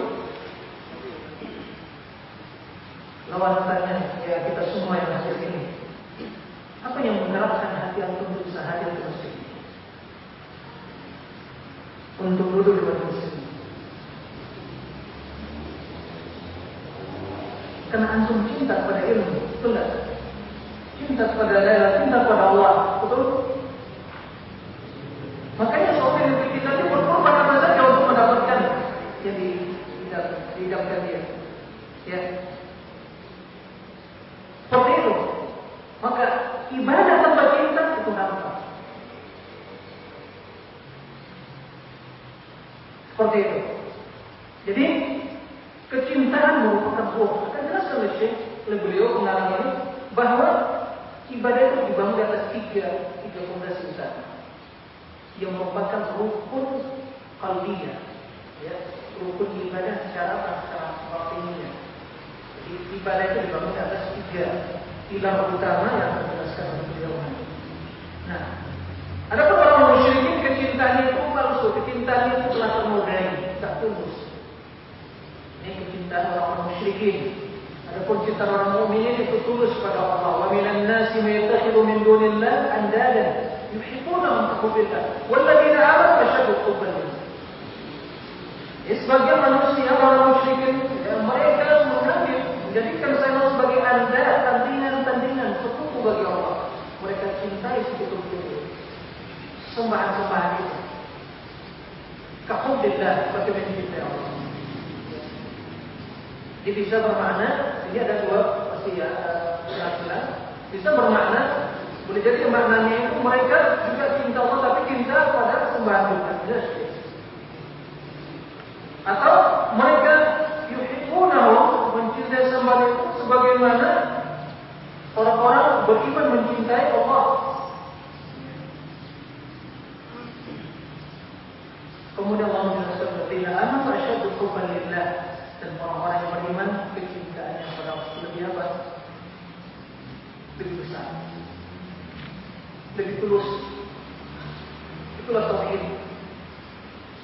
Lawan tanya, ya kita semua yang hadir ini. Apa yang menggerakkan hati antum untuk hadir ke masjid? Untuk duduk di masjid. Karena antum cinta kepada ilmu, betul tak? Cinta kepada Allah, cinta kepada Allah, betul? Makanya seorang yang kita ini berkorban apa saja untuk mendapatkan yang didapatkan dia. Ya, pilar utama yang dijelaskan oleh beliau nanti. Nah, ada pun orang musyrikin kecintaannya itu palsu, kecintaannya itu telah ternodai, tak tulus. Ini kecintaan orang musyrikin. Adapun cinta orang mukminin itu tulus pada Allah. Wa minan nasi may yattakhidhu min dunillah andadan yuhibbunahum hubbillah. Walladzina amanu ashaddu hubban lillah. Sebagian manusia orang musyrikin mereka mengambil menjadikan saya sebagai anda sekutu bagi Allah. Mereka cintai sebetul-betul sembahan-sembahan itu. Kahubbillah bagaimana cintai Allah. Jadi bisa bermakna, ini ada dua pasti ya, eh, jelas-jelas. Bisa bermakna, boleh jadi maknanya itu mereka juga cinta Allah tapi cinta pada sembahan kita. Atau mereka yuhibunahu mencintai sembahan itu sebagaimana orang-orang beriman mencintai Allah. Kemudian Allah menyebutkan ketika anak asyadu kubal lillah dan orang-orang yang beriman kecintaannya kepada Allah lebih apa? Lebih besar, lebih tulus. Itulah tauhid.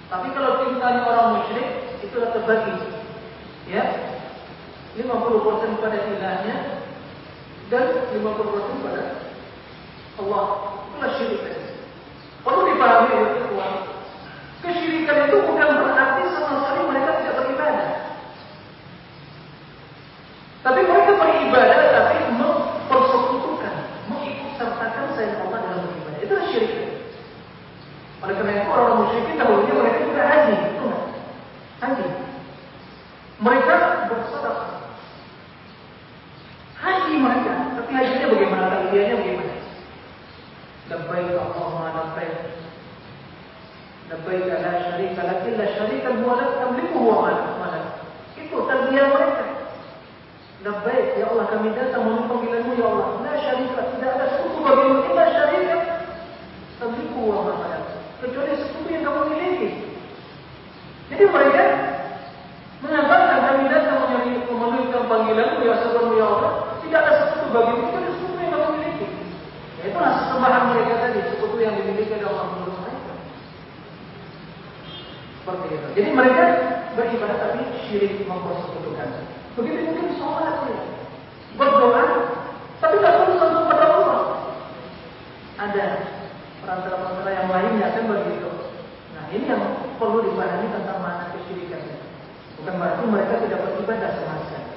Tapi kalau cintanya orang musyrik itulah terbagi. Ya, 50% pada ilahnya, dan 50% pada Allah. Itulah syirik. Perlu dipahami ya, Kesyirikan itu bukan berarti sama sekali mereka tidak beribadah. Tapi mereka beribadah tapi mempersekutukan, mengikut sertakan saya Allah dalam beribadah. Itu syirik. Oleh karena itu orang musyrikin dahulunya mereka juga haji, itu Haji. Mereka bersedekah. Haji mereka, tapi hajinya bagaimana? Talbiyahnya bagaimana? Labbaik Allahumma labbaik. Labbaik la syarika lak illa syarikan huwa lak tamliku wa ma Itu talbiyah mereka. Labbaik ya Allah kami datang memenuhi panggilanmu ya Allah. La syarika tidak ada sekutu bagimu illa syarikan tamliku wa ma Kecuali sekutu yang kamu miliki. Jadi mereka mengatakan kami datang memenuhi panggilanmu ya sebelum ya Allah. Tidak ada sekutu bagimu kecuali sekutu yang kamu miliki. Ya itulah sesembahan mereka tadi, sekutu yang dimiliki oleh Allah menurut mereka. Seperti itu. Jadi mereka beribadah tapi syirik mempersekutukan. Begitu mungkin sholat ya. Berdoa, tapi tidak terus langsung pada Allah. Ada perantara-perantara yang lainnya kan begitu. Nah ini yang perlu dipahami tentang mana kesyirikan. Bukan berarti mereka tidak beribadah sama sekali.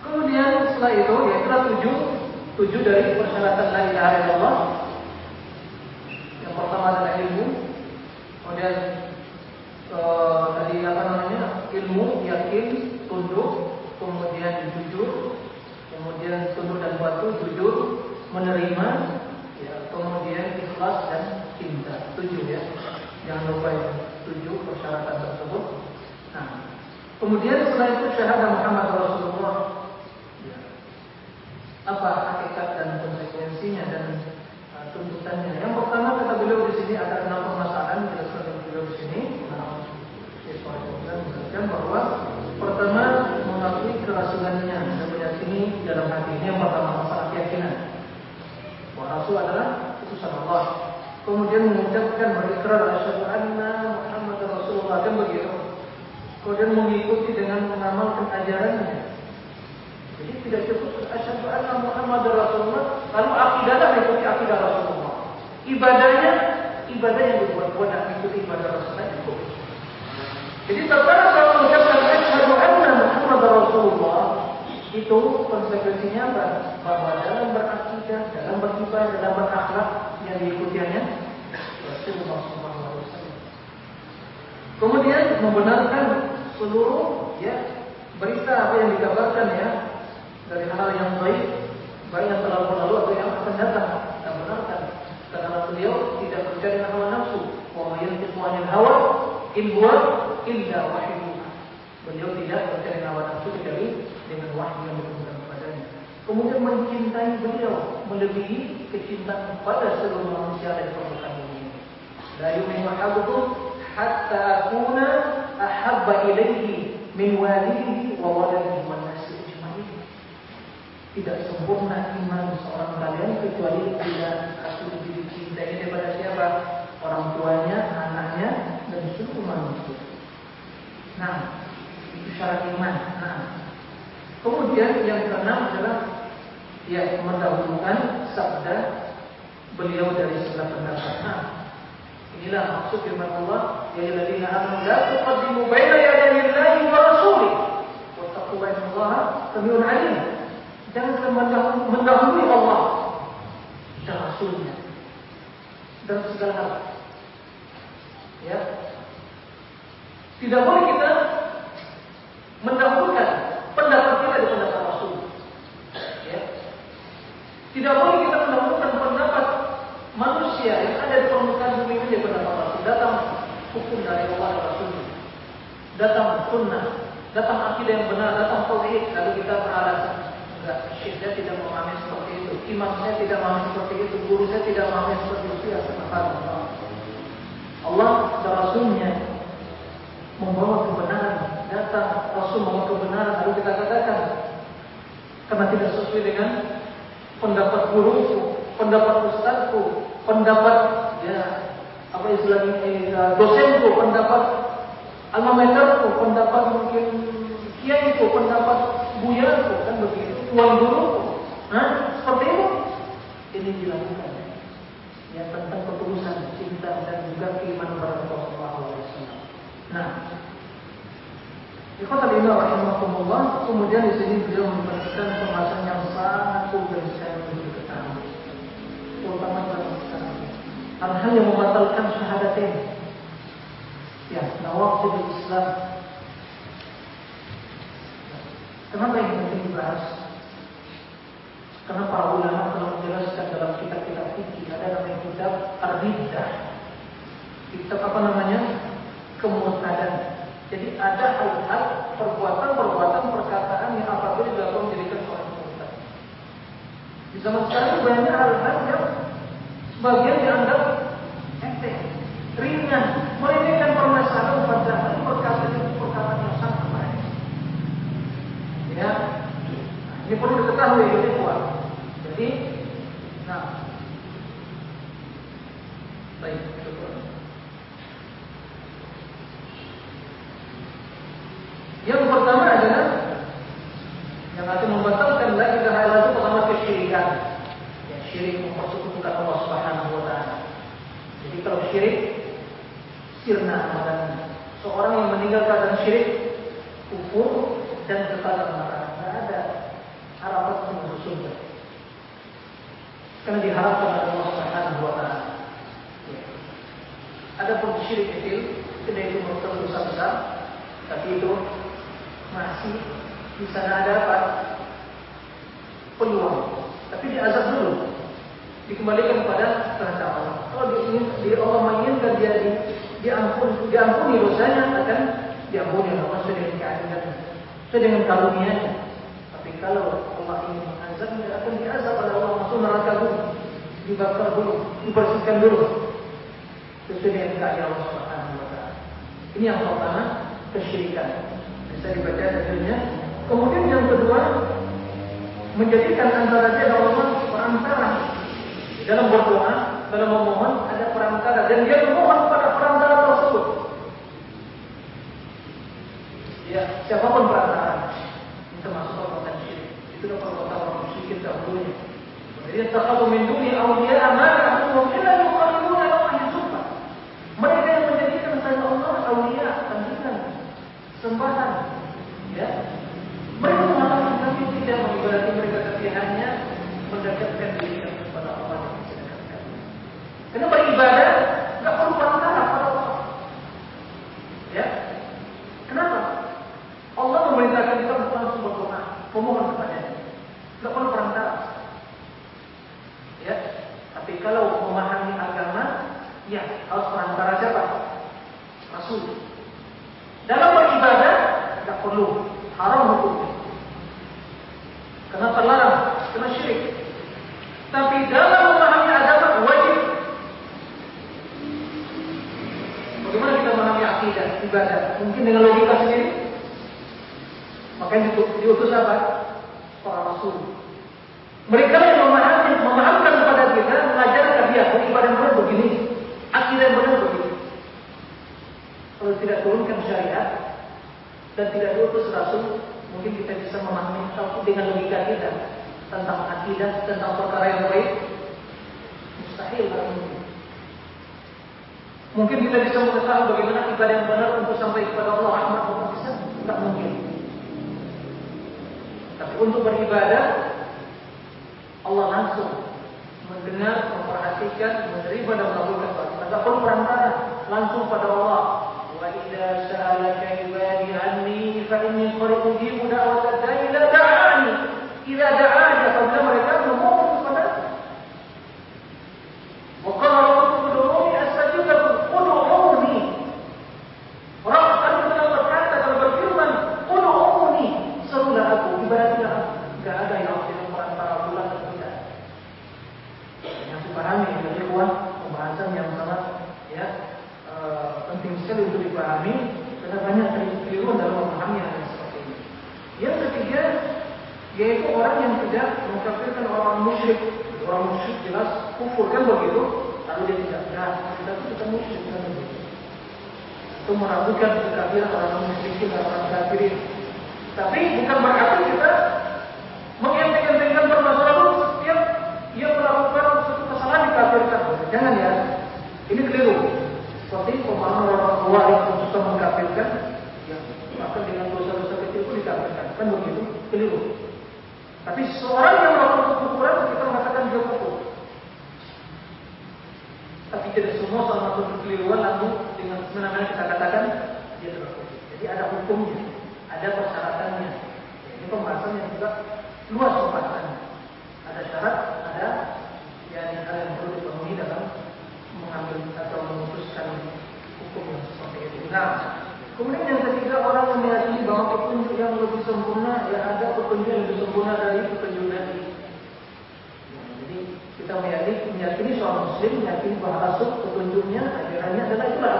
Kemudian setelah itu ya telah tujuh tujuh dari persyaratan la ilaha illallah. Yang pertama adalah ilmu, kemudian uh, tadi apa namanya ilmu, yakin, tunduk, kemudian jujur, kemudian tunduk dan patuh, jujur, menerima, ya, kemudian ikhlas dan cinta. Tujuh ya, jangan lupa ya tujuh persyaratan tersebut. Nah, kemudian setelah itu syahadah Muhammad Rasulullah. Apa hakikat dan konsekuensinya dan uh, tuntutannya? Yang pertama kata beliau di sini ada enam permasalahan dijelaskan oleh beliau di sini. Menjelaskan bahwa pertama mengakui kerasulannya dan meyakini dalam hati ini yang pertama masalah keyakinan bahwa Rasul adalah utusan Allah. Kemudian mengucapkan berikrar asyhadu anna Muhammad Rasulullah kan begitu. Kemudian mengikuti dengan mengamalkan ajarannya. Jadi tidak cukup asyhadu anna Muhammad Rasulullah lalu akidahnya mengikuti akidah Rasulullah. Ibadahnya ibadah yang dibuat-buat dan mengikuti ibadah Rasulullah cukup. Jadi tatkala saya mengucapkan asyhadu anna Muhammad Rasulullah itu konsekuensinya apa? Bahwa dalam berakidah, dalam beribadah, dalam berakhlak yang diikutiannya Rasulullah. Kemudian membenarkan seluruh ya berita apa yang dikabarkan ya dari hal yang baik, baik yang telah berlalu atau yang akan datang, dan benarkan karena beliau tidak percaya dengan hawa nafsu. Wa yantiqu 'anil hawa in huwa illa wahyu. Beliau tidak percaya dengan hawa nafsu kecuali dengan wahyu yang diturunkan kepadanya. Kemudian mencintai beliau melebihi kecintaan kepada seluruh manusia yang permukaan bumi. La yu'minu ahadukum hatta akuna ahabba ilaihi min walidihi wa waladihi wan nasi ajma'in. Tidak sempurna iman seorang kalian kecuali bila aku lebih dicintai daripada siapa? Orang tuanya, anaknya, dan seluruh manusia. Nah, itu syarat iman. Nah, kemudian yang keenam adalah ya mendahulukan sabda beliau dari sebelah pendapat. Nah, inilah maksud firman Allah, ya ayyuhalladzina amanu la tuqaddimu baina yaday Allahi wa rasulih. Wattaqullaha samiun 'alim. Jangan mendahului Allah dan Rasulnya dalam segala hal. Ya, tidak boleh kita mendahulukan pendapat kita di pendapat Rasul. Ya. Tidak boleh kita hukum dari Allah dan Rasulnya. Datang sunnah, datang akidah yang benar, datang tauhid, lalu kita beralasan. Enggak, saya tidak memahami seperti itu, imam saya tidak memahami seperti itu, guru saya tidak memahami seperti itu, ya kenapa? Allah. Allah dan Rasulnya membawa kebenaran, datang Rasul membawa kebenaran, lalu kita katakan karena tidak sesuai dengan pendapat guruku, pendapat ustadku, pendapat ya apa istilahnya eh, dosenku pendapat alma materku pendapat mungkin kiaiku pendapat buyaku kan begitu tuan guru nah seperti itu. Ini dilakukan. Ya tentang ketulusan cinta dan juga keimanan kepada Allah Subhanahu wa taala. Nah, Ikhwatul Iman kemudian di sini beliau memberikan pembahasan yang sangat penting saya untuk ketahui. Terutama tentang hal-hal yang membatalkan syahadatain. Ya, nawaqid Islam. Kenapa ini penting dibahas? Karena para ulama telah menjelaskan dalam kitab-kitab fikih ada namanya kitab Ar-Riddah. Kitab apa namanya? Kemurtadan. Jadi ada hal-hal perbuatan-perbuatan perkataan yang apabila dilakukan menjadikan orang murtad. Di zaman sekarang banyak hal-hal yang Bagian dianggap enteng, ringan, meremehkan permasalahan padahal perkataan itu perkataan yang sangat baik. Ya, ini perlu diketahui ini kuat. Jadi, nah, baik. Saya dengan karunia-Nya. Tapi kalau Allah ingin mengazab, dia akan diazab pada Allah masuk neraka dulu, dibakar dulu, dibersihkan dulu. Sesuai dengan keadaan Allah Subhanahu Wa Taala. Ini yang pertama kesyirikan. Bisa dibaca tentunya Kemudian yang kedua menjadikan antara dia dan Allah perantara dalam berdoa, dalam memohon ada perantara dan dia memohon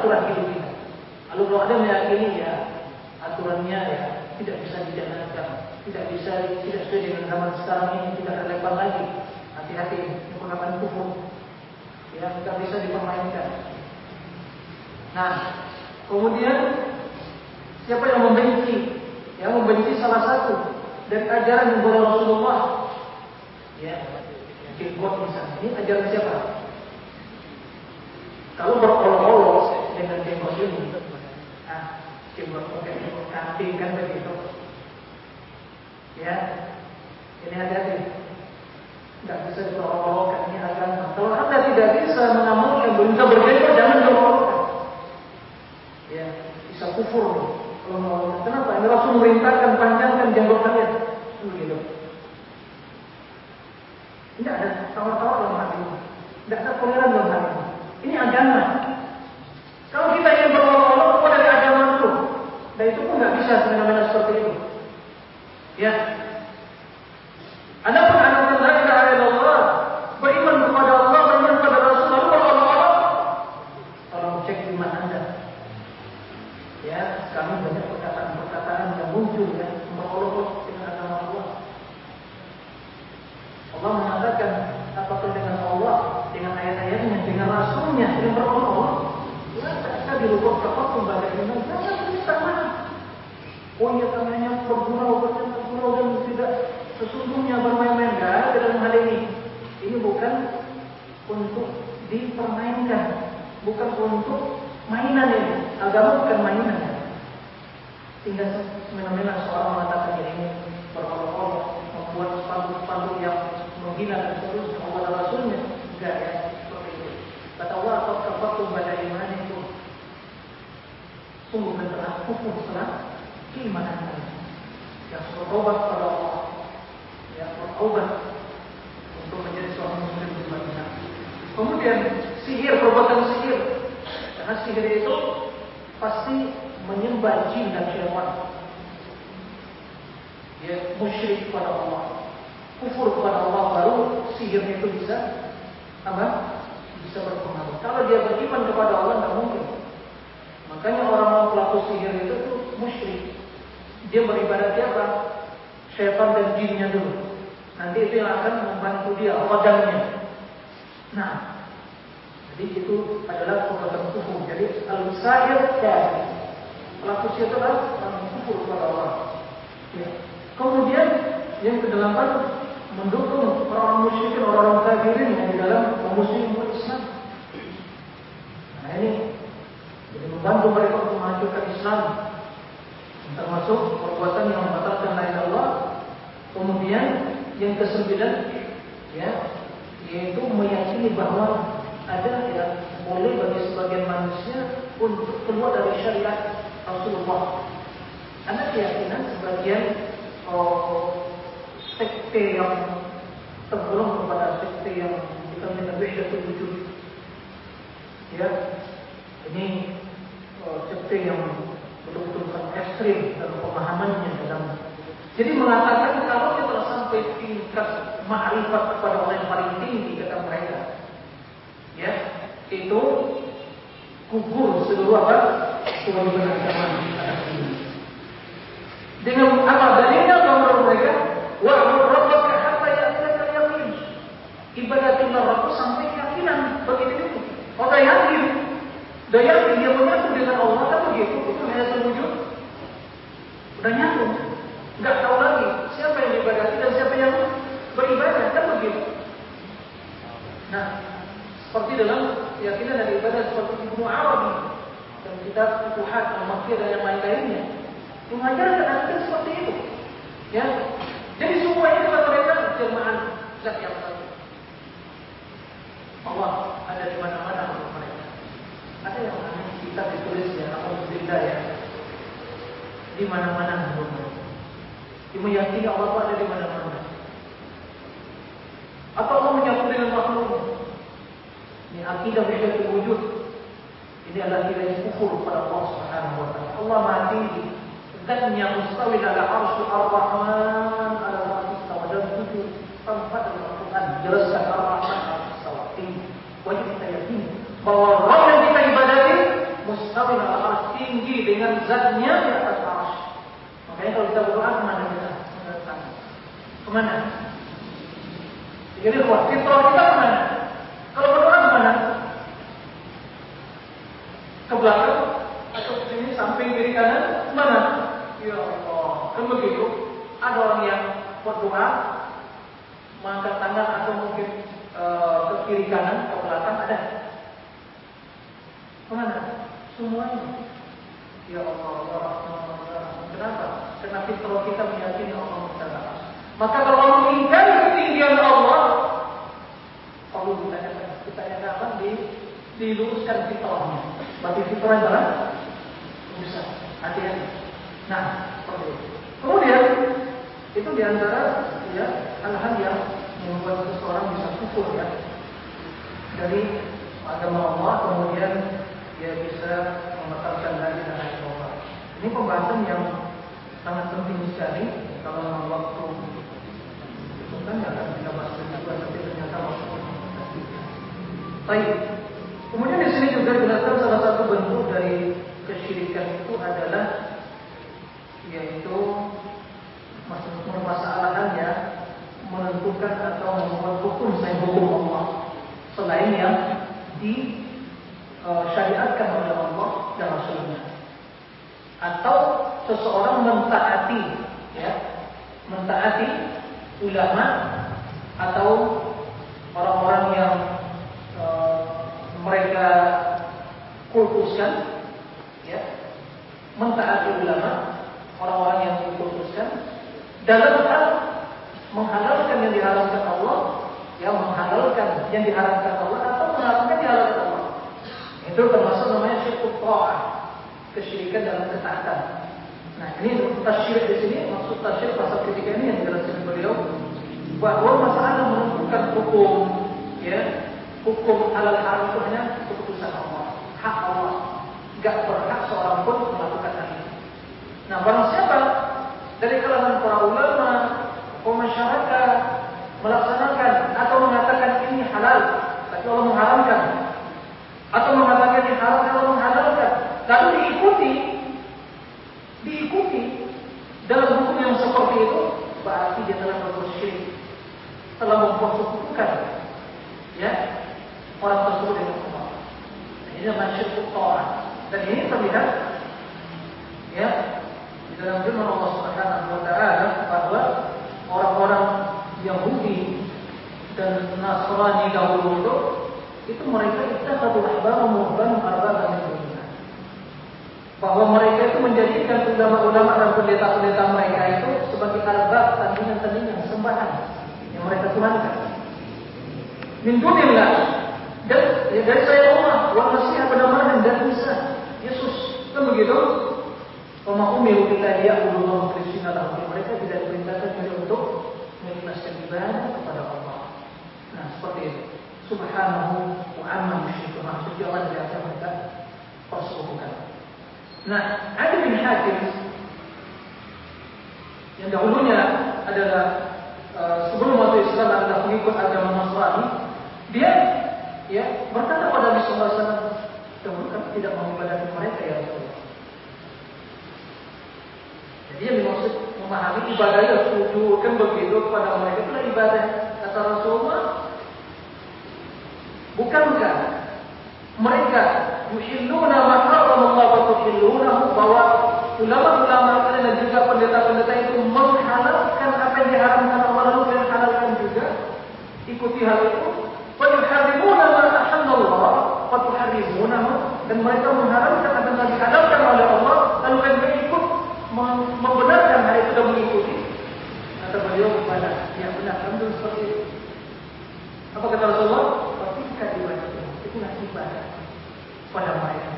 aturan hidup kita. Lalu kalau ada meyakini ya aturannya ya tidak bisa dijalankan, tidak bisa tidak sesuai dengan zaman sekarang ini tidak relevan lagi. Hati-hati, ini pengakuan kufur yang tidak bisa dipermainkan. Nah, kemudian siapa yang membenci? Yang membenci salah satu dari ajaran yang Rasulullah. Ya, jenggot misalnya. Ini ajaran siapa? Kalau berolok-olok jenggot ini, ah, jenggot pakai jenggot kambing kan begitu. Ya, ini hati-hati tidak bisa diperolok ini agama. Kalau anda tidak bisa mengamalkan berita berjenggot, jangan diperolokkan. Ya, bisa kufur. Kalau mau, kenapa? Ini Rasul merintahkan panjangkan jenggot kalian. Begitu. Tidak ada tawar-tawar dalam hal ini. Tidak ada toleran dalam hal ini. Ini agama. Kalau kita ingin keluar dari agama itu. Dan itu pun nggak bisa fenomena seperti itu. Ya, Adapun anak la ilaha illallah beriman kepada Allah, beriman kepada Rasul, lalu berolok-olok. Tolong cek iman Anda. Ya, sekarang banyak perkataan-perkataan yang muncul ya, berolok-olok dengan agama Allah. Allah mengatakan apakah dengan Allah, dengan ayat-ayatnya, dengan Rasulnya, dengan berolok-olok. Ya, kita dirubah kapal kembali iman. Jangan minta maaf. Oh iya tangannya bergurau, bergurau dan tidak sesungguhnya bermain-main ada dalam hal ini. Ini bukan untuk dipermainkan, bukan untuk mainan ini. Agama bukan mainan. Sehingga semena-mena seorang mengatakan ini berolok-olok, membuat spanduk-spanduk yang menghina dan seterusnya Allah dan Rasulnya. Enggak ya, seperti itu. Kata Allah, atau kafatum pada iman itu. Sungguh telah kufur setelah keimanan kalian. Yang bertobat pada Allah bertobat untuk menjadi seorang muslim di Madinah. Kemudian sihir, perbuatan sihir. Karena sihir itu pasti menyembah jin dan syaitan. Ya musyrik kepada Allah. Kufur kepada Allah baru sihir itu bisa apa? Bisa berpengaruh. Kalau dia beriman kepada Allah nggak mungkin. Makanya orang pelaku sihir itu tuh musyrik. Dia beribadah siapa? Syaitan dan jinnya dulu. Nanti itu yang akan membantu dia, kodamnya. Nah, jadi itu adalah perbuatan kufur. Jadi al-sa'ir kafir. Pelaku sihir itu adalah orang kufur kepada Allah. Ya. Kemudian yang kedelapan mendukung orang musyrikin, orang-orang kafirin yang di dalam memusuhi Islam. Nah ini jadi membantu mereka untuk menghancurkan Islam termasuk perbuatan yang membatalkan la Allah. Kemudian yang kesembilan ya yaitu meyakini bahwa ada ya boleh bagi sebagian manusia untuk keluar dari syariat Rasulullah. Ada keyakinan sebagian oh, sekte yang tergolong kepada sekte yang dikenal dengan wahdatul wujud. Ya, ini oh, sekte yang betul-betul ekstrim dalam pemahamannya dalam jadi mengatakan kalau telah sampai tingkat makrifat kepada orang yang paling tinggi kata mereka. Ya, itu kubur seluruh apa? kewajiban agama atas ini. Dengan apa dalilnya menurut mereka? Wa rabbaka hatta ya'tiyaka yaqin. Ibadatilah Rabb sampai keyakinan begitu itu. Orang yakin. Dan yakin dia menyatu dengan Allah kan begitu itu hanya terwujud Udah nyatu. Enggak tahu lagi siapa yang diibadati dan beribadah kan begitu. Nah, seperti dalam keyakinan dari ibadah seperti Ibnu Arabi dan kita Tuhan Al-Makkiyah dan yang lain-lainnya mengajarkan akan seperti itu. Ya, jadi semuanya kata mereka jelmaan zat yang satu. Allah ada di mana-mana untuk mereka. Ada yang namanya kita ditulis ya, atau berita ya. Di mana-mana mereka. Dia meyakini Allah ada di mana-mana. Atau Allah menyatu dengan makhluk. Ini akidah wujud wujud. Ini adalah kira kufur pada Allah Subhanahu wa taala. Allah mati zatnya mustawi ala arsy ar-rahman ala arsy dan tujuh tempat dalam Al-Quran ar-rahman al-istawa tinggi wajib kita yakini bahwa roh yang kita ibadati mustawi ala arsy tinggi dengan zatnya di atas arsy makanya kalau kita berdoa ke mana kita ke mana jadi kuat fitrah kita ke mana kalau berdoa ke mana ke belakang atau ke sini samping kiri kanan mana Ya Allah. Kan begitu. Ada orang yang berdoa mengangkat tangan atau mungkin e, ke kiri kanan ke belakang ada. Ke mana? Semuanya. Ya Allah, ya Rahman, ya. Kenapa? Karena fitrah kita meyakini Allah. Maka kalau mengingkari ketinggian Allah, kalau ditanya kita yang apa di diluruskan fitrahnya. Berarti fitrah adalah bisa hati-hati. Nah, seperti itu. Kemudian itu di antara ya hal-hal yang membuat seseorang bisa kufur ya dari agama Allah kemudian dia bisa membatalkan lagi dan Allah. Ini pembahasan yang sangat penting sekali kalau waktu itu kan akan kita bahas juga tapi ternyata waktu Baik. Kemudian di sini juga jelaskan salah satu bentuk dari kesyirikan itu adalah yaitu permasalahannya menentukan atau membuat hukum selain hukum Allah. Selain yang disyariatkan e, oleh Allah dan Rasulnya. Atau seseorang mentaati ya mentaati ulama atau orang-orang yang mereka kultuskan ya mentaati ulama orang-orang yang dikhususkan dalam hal menghalalkan yang diharamkan Allah, ya menghalalkan yang diharamkan Allah atau menghalalkan yang dihalalkan Allah. Itu termasuk namanya syirkut ta'ah, kesyirikan dalam ketaatan. Nah, ini tasyirik di sini maksud tasyirik pasal ketiga ini yang dijelaskan beliau bahwa masalah menentukan hukum ya hukum halal haram itu hanya keputusan Allah, hak Allah. Gak berhak seorang pun melakukan hal itu. Nah, barang siapa dari kalangan para ulama, atau masyarakat melaksanakan atau mengatakan ini halal, tapi Allah mengharamkan, atau mengatakan ini halal, Allah menghalalkan, lalu diikuti, diikuti dalam hukum yang seperti itu, berarti dia telah berbuat syirik, telah mempersekutukan, ya orang tersebut dengan Allah. Ini namanya syirik Dan ini terlihat ya dalam firman Allah Subhanahu wa taala bahwa orang-orang Yahudi dan Nasrani dahulu itu itu mereka itu satu ahbar muhban arbaba min bahwa mereka itu menjadikan ulama-ulama dan pendeta-pendeta mereka itu sebagai arbab tandingan-tandingan sembahan yang mereka tuhankan. Min dunillah dan ya, dari saya Allah wa Masih benar-benar dan Isa Yesus kan begitu Wama umiru illa liya'budu mukhlisina lahu mereka tidak diperintahkan kecuali untuk mengikhlaskan ibadah kepada Allah. Nah, seperti itu. Subhanahu wa amma musyrikun. Maksudnya Allah dari apa mereka persekutukan. Nah, Ali bin Hakim yang dahulunya adalah uh, sebelum masuk Islam adalah pengikut agama Nasrani, dia ya berkata pada Nabi Sallallahu Alaihi Wasallam, kamu tidak mau ibadah mereka ya Rasulullah. Jadi yang dimaksud memahami ibadahnya sujud kan begitu kepada mereka itulah ibadah kata Rasulullah. Bukankah mereka yuhilluna Allah wa tuhillunahu bahwa ulama-ulama kita dan juga pendeta-pendeta itu menghalalkan apa yang diharamkan Allah lalu yang halalkan juga ikuti hal itu tuharrimunahu dan mereka mengharamkan apa yang dihalalkan oleh Allah lalu mereka ikut membenarkan hal itu dan mengikuti. Kata beliau kepada ya benar tentu seperti itu. Apa kata Rasulullah? Ketika ibadah itulah ibadah pada mereka.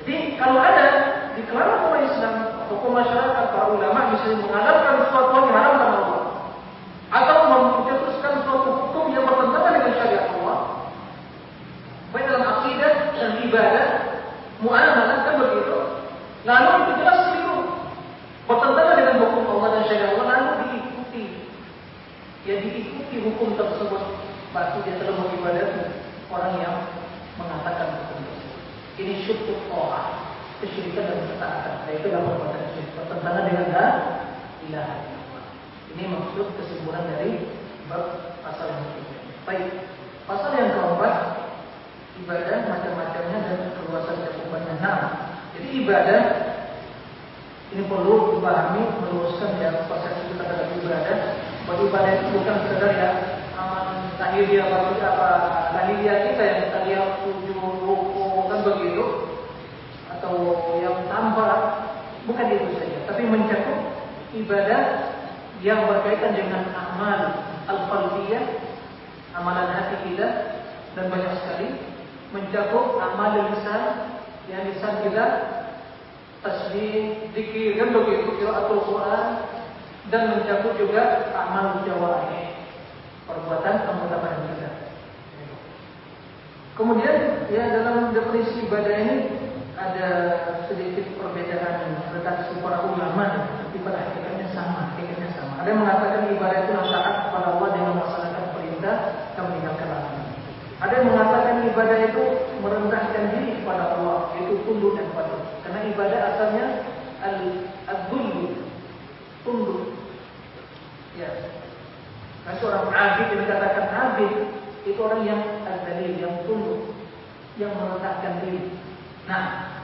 Jadi kalau ada di umat Islam atau masyarakat para ulama misalnya mengadakan sesuatu yang diharamkan Allah ibadah muamalah kan begitu. Lalu itu jelas keliru bertentangan dengan hukum Allah dan syariat Allah lalu diikuti. Ya diikuti hukum tersebut. Pasti dia telah mengibadati orang yang mengatakan hukum tersebut. Ini syukur Allah. Kesyirikan dan ketaatan. Nah, itu yang perbuatan syirik. Bertentangan dengan la ilaha Ini maksud kesimpulan dari bab pasal yang ketiga. Baik, pasal yang keempat ibadah macam-macamnya dan keluasan cakupannya. Nah, jadi ibadah ini perlu dipahami meluruskan ya persepsi kita terhadap ibadah. Bahwa ibadah itu bukan sekedar ya aman lahiriah apa lahiriah kita yang kita lihat tujuh ruku kan begitu atau yang tanpa bukan itu saja, tapi mencakup ibadah yang berkaitan dengan amal al-qalbiyah, amalan hati kita dan banyak sekali mencakup amal lisan yang lisan kita tasbih, zikir dan begitu atau Quran dan mencakup juga amal jawarih perbuatan anggota badan kita. Kemudian ya dalam definisi ibadah ini ada sedikit perbedaan redaksi para ulama tapi pada hakikatnya sama, hakikatnya sama. Ada yang mengatakan ibadah itu taat kepada Allah dengan melaksanakan perintah dan meninggalkan larangan. Ada yang mengatakan ibadah itu merendahkan diri kepada Allah, yaitu tunduk dan patuh. Karena ibadah asalnya al-dzullu, tunduk. Ya. Nah, seorang abid yang dikatakan abid itu orang yang al-dalil, yang tunduk, yang merendahkan diri. Nah,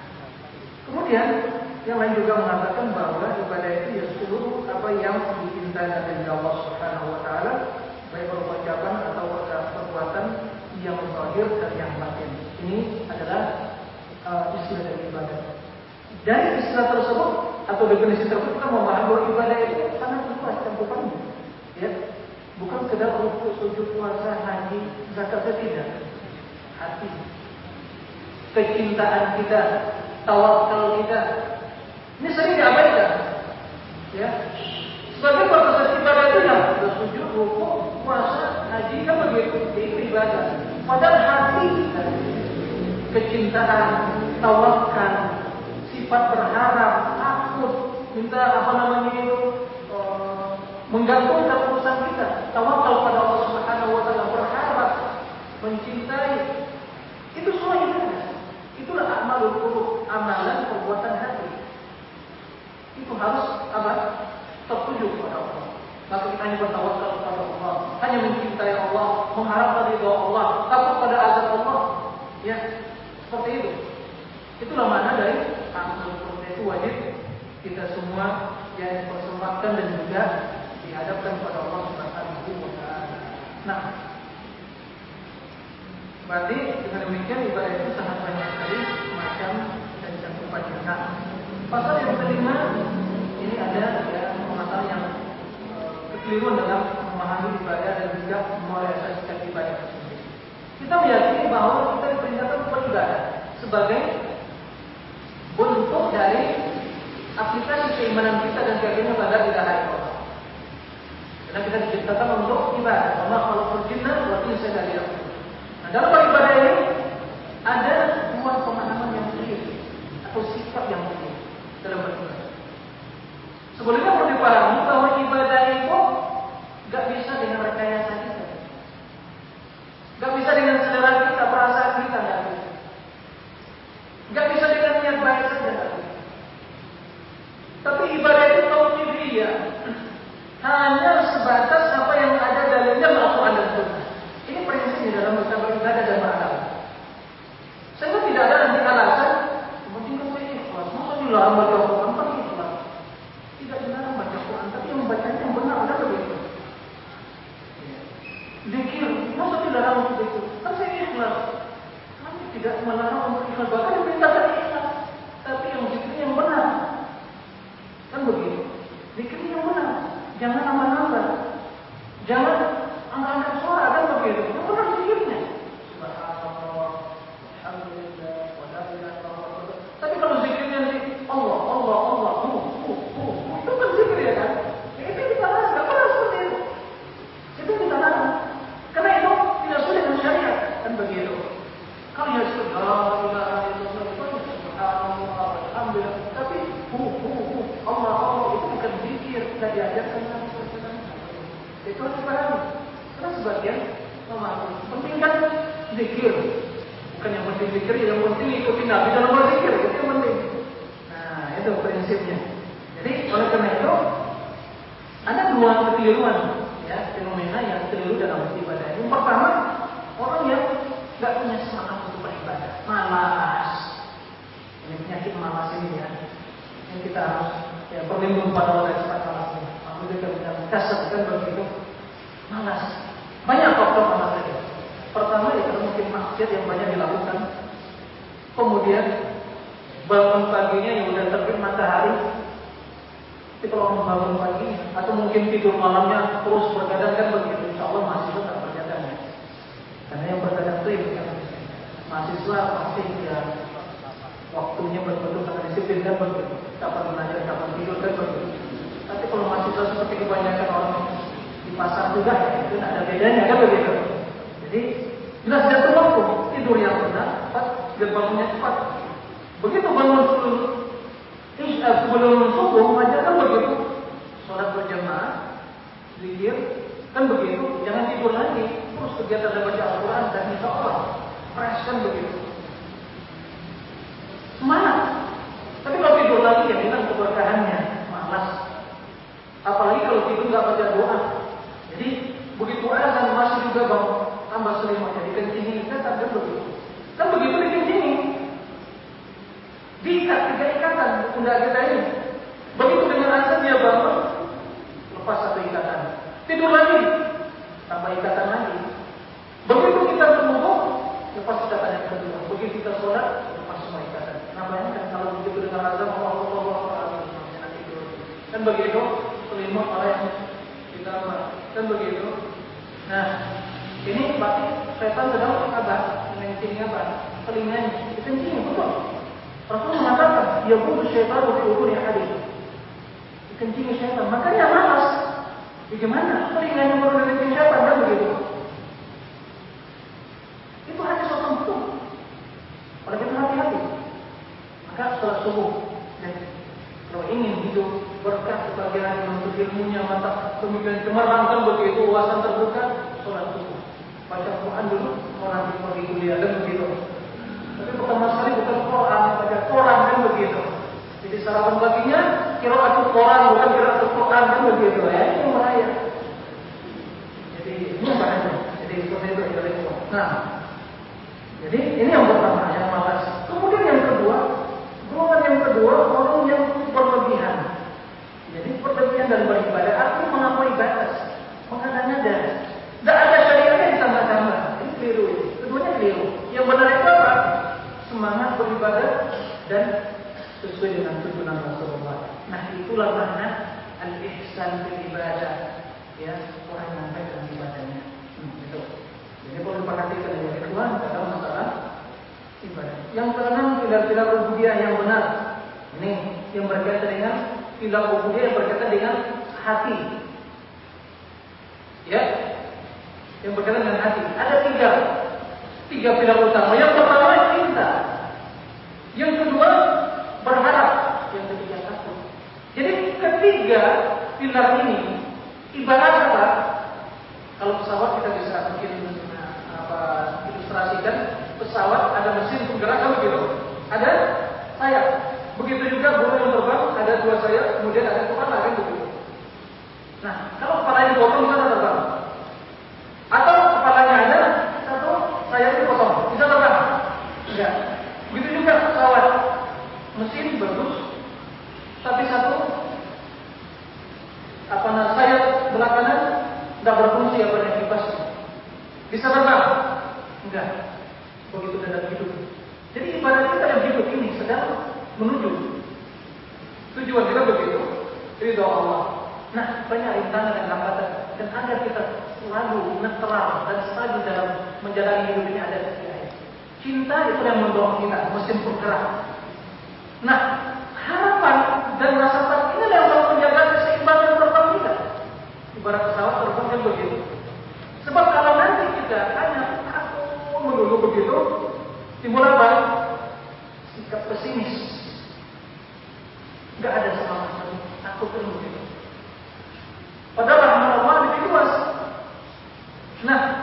kemudian yang lain juga mengatakan bahwa ibadah itu ya seluruh apa yang dicintai dari Allah Subhanahu wa taala baik berupa atau perbuatan yang zahir dan yang batin. Ini adalah uh, istilah dari ibadah. Dari istilah tersebut atau definisi tersebut kita memahami bahwa ibadah itu sangat luas cakupannya. Ya, bukan sekedar untuk sujud puasa, haji, zakat tidak. Hati, kecintaan kita, tawakal kita. Ini sering diabaikan. Ya. Sebagai proses ibadah itu yang bersujud, ruku, puasa, haji kan begitu, itu ibadah. Padahal hati kita, kecintaan, tawakal, sifat berharap, takut, minta apa namanya itu, uh, menggantungkan urusan kita, tawakal pada Allah Subhanahu Wa Taala, berharap, mencintai, itu semua ibadah. Itulah amalul qulub, amalan perbuatan hati. Itu harus apa? Tertuju kepada Allah. Maka kita hanya bertawakal kepada Allah, hanya mencintai Allah, mengharapkan ridho Allah, takut pada azab Allah. Ya, seperti itu. Itulah mana dari amalul qulub itu wajib kita semua yang persembahkan dan juga dihadapkan kepada Allah Subhanahu wa taala. Nah, Berarti dengan demikian ibadah itu sangat banyak sekali macam dan cakupannya. Nah, pasal yang kelima ini ada ya masalah yang kekeliruan dalam memahami ibadah dan juga merealisasikan ibadah tersebut. Kita meyakini bahwa kita diperintahkan beribadah sebagai bentuk dari aplikasi keimanan kita dan keyakinan pada hari Allah. Karena kita diciptakan untuk ibadah. Allah kalau berjinah, berarti saya dari Allah. Nah, dalam beribadah ini ada dua pemahaman yang clear atau sikap yang clear dalam beribadah. Sebelumnya perlu dipahami bahwa ibadah itu Gak bisa dengan rekayasa kita. Gak bisa dengan selera kita, perasaan kita gak bisa. Gak bisa dengan niat baik saja. Tapi ibadah itu kaunifiyah. Hanya sebatas apa yang ada dalilnya melakukan dan. Ini prinsip di dalam mencapai ibadah dan makam. Sehingga tidak ada nanti alasan, mungkin kan saya ikhlas, masa dilarang tidak melarang untuk ikhlas bahkan diperintahkan dari ikhlas tapi yang zikir yang benar. Kan begitu. Zikir yang benar. Jangan nambah-nambah. Jangan harus dipahami. Karena sebagian memahami. Penting kan zikir. Bukan yang penting zikir, yang penting ikuti Nabi dalam berzikir. Itu yang penting. Nah, itu prinsipnya. Jadi oleh karena itu ada dua kekeliruan ya fenomena yang keliru dalam ibadah. Yang pertama orang yang nggak punya semangat untuk beribadah, malas. Ini penyakit malas ini ya. Yang kita ya berlindung pada Allah dari sifat malas ini. Maksudnya kita punya kasar kan begitu malas. Banyak faktor malas saja. Pertama itu mungkin maksiat yang banyak dilakukan. Kemudian bangun paginya yang udah terbit matahari. Tapi kalau bangun pagi atau mungkin tidur malamnya terus bergadang kan begitu, insya Allah masih tetap bergadang ya. Karena yang bergadang itu yang mahasiswa pasti ya waktunya betul-betul sangat disiplin kan begitu. Kapan belajar, kapan tidur kan begitu. Tapi kalau mahasiswa seperti kebanyakan orang pasar juga ya, itu ada bedanya kan begitu. Jadi jelas jatuh waktu tidur yang benar, cepat, dan bangunnya cepat. Begitu bangun sebelum eh, sebelum subuh, wajar kan begitu. Sholat berjamaah, zikir, kan begitu. Jangan tidur lagi, terus kegiatan dan baca Al-Quran dan insya Allah fresh kan begitu. Semangat. Tapi kalau tidur lagi ya hilang keberkahannya, malas. Apalagi kalau tidur nggak baca doa. Bangun tambah kan tak begitu. Kan begitu dikencingi. Diikat tiga ikatan pundak kita ini. Begitu dengan azan dia bangun lepas satu ikatan. Tidur lagi tambah ikatan lagi. Begitu kita berwudu lepas ikatan yang kedua. Begitu kita sholat lepas semua ikatan. Namanya kan kalau begitu dengan azan Allah Allah Allah tidur. Kan begitu selimut oleh kita kan begitu. Nah, ini berarti setan sedang apa? Mengencingi apa? Telinganya. Dikencing, betul. Rasul mengatakan, ya butuh syaitan untuk ukur yang hadir. Dikencing syaitan. Makanya malas. Bagaimana? Telinganya baru dikencing syaitan kan begitu. Itu hanya satu betul. Oleh kita hati-hati. Maka setelah subuh, ya, kalau ingin hidup berkah kebahagiaan menuntut ilmunya mata pemikiran cemerlang kan begitu wawasan terbuka sholat baca Quran dulu orang di pergi kuliah dan begitu. Tapi pertama sekali bukan Quran baca Quran kan begitu. Jadi sarapan paginya kira aku Quran bukan kira aku Quran kan begitu. Ya yang bahaya. Jadi ini bahaya. Jadi seperti itu ya nah jadi ini yang pertama yang malas. Kemudian yang kedua golongan yang kedua orang yang berlebihan. Jadi berlebihan dalam beribadah artinya melampaui batas, mengada-ngada. Tidak ada syariatnya ditambah-tambah. Ini keliru ini. Keduanya keliru. Yang benar itu apa? Semangat beribadah dan sesuai dengan tuntunan Rasulullah. Nah itulah makna al-ihsan bil ibadah. Ya, orang yang baik dalam ibadahnya. Hmm, itu. Jadi perlu diperhatikan yang kedua dalam masalah ibadah. Yang keenam pilar-pilar ubudiyah yang benar. Ini yang berkaitan dengan pilar ubudiyah yang berkaitan dengan hati. Ya, yang berkaitan dengan hati. Ada tiga, tiga pilar utama. Yang pertama cinta, yang kedua berharap, yang ketiga takut. Jadi ketiga pilar ini ibarat apa? Kalau pesawat kita bisa mungkin apa ilustrasikan pesawat ada mesin penggerak kan begitu, ada sayap. Begitu juga burung yang terbang ada dua sayap, kemudian ada kepala kan begitu. Nah, kalau kepalanya dipotong bisa terbang. Atau kepalanya ada satu sayap dipotong, bisa terbang? Enggak. Begitu juga pesawat. Mesin bagus, tapi satu apa namanya sayap belakangan tidak berfungsi apa yang kipasnya. Bisa terbang? Enggak. Begitu dalam hidup. Jadi ibadah kita dalam hidup ini sedang menuju tujuan kita begitu ridho Allah. Nah banyak rintangan dan hambatan dan agar kita selalu netral dan stabil dalam menjalani hidup ini ada Cinta itu yang mendorong kita mesin bergerak. Nah harapan dan rasa takut ini yang selalu menjaga keseimbangan terbang kita. Ibarat pesawat terbang kan begitu. Sebab kalau nanti kita hanya aku menunggu begitu, timbul apa? Sikap pesimis Gak ada semangat lagi. Takut kan begitu. Padahal rahmat Allah lebih luas. mengikuti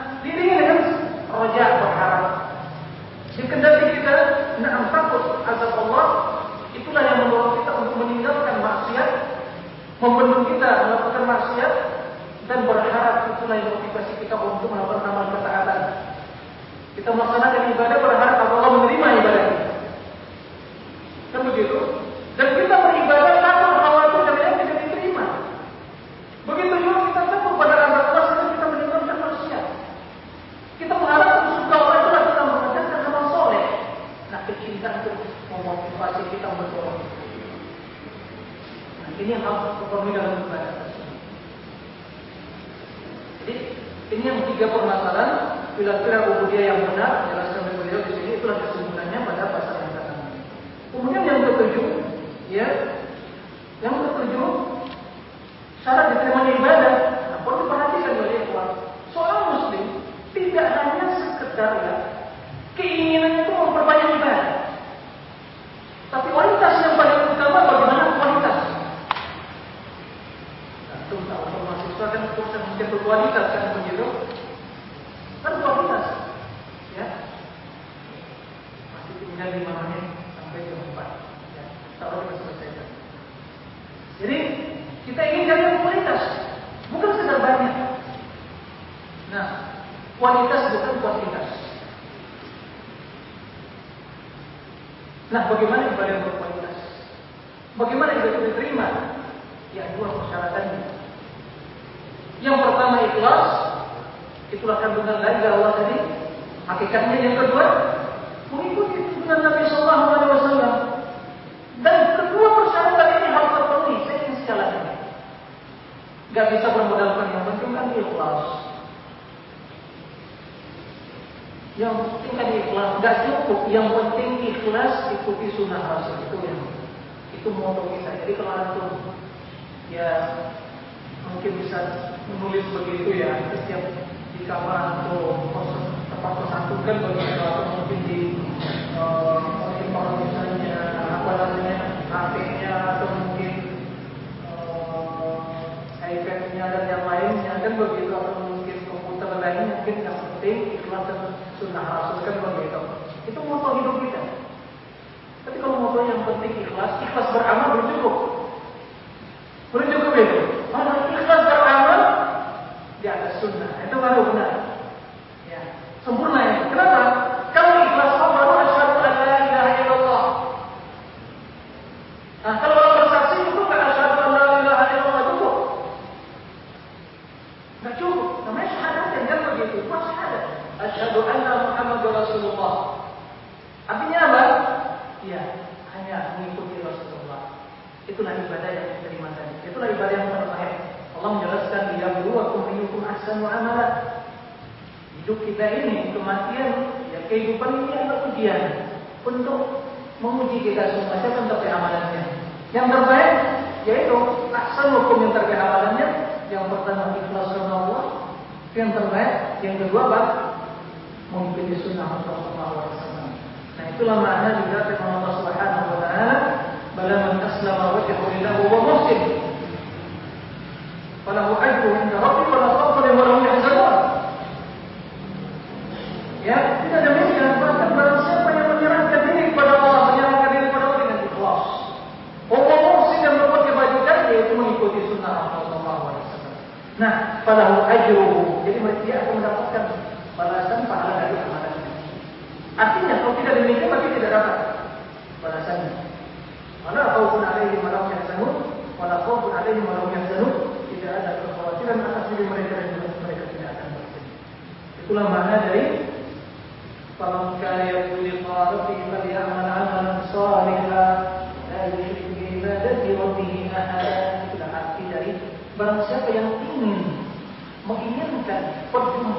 Yang kendali kita nak takut azab Allah itulah yang membawa kita untuk meninggalkan maksiat, membentuk kita melakukan maksiat dan berharap itulah yang motivasi kita untuk melakukan amal ketaatan. Kita melaksanakan ibadah berharap Allah menerima ibadah.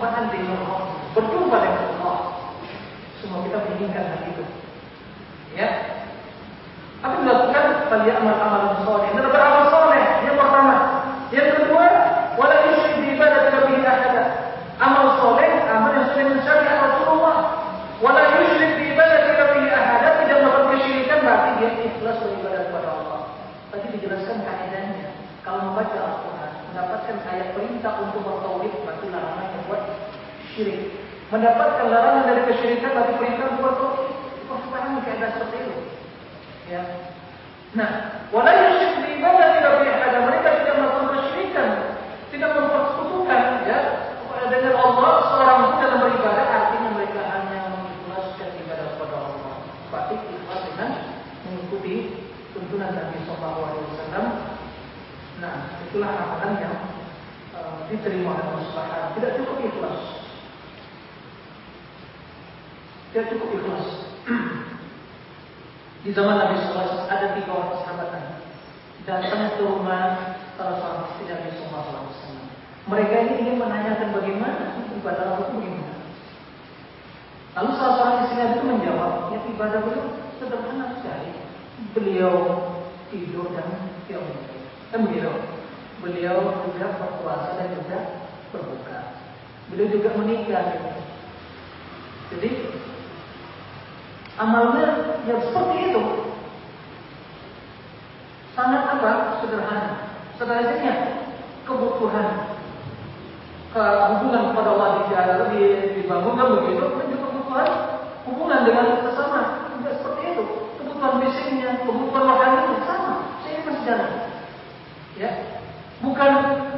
bertahan di Allah, berjumpa dengan Allah. Semua kita menginginkan hal itu. Ya, apa dilakukan? Faliyamal amal mendapatkan larangan dari kesyirikan tapi perintah buat tauhid. Memahami keadaan seperti itu. Ya. Nah, walau Tidak cukup ikhlas. Di zaman Nabi SAW ada tiga orang sahabat datang ke rumah salah seorang istri Nabi SAW. Mereka ini ingin menanyakan bagaimana ibadah itu bagaimana. Lalu salah seorang istri Nabi itu menjawab, ya ibadah beliau sederhana sekali. Beliau tidur dan tidak. Kan begitu. Beliau juga berpuasa dan juga berbuka. Beliau juga menikah. Jadi amalnya ya seperti itu. Sangat apa? Sederhana. Sederhananya kebutuhan ke hubungan kepada Allah di dibangunkan begitu dan juga kebutuhan hubungan dengan sesama juga seperti itu. Kebutuhan fisiknya, kebutuhan rohaninya sama. Saya masih jalan. Ya, bukan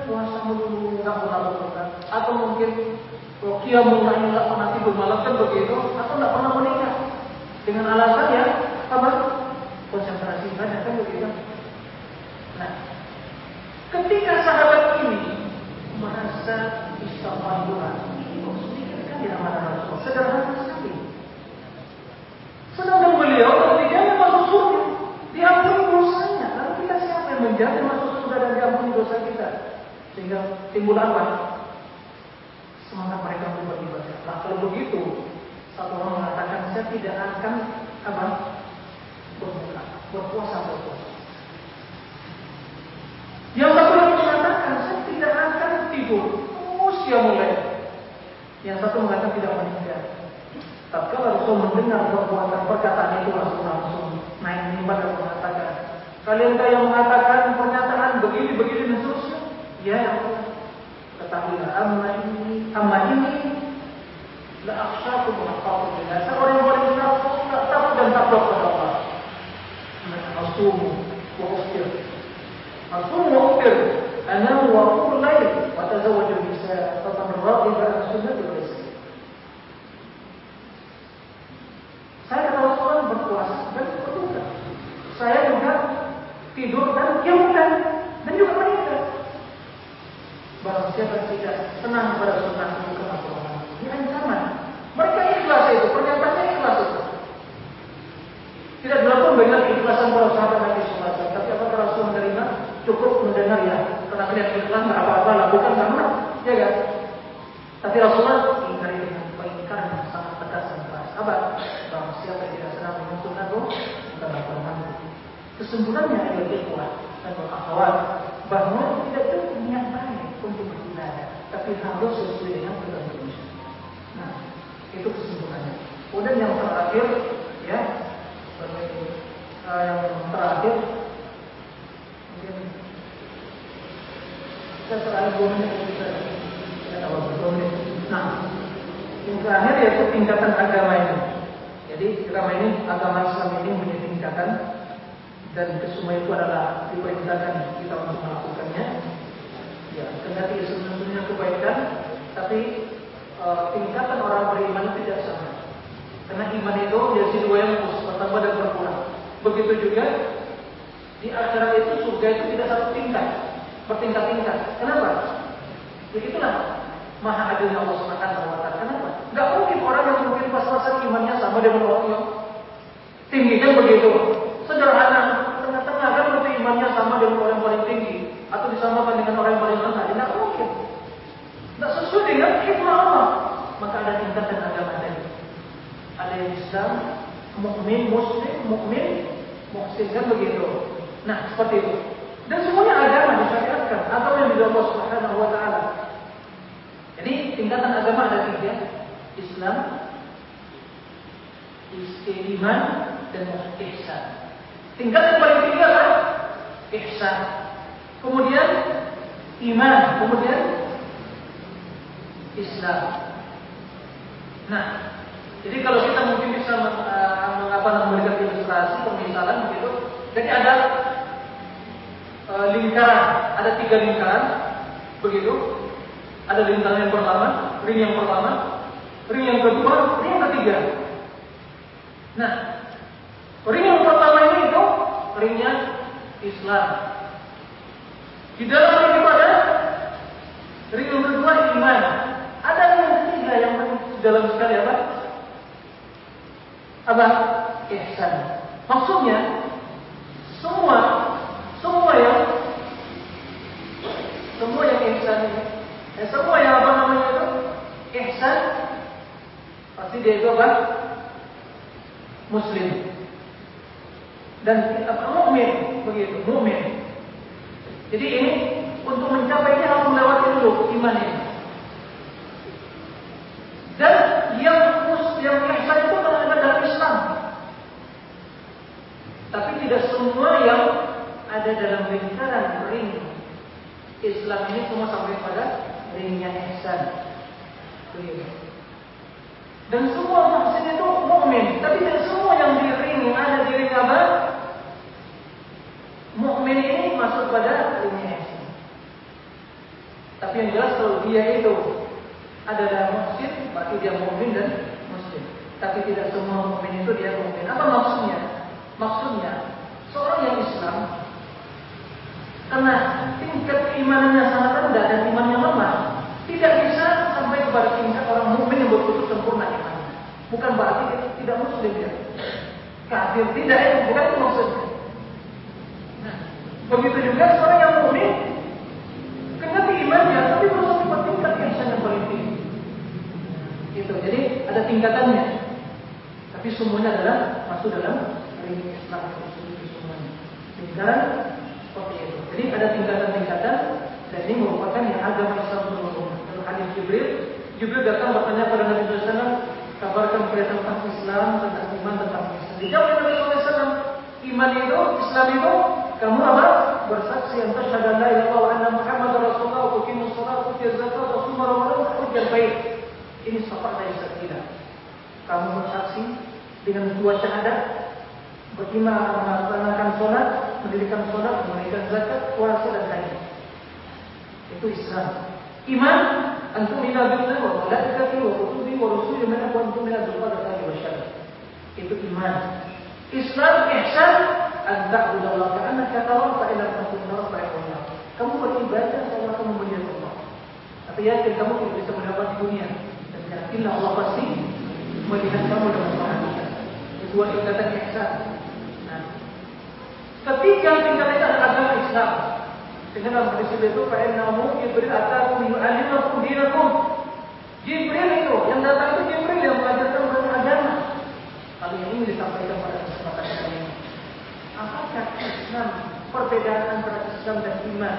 puasa mulu nggak pernah berbuka atau mungkin Rokia mulai nggak pernah tidur malam kan begitu atau nggak pernah menikah dengan alasan ya apa konsentrasi ibadah kan begitu. Nah, ketika sahabat ini merasa istighfar ini kok di amanah Rasul, sederhana sekali. Sedangkan beliau ketika masuk surga, diampuni dosanya. Lalu kita siapa yang menjaga masuk surga dan diampuni dosa kita? Sehingga timbul apa? Semangat mereka untuk beribadah. Nah kalau begitu, satu orang mengatakan saya tidak akan apa berbuka, berpuasa berpuasa. Yang satu lagi mengatakan saya tidak akan tidur, terus dia mulai. Yang satu mengatakan tidak meninggal. Tapi kalau Rasul mendengar perbuatan perkataan itu Rasul langsung naik mimbar dan mengatakan, kalian yang mengatakan pernyataan begini begini dan seterusnya, ya Allah, ketahuilah amma ini, amma ini la akhsyakum wa akhsyakum billah. Saya orang yang paling takut, takut dan takut kepada Allah. Asumu wa uftir. Asumu wa uftir. Anam wa aqul wa wa Saya kata berpuasa dan berbuka. Saya juga tidur dan kiamkan dan juga menikah. Barang siapa tidak senang pada sunnah itu kemasukan. Ini ancaman. Mereka ikhlas itu, pernyataannya ikhlas itu. Tidak dilakukan dengan ikhlasan para sahabat Nabi SAW. Tapi apakah Rasul menerima? Cukup mendengar ya. Karena kalian ikhlas, nggak apa-apa, lakukan karena, ya kan? Tapi Rasulullah ingkari dengan pengingkaran yang sangat tegas dan keras. Apa? Bahwa siapa yang tidak senang dengan sunnahku, bukan lakukan Kesimpulannya adalah ikhwah dan akhwat bahwa tidak cukup niat baik untuk beribadah, tapi harus sesuai dengan ketentuan. Nah, itu kesimpulannya. Kemudian yang terakhir, ya, sebagai uh, yang terakhir, mungkin terakhir dua menit kita tidak tahu dua menit. Nah, yang terakhir yaitu tingkatan agama ini. Jadi agama ini, agama Islam ini punya tingkatan dan kesemua itu adalah diperintahkan kita untuk melakukannya. Ya, kendati sebenarnya kebaikan, tapi e, tingkatan orang beriman tidak sama. Karena iman itu jadi dua yang bertambah dan berkurang. Begitu juga di akhirat itu surga itu tidak satu tingkat, bertingkat-tingkat. Kenapa? Begitulah maha adilnya Allah Subhanahu wa. Kenapa? Gak mungkin orang yang mungkin pas-pasan imannya sama dengan orang yang tinggi kan begitu. Sederhana, tengah-tengah kan berarti imannya sama dengan orang yang paling tinggi atau disamakan dengan orang yang paling rendah. Tidak mungkin. Tidak sesuai dengan hikmah Allah. Maka ada. Ada Islam, mukmin, muslim, mukmin, muhsin kan begitu. Nah, seperti itu. Dan semuanya agama disyariatkan. Agama yang dari Allah Subhanahu wa taala. Jadi tingkatan agama ada tiga. Islam, iman, dan ihsan. Tingkat yang paling tinggi adalah ihsan. Kemudian iman, kemudian Islam. Nah, jadi kalau kita mungkin bisa mengapa memberikan ilustrasi pemisalan begitu. Jadi ada e, lingkaran, ada tiga lingkaran begitu. Ada lingkaran yang pertama, ring yang pertama, ring yang kedua, ring yang ketiga. Nah, ring yang pertama ini itu ringnya Islam. Di dalam ring itu ring yang kedua iman. Ada yang ketiga yang dalam sekali apa? Apa? Ihsan. Maksudnya semua semua yang semua yang ihsan ya, semua yang apa namanya itu ihsan pasti dia itu apa? Muslim dan mukmin begitu mukmin. Jadi ini untuk mencapai ini harus melewati dulu iman ini. Dan yang yang ihsan itu adalah dari Islam. Tapi tidak semua yang ada dalam lingkaran ring Islam ini semua sampai pada ringnya ihsan. Begitu. Dan semua muhsin itu mukmin, tapi tidak semua yang di ring ada di ring apa? Mukmin ini masuk pada ringnya ihsan. Tapi yang jelas kalau dia itu adalah muhsin, berarti dia mukmin dan muslim. Tapi tidak semua mukmin itu dia mukmin. Apa maksudnya? Maksudnya seorang yang Islam karena tingkat keimanannya sangat rendah dan imannya lemah, tidak bisa sampai kepada tingkat orang mukmin yang betul sempurna imannya. Bukan berarti tidak muslim ya. Kafir tidak itu bukan itu maksudnya. Nah, begitu juga seorang yang mukmin kena imannya tapi belum sampai tingkat yang paling tinggi. Itu. Jadi ada tingkatannya. Tapi semuanya adalah masuk dalam ring Islam itu semuanya. Tingkatan seperti itu. Jadi ada tingkatan-tingkatan dan ini merupakan yang agama Islam menurut Dalam hadis Jibril, Jibril datang bertanya pada Nabi SAW, kabarkan kepada tentang Islam, tentang iman, tentang Islam. Dijawab Nabi SAW, iman itu, Islam itu, kamu apa? Bersaksi yang la ilaha illallah anna Muhammad Rasulullah wa tuqimu shalat wa tu'ti zakat wa tusuma ramadan wa bait. Ini syafaat dari. Kamu bersaksi dengan dua syahadat, beriman melaksanakan sholat, mendirikan sholat, menunaikan zakat, puasa dan haji. Itu Islam. Iman antum ila billah wa malaikati wa kutubi wa rusuli man wa antum ila dzulqadati wa syarr. Itu iman. Islam ihsan an ta'budallaha ka'annaka tarahu fa in lam takun tarahu fa Kamu beribadah seolah kamu melihat Allah. Tapi yakin kamu tidak bisa mendapat dunia. Dan yakinlah Allah pasti melihat kamu dalam bahaya. Dua tingkatan ihsan. Ketiga tingkatan itu adalah agama Islam. Dengan dalam hadis itu fa'innahu Jibril atakum yu'allimukum dinakum. Jibril itu yang datang itu Jibril yang mengajarkan banyak agama. Kalau yang ini disampaikan pada kesempatan kali ini. Apakah Islam perbedaan antara Islam dan iman?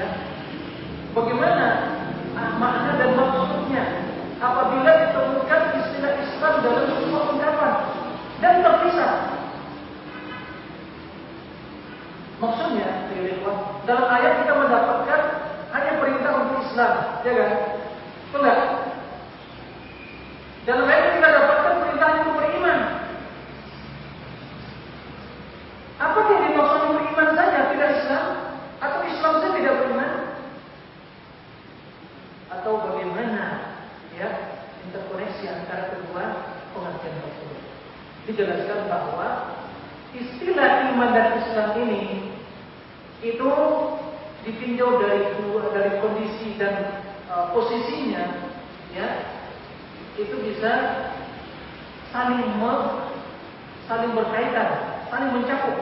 Ya. Bagaimana ah, makna dan maksudnya apabila ditemukan istilah Islam dalam sebuah ungkapan dan terpisah? Maksudnya, dalam ayat kita mendapatkan hanya perintah untuk Islam, ya kan? Enggak. Dalam ayat kita dapatkan perintah untuk beriman. Apakah yang dimaksud beriman saja tidak Islam? Atau Islam saja tidak beriman? Atau bagaimana ya interkoneksi antara kedua pengertian tersebut? Dijelaskan bahwa istilah iman dan Islam ini itu ditinjau dari dari kondisi dan uh, posisinya ya itu bisa saling me, saling berkaitan, saling mencakup.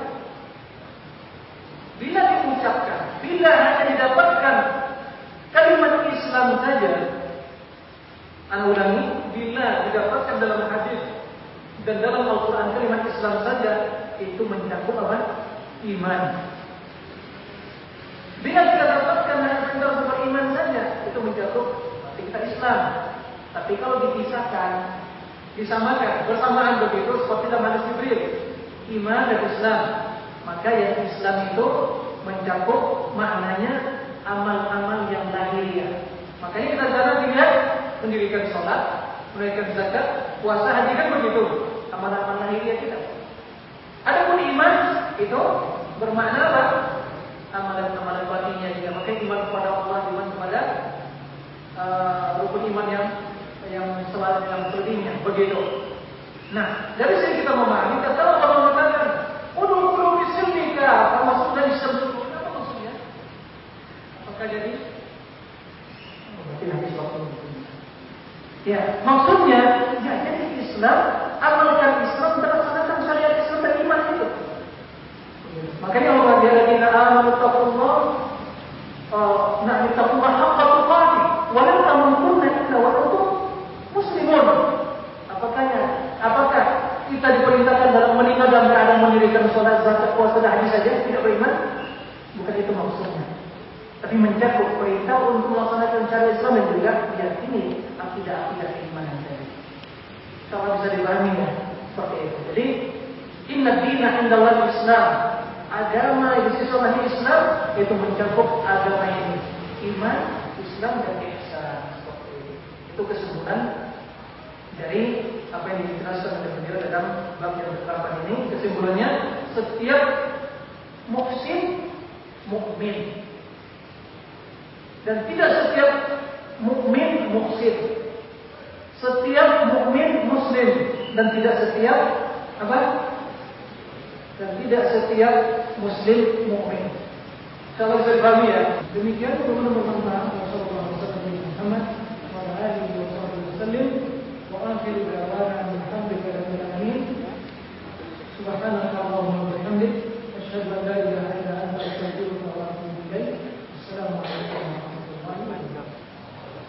Bila diucapkan, bila hanya didapatkan kalimat Islam saja, anak ulangi, bila didapatkan dalam hadis dan dalam Al-Quran kalimat Islam saja, itu mencakup apa? Iman. Bila kita dapatkan hanya sekedar beriman saja, itu mencakup kita Islam. Tapi kalau dipisahkan, disamakan, bersamaan begitu seperti dalam hadis Jibril, iman dan Islam, maka yang Islam itu mencakup maknanya amal-amal yang lahiriah. Makanya kita jarang dilihat mendirikan sholat, menunaikan zakat, puasa, haji kan begitu, amal-amal lahiriah kita. Adapun iman itu bermakna apa? amalan-amalan batinnya juga. Maka iman kepada Allah, iman kepada uh, rukun iman yang yang selalu yang selebihnya, begitu. Nah, dari sini kita memahami, kata Allah mengatakan, "Udu qulu bismika," maksudnya dari sebelum apa maksudnya? Apakah jadi Ya, maksudnya, ya jadi Islam, amalkan Islam, terlaksanakan syariat Islam dan iman itu. Makanya Allah dia lagi amanu taqullah nah taqullah haqqa tuqatih wa la tamutunna illa wa antum muslimun. Apakah apakah kita diperintahkan dalam menikah dalam keadaan mendirikan sholat, zakat, puasa, dan haji saja tidak beriman? Bukan itu maksudnya. Tapi mencakup perintah untuk melaksanakan cara Islam dan juga meyakini akidah-akidah keimanan tadi. Kalau bisa dipahami ya, seperti itu. Jadi, inna dina indallah Islam. Agama di sisi Allah Islam itu mencakup agama ini. Iman, Islam, dan. Seperti itu. Kesimpulan dari apa yang dijelaskan oleh beliau dalam bab yang ke ini. Kesimpulannya, setiap muksin mukmin dan tidak setiap mukmin muksin. Setiap mukmin muslim dan tidak setiap apa? Dan tidak setiap muslim mukmin. Kalau saya pahami ya, demikian teman-teman bermanfaat. Wassalamualaikum Muhammad wa alihi wa sallam. Wa akhiru da'wana alhamdulillahi alamin. Subhanaka Allahumma wa bihamdik asyhadu an la ilaha illa anta astaghfiruka wa atubu ilaik. Assalamualaikum